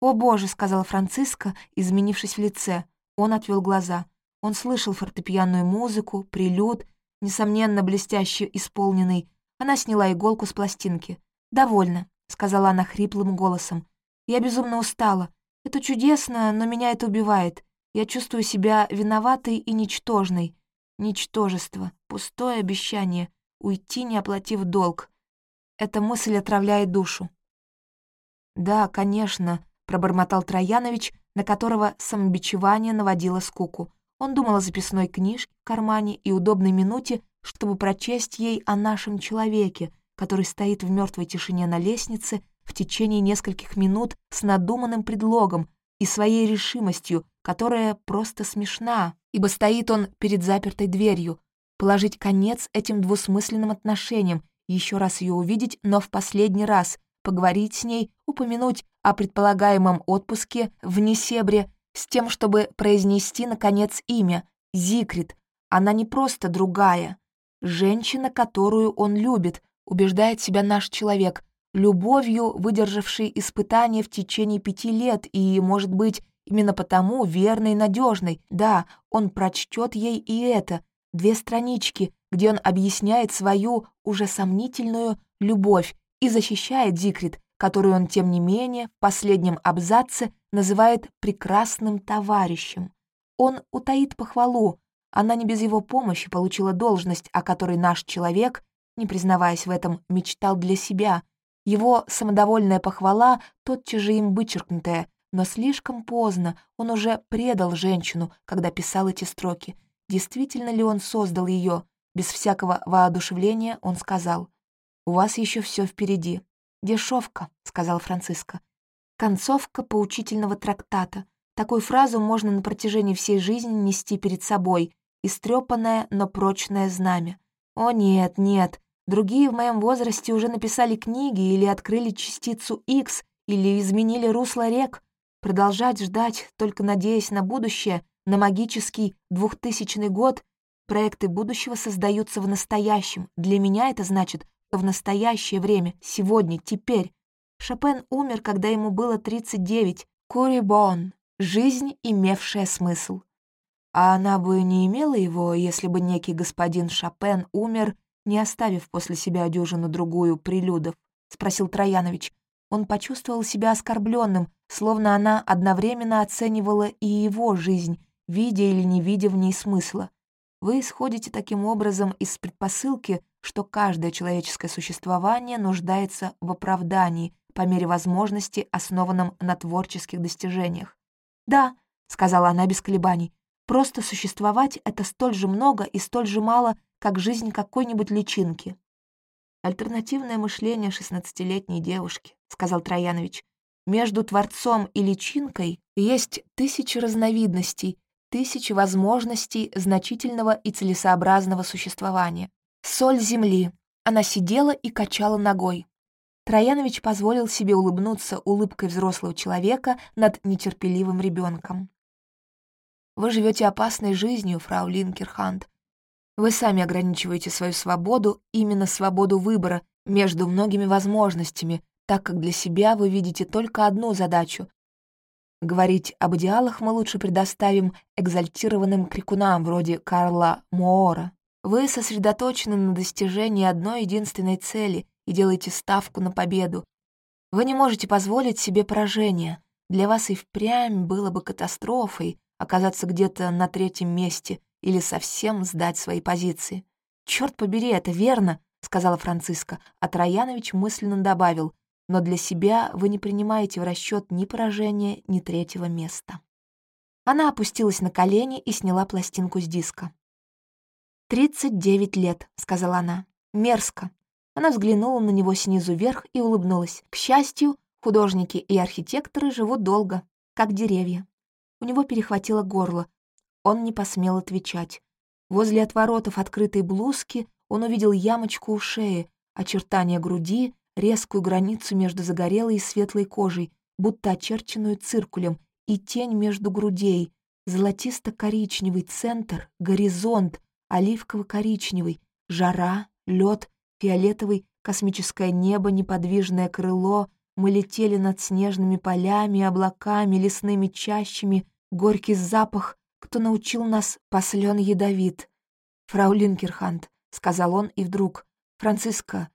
«О, Боже!» — сказала Франциска, изменившись в лице. Он отвел глаза. Он слышал фортепианную музыку, прилюд, несомненно, блестяще исполненный. Она сняла иголку с пластинки. «Довольно», — сказала она хриплым голосом. «Я безумно устала. Это чудесно, но меня это убивает. Я чувствую себя виноватой и ничтожной. Ничтожество, пустое обещание, уйти, не оплатив долг. Эта мысль отравляет душу. «Да, конечно», — пробормотал Троянович, на которого самобичевание наводило скуку. Он думал о записной книжке в кармане и удобной минуте, чтобы прочесть ей о нашем человеке, который стоит в мертвой тишине на лестнице в течение нескольких минут с надуманным предлогом и своей решимостью, которая просто смешна, ибо стоит он перед запертой дверью, положить конец этим двусмысленным отношениям, еще раз ее увидеть, но в последний раз, поговорить с ней, упомянуть о предполагаемом отпуске в Несебре с тем, чтобы произнести, наконец, имя — Зикрит. Она не просто другая. Женщина, которую он любит, убеждает себя наш человек, любовью, выдержавший испытания в течение пяти лет и, может быть, именно потому верной и надежной. Да, он прочтет ей и это, две странички, где он объясняет свою уже сомнительную любовь и защищает Зикрит, которую он, тем не менее, в последнем абзаце называет «прекрасным товарищем». Он утаит похвалу, она не без его помощи получила должность, о которой наш человек, не признаваясь в этом, мечтал для себя. Его самодовольная похвала, тотчас же им вычеркнутая, но слишком поздно, он уже предал женщину, когда писал эти строки. Действительно ли он создал ее? Без всякого воодушевления он сказал. «У вас еще все впереди». «Дешевка», — сказал Франциско. «Концовка поучительного трактата. Такую фразу можно на протяжении всей жизни нести перед собой. Истрепанное, но прочное знамя. О нет, нет, другие в моем возрасте уже написали книги или открыли частицу X, или изменили русло рек. Продолжать ждать, только надеясь на будущее, на магический двухтысячный год, проекты будущего создаются в настоящем. Для меня это значит, что в настоящее время, сегодня, теперь. Шопен умер, когда ему было 39. Курибон. Жизнь, имевшая смысл. А она бы не имела его, если бы некий господин Шопен умер, не оставив после себя дюжину-другую прилюдов? — спросил Троянович. Он почувствовал себя оскорбленным, словно она одновременно оценивала и его жизнь, видя или не видя в ней смысла. Вы исходите таким образом из предпосылки, что каждое человеческое существование нуждается в оправдании, по мере возможности, основанном на творческих достижениях. «Да», — сказала она без колебаний, — «просто существовать — это столь же много и столь же мало, как жизнь какой-нибудь личинки». «Альтернативное мышление шестнадцатилетней девушки», — сказал Троянович. «Между творцом и личинкой есть тысячи разновидностей, тысячи возможностей значительного и целесообразного существования. Соль земли. Она сидела и качала ногой. Троянович позволил себе улыбнуться улыбкой взрослого человека над нетерпеливым ребенком. «Вы живете опасной жизнью, фрау Линкерханд. Вы сами ограничиваете свою свободу, именно свободу выбора между многими возможностями, так как для себя вы видите только одну задачу Говорить об идеалах мы лучше предоставим экзальтированным крикунам вроде Карла Моора. Вы сосредоточены на достижении одной единственной цели и делаете ставку на победу. Вы не можете позволить себе поражения. Для вас и впрямь было бы катастрофой оказаться где-то на третьем месте или совсем сдать свои позиции. «Чёрт побери, это верно», — сказала Франциска, а Троянович мысленно добавил — но для себя вы не принимаете в расчет ни поражения, ни третьего места. Она опустилась на колени и сняла пластинку с диска. «Тридцать девять лет», — сказала она. «Мерзко». Она взглянула на него снизу вверх и улыбнулась. К счастью, художники и архитекторы живут долго, как деревья. У него перехватило горло. Он не посмел отвечать. Возле отворотов открытой блузки он увидел ямочку у шеи, очертания груди резкую границу между загорелой и светлой кожей, будто очерченную циркулем, и тень между грудей, золотисто-коричневый центр, горизонт, оливково-коричневый, жара, лед, фиолетовый, космическое небо, неподвижное крыло, мы летели над снежными полями, облаками, лесными чащами, горький запах, кто научил нас, послен ядовит. Фрау Линкерхант, — сказал он, и вдруг, Франциска...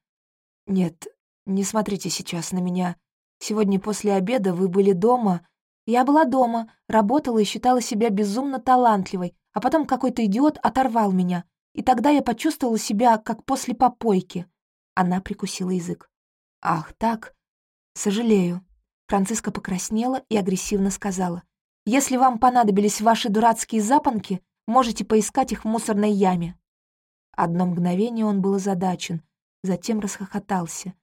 Нет, не смотрите сейчас на меня. Сегодня после обеда вы были дома. Я была дома, работала и считала себя безумно талантливой, а потом какой-то идиот оторвал меня. И тогда я почувствовала себя, как после попойки. Она прикусила язык. «Ах, так? Сожалею». Франциска покраснела и агрессивно сказала. «Если вам понадобились ваши дурацкие запонки, можете поискать их в мусорной яме». Одно мгновение он был озадачен, затем расхохотался.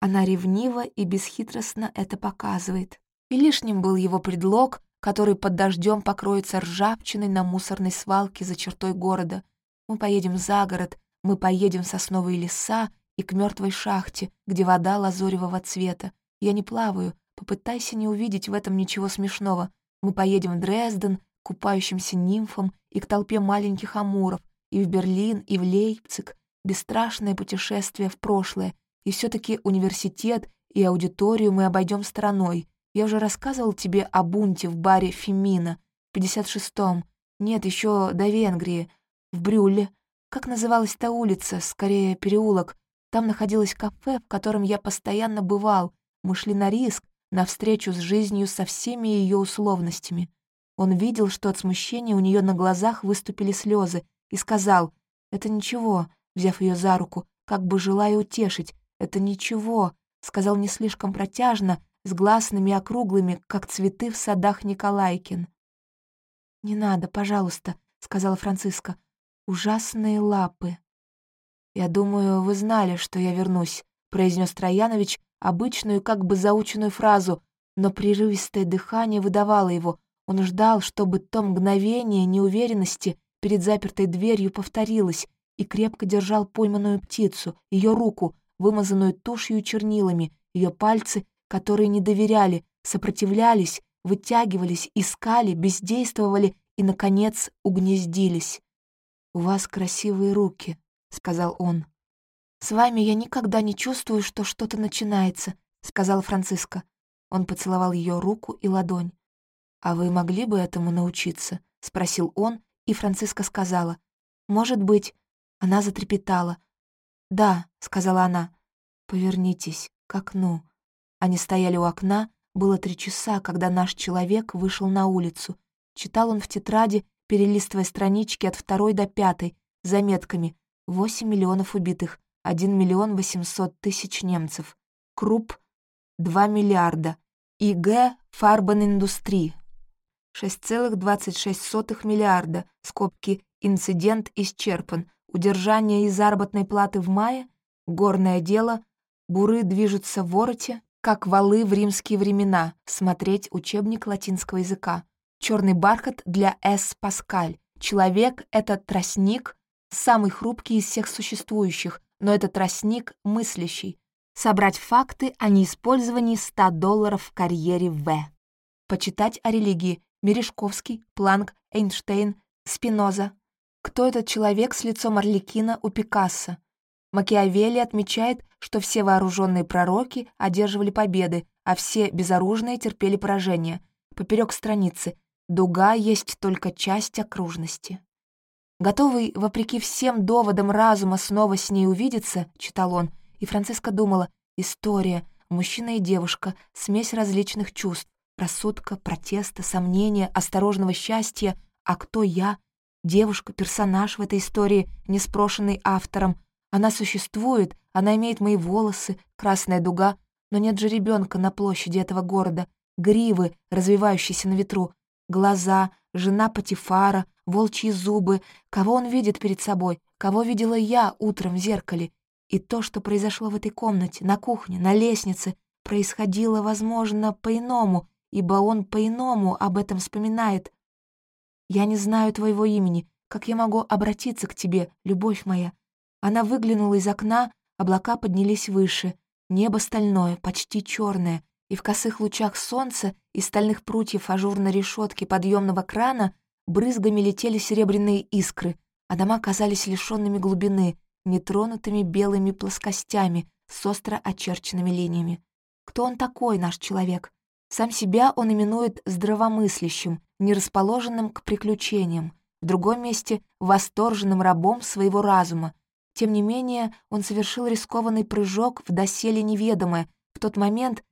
Она ревниво и бесхитростно это показывает. И лишним был его предлог, который под дождем покроется ржавчиной на мусорной свалке за чертой города. Мы поедем за город, мы поедем в сосновые леса и к мертвой шахте, где вода лазоревого цвета. Я не плаваю, попытайся не увидеть в этом ничего смешного. Мы поедем в Дрезден, купающимся нимфам и к толпе маленьких амуров, и в Берлин, и в Лейпциг. Бесстрашное путешествие в прошлое. И все таки университет и аудиторию мы обойдем стороной. Я уже рассказывал тебе о бунте в баре «Фемина» в 56-м. Нет, еще до Венгрии. В Брюлле. Как называлась та улица? Скорее, переулок. Там находилось кафе, в котором я постоянно бывал. Мы шли на риск, на встречу с жизнью со всеми ее условностями. Он видел, что от смущения у нее на глазах выступили слезы, и сказал, «Это ничего», взяв ее за руку, как бы желая утешить, «Это ничего», сказал не слишком протяжно, с гласными округлыми, как цветы в садах Николайкин. «Не надо, пожалуйста», — сказала Франциска. «Ужасные лапы». «Я думаю, вы знали, что я вернусь», — произнес Троянович обычную, как бы заученную фразу, но прерывистое дыхание выдавало его. Он ждал, чтобы то мгновение неуверенности перед запертой дверью повторилось, и крепко держал пойманную птицу, ее руку, вымазанную тушью чернилами, ее пальцы, которые не доверяли, сопротивлялись, вытягивались, искали, бездействовали и, наконец, угнездились. «У вас красивые руки», — сказал он. «С вами я никогда не чувствую, что что-то начинается», — сказала Франциска. Он поцеловал ее руку и ладонь. «А вы могли бы этому научиться?» — спросил он, и Франциска сказала. «Может быть». Она затрепетала. «Да», — сказала она. «Повернитесь к окну». Они стояли у окна, было три часа, когда наш человек вышел на улицу. Читал он в тетради, перелистывая странички от второй до пятой, заметками 8 миллионов убитых, 1 миллион 800 тысяч немцев. Круп — 2 миллиарда. ИГ Фарбан-индустрии 6,26 миллиарда. Скобки «Инцидент исчерпан». Удержание и заработной платы в мае. Горное дело. Буры движутся в вороте, как валы в римские времена. Смотреть учебник латинского языка. Черный бархат для С. Паскаль. Человек — это тростник, самый хрупкий из всех существующих, но это тростник мыслящий. Собрать факты о неиспользовании 100 долларов в карьере В. Почитать о религии. Мережковский, Планк, Эйнштейн, Спиноза. Кто этот человек с лицом Орликина у Пикассо? Макиавелли отмечает, что все вооруженные пророки одерживали победы, а все безоружные терпели поражение. Поперек страницы. Дуга есть только часть окружности. Готовый, вопреки всем доводам разума, снова с ней увидеться, читал он, и Франциска думала, история, мужчина и девушка, смесь различных чувств, рассудка, протеста, сомнения, осторожного счастья. А кто я? Девушка, персонаж в этой истории, не спрошенный автором. Она существует, она имеет мои волосы, красная дуга, но нет же ребенка на площади этого города, гривы, развивающиеся на ветру, глаза, жена Патифара, волчьи зубы, кого он видит перед собой, кого видела я утром в зеркале. И то, что произошло в этой комнате, на кухне, на лестнице, происходило, возможно, по-иному, ибо он по-иному об этом вспоминает. «Я не знаю твоего имени. Как я могу обратиться к тебе, любовь моя?» Она выглянула из окна, облака поднялись выше, небо стальное, почти черное, и в косых лучах солнца из стальных прутьев ажурной решетки подъемного крана брызгами летели серебряные искры, а дома казались лишенными глубины, нетронутыми белыми плоскостями с остро очерченными линиями. Кто он такой, наш человек? Сам себя он именует здравомыслящим, нерасположенным к приключениям, в другом месте — восторженным рабом своего разума. Тем не менее, он совершил рискованный прыжок в доселе неведомое, в тот момент,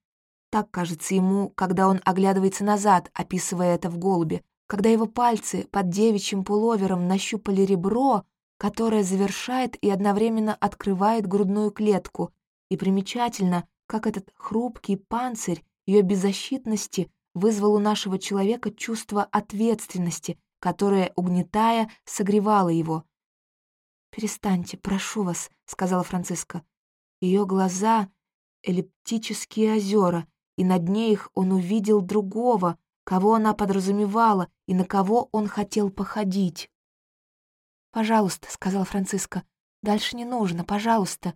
так кажется ему, когда он оглядывается назад, описывая это в голубе, когда его пальцы под девичьим пуловером нащупали ребро, которое завершает и одновременно открывает грудную клетку. И примечательно, как этот хрупкий панцирь ее беззащитности вызвал у нашего человека чувство ответственности, которое, угнетая, согревало его. «Перестаньте, прошу вас», — сказала Франциска. Ее глаза — эллиптические озера, и на дне их он увидел другого, кого она подразумевала и на кого он хотел походить. «Пожалуйста», — сказала Франциска, — «дальше не нужно, пожалуйста».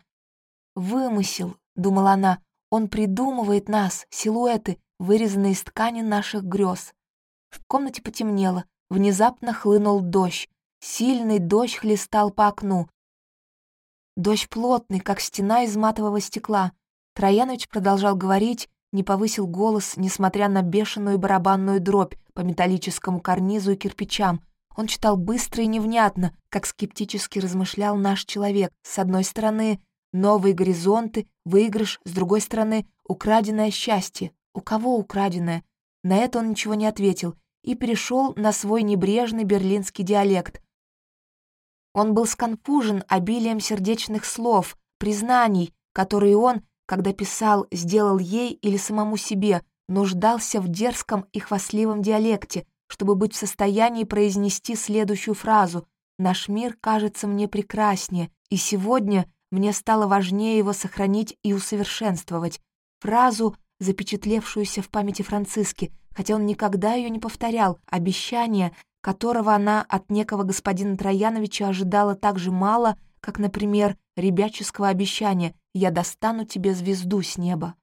«Вымысел», — думала она, — «он придумывает нас, силуэты, вырезанные из ткани наших грез». В комнате потемнело, внезапно хлынул дождь. Сильный дождь хлестал по окну. Дождь плотный, как стена из матового стекла. Троянович продолжал говорить, не повысил голос, несмотря на бешеную барабанную дробь по металлическому карнизу и кирпичам. Он читал быстро и невнятно, как скептически размышлял наш человек. С одной стороны, новые горизонты, выигрыш, с другой стороны, украденное счастье. У кого украденное? На это он ничего не ответил и перешел на свой небрежный берлинский диалект. Он был сконфужен обилием сердечных слов, признаний, которые он, когда писал, сделал ей или самому себе, нуждался в дерзком и хвастливом диалекте, чтобы быть в состоянии произнести следующую фразу «Наш мир кажется мне прекраснее, и сегодня мне стало важнее его сохранить и усовершенствовать». Фразу, запечатлевшуюся в памяти Франциски, хотя он никогда ее не повторял, обещание, которого она от некого господина Трояновича ожидала так же мало, как, например, ребяческого обещания «Я достану тебе звезду с неба».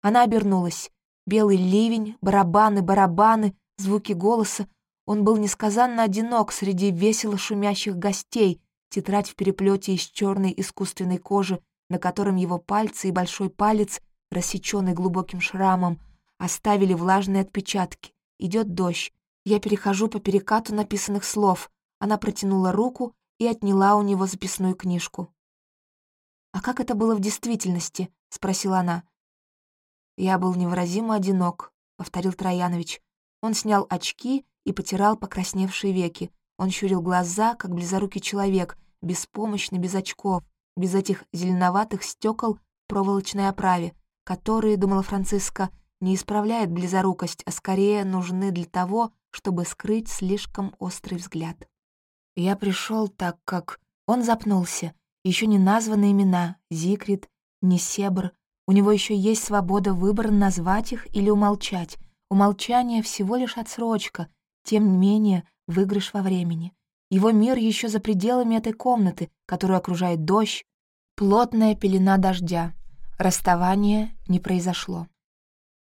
Она обернулась. Белый ливень, барабаны, барабаны, звуки голоса. Он был несказанно одинок среди весело шумящих гостей, тетрадь в переплете из черной искусственной кожи, на котором его пальцы и большой палец, рассеченный глубоким шрамом, оставили влажные отпечатки. Идет дождь. Я перехожу по перекату написанных слов. Она протянула руку и отняла у него записную книжку. «А как это было в действительности?» — спросила она. «Я был невыразимо одинок», — повторил Троянович. Он снял очки и потирал покрасневшие веки. Он щурил глаза, как близорукий человек, беспомощный, без очков, без этих зеленоватых стекол в проволочной оправе, которые, думала Франциска, не исправляют близорукость, а скорее нужны для того, чтобы скрыть слишком острый взгляд. Я пришел так, как... Он запнулся. Еще не названы имена — Зикрит, Несебр. У него еще есть свобода выбора назвать их или умолчать. Умолчание всего лишь отсрочка, тем не менее выигрыш во времени. Его мир еще за пределами этой комнаты, которую окружает дождь, плотная пелена дождя. Расставание не произошло.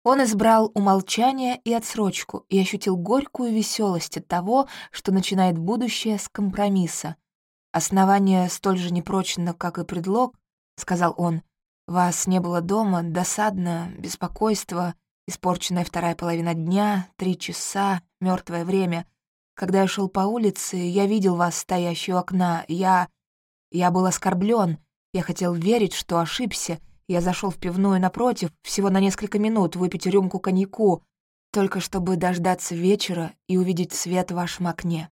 Он избрал умолчание и отсрочку и ощутил горькую веселость от того, что начинает будущее с компромисса. «Основание столь же непрочно, как и предлог», — сказал он. «Вас не было дома, досадно, беспокойство, испорченная вторая половина дня, три часа, мертвое время. Когда я шел по улице, я видел вас, стоящую окна. Я... я был оскорблен. Я хотел верить, что ошибся, я зашел в пивную напротив, всего на несколько минут, выпить рюмку коньяку, только чтобы дождаться вечера и увидеть свет в вашем окне.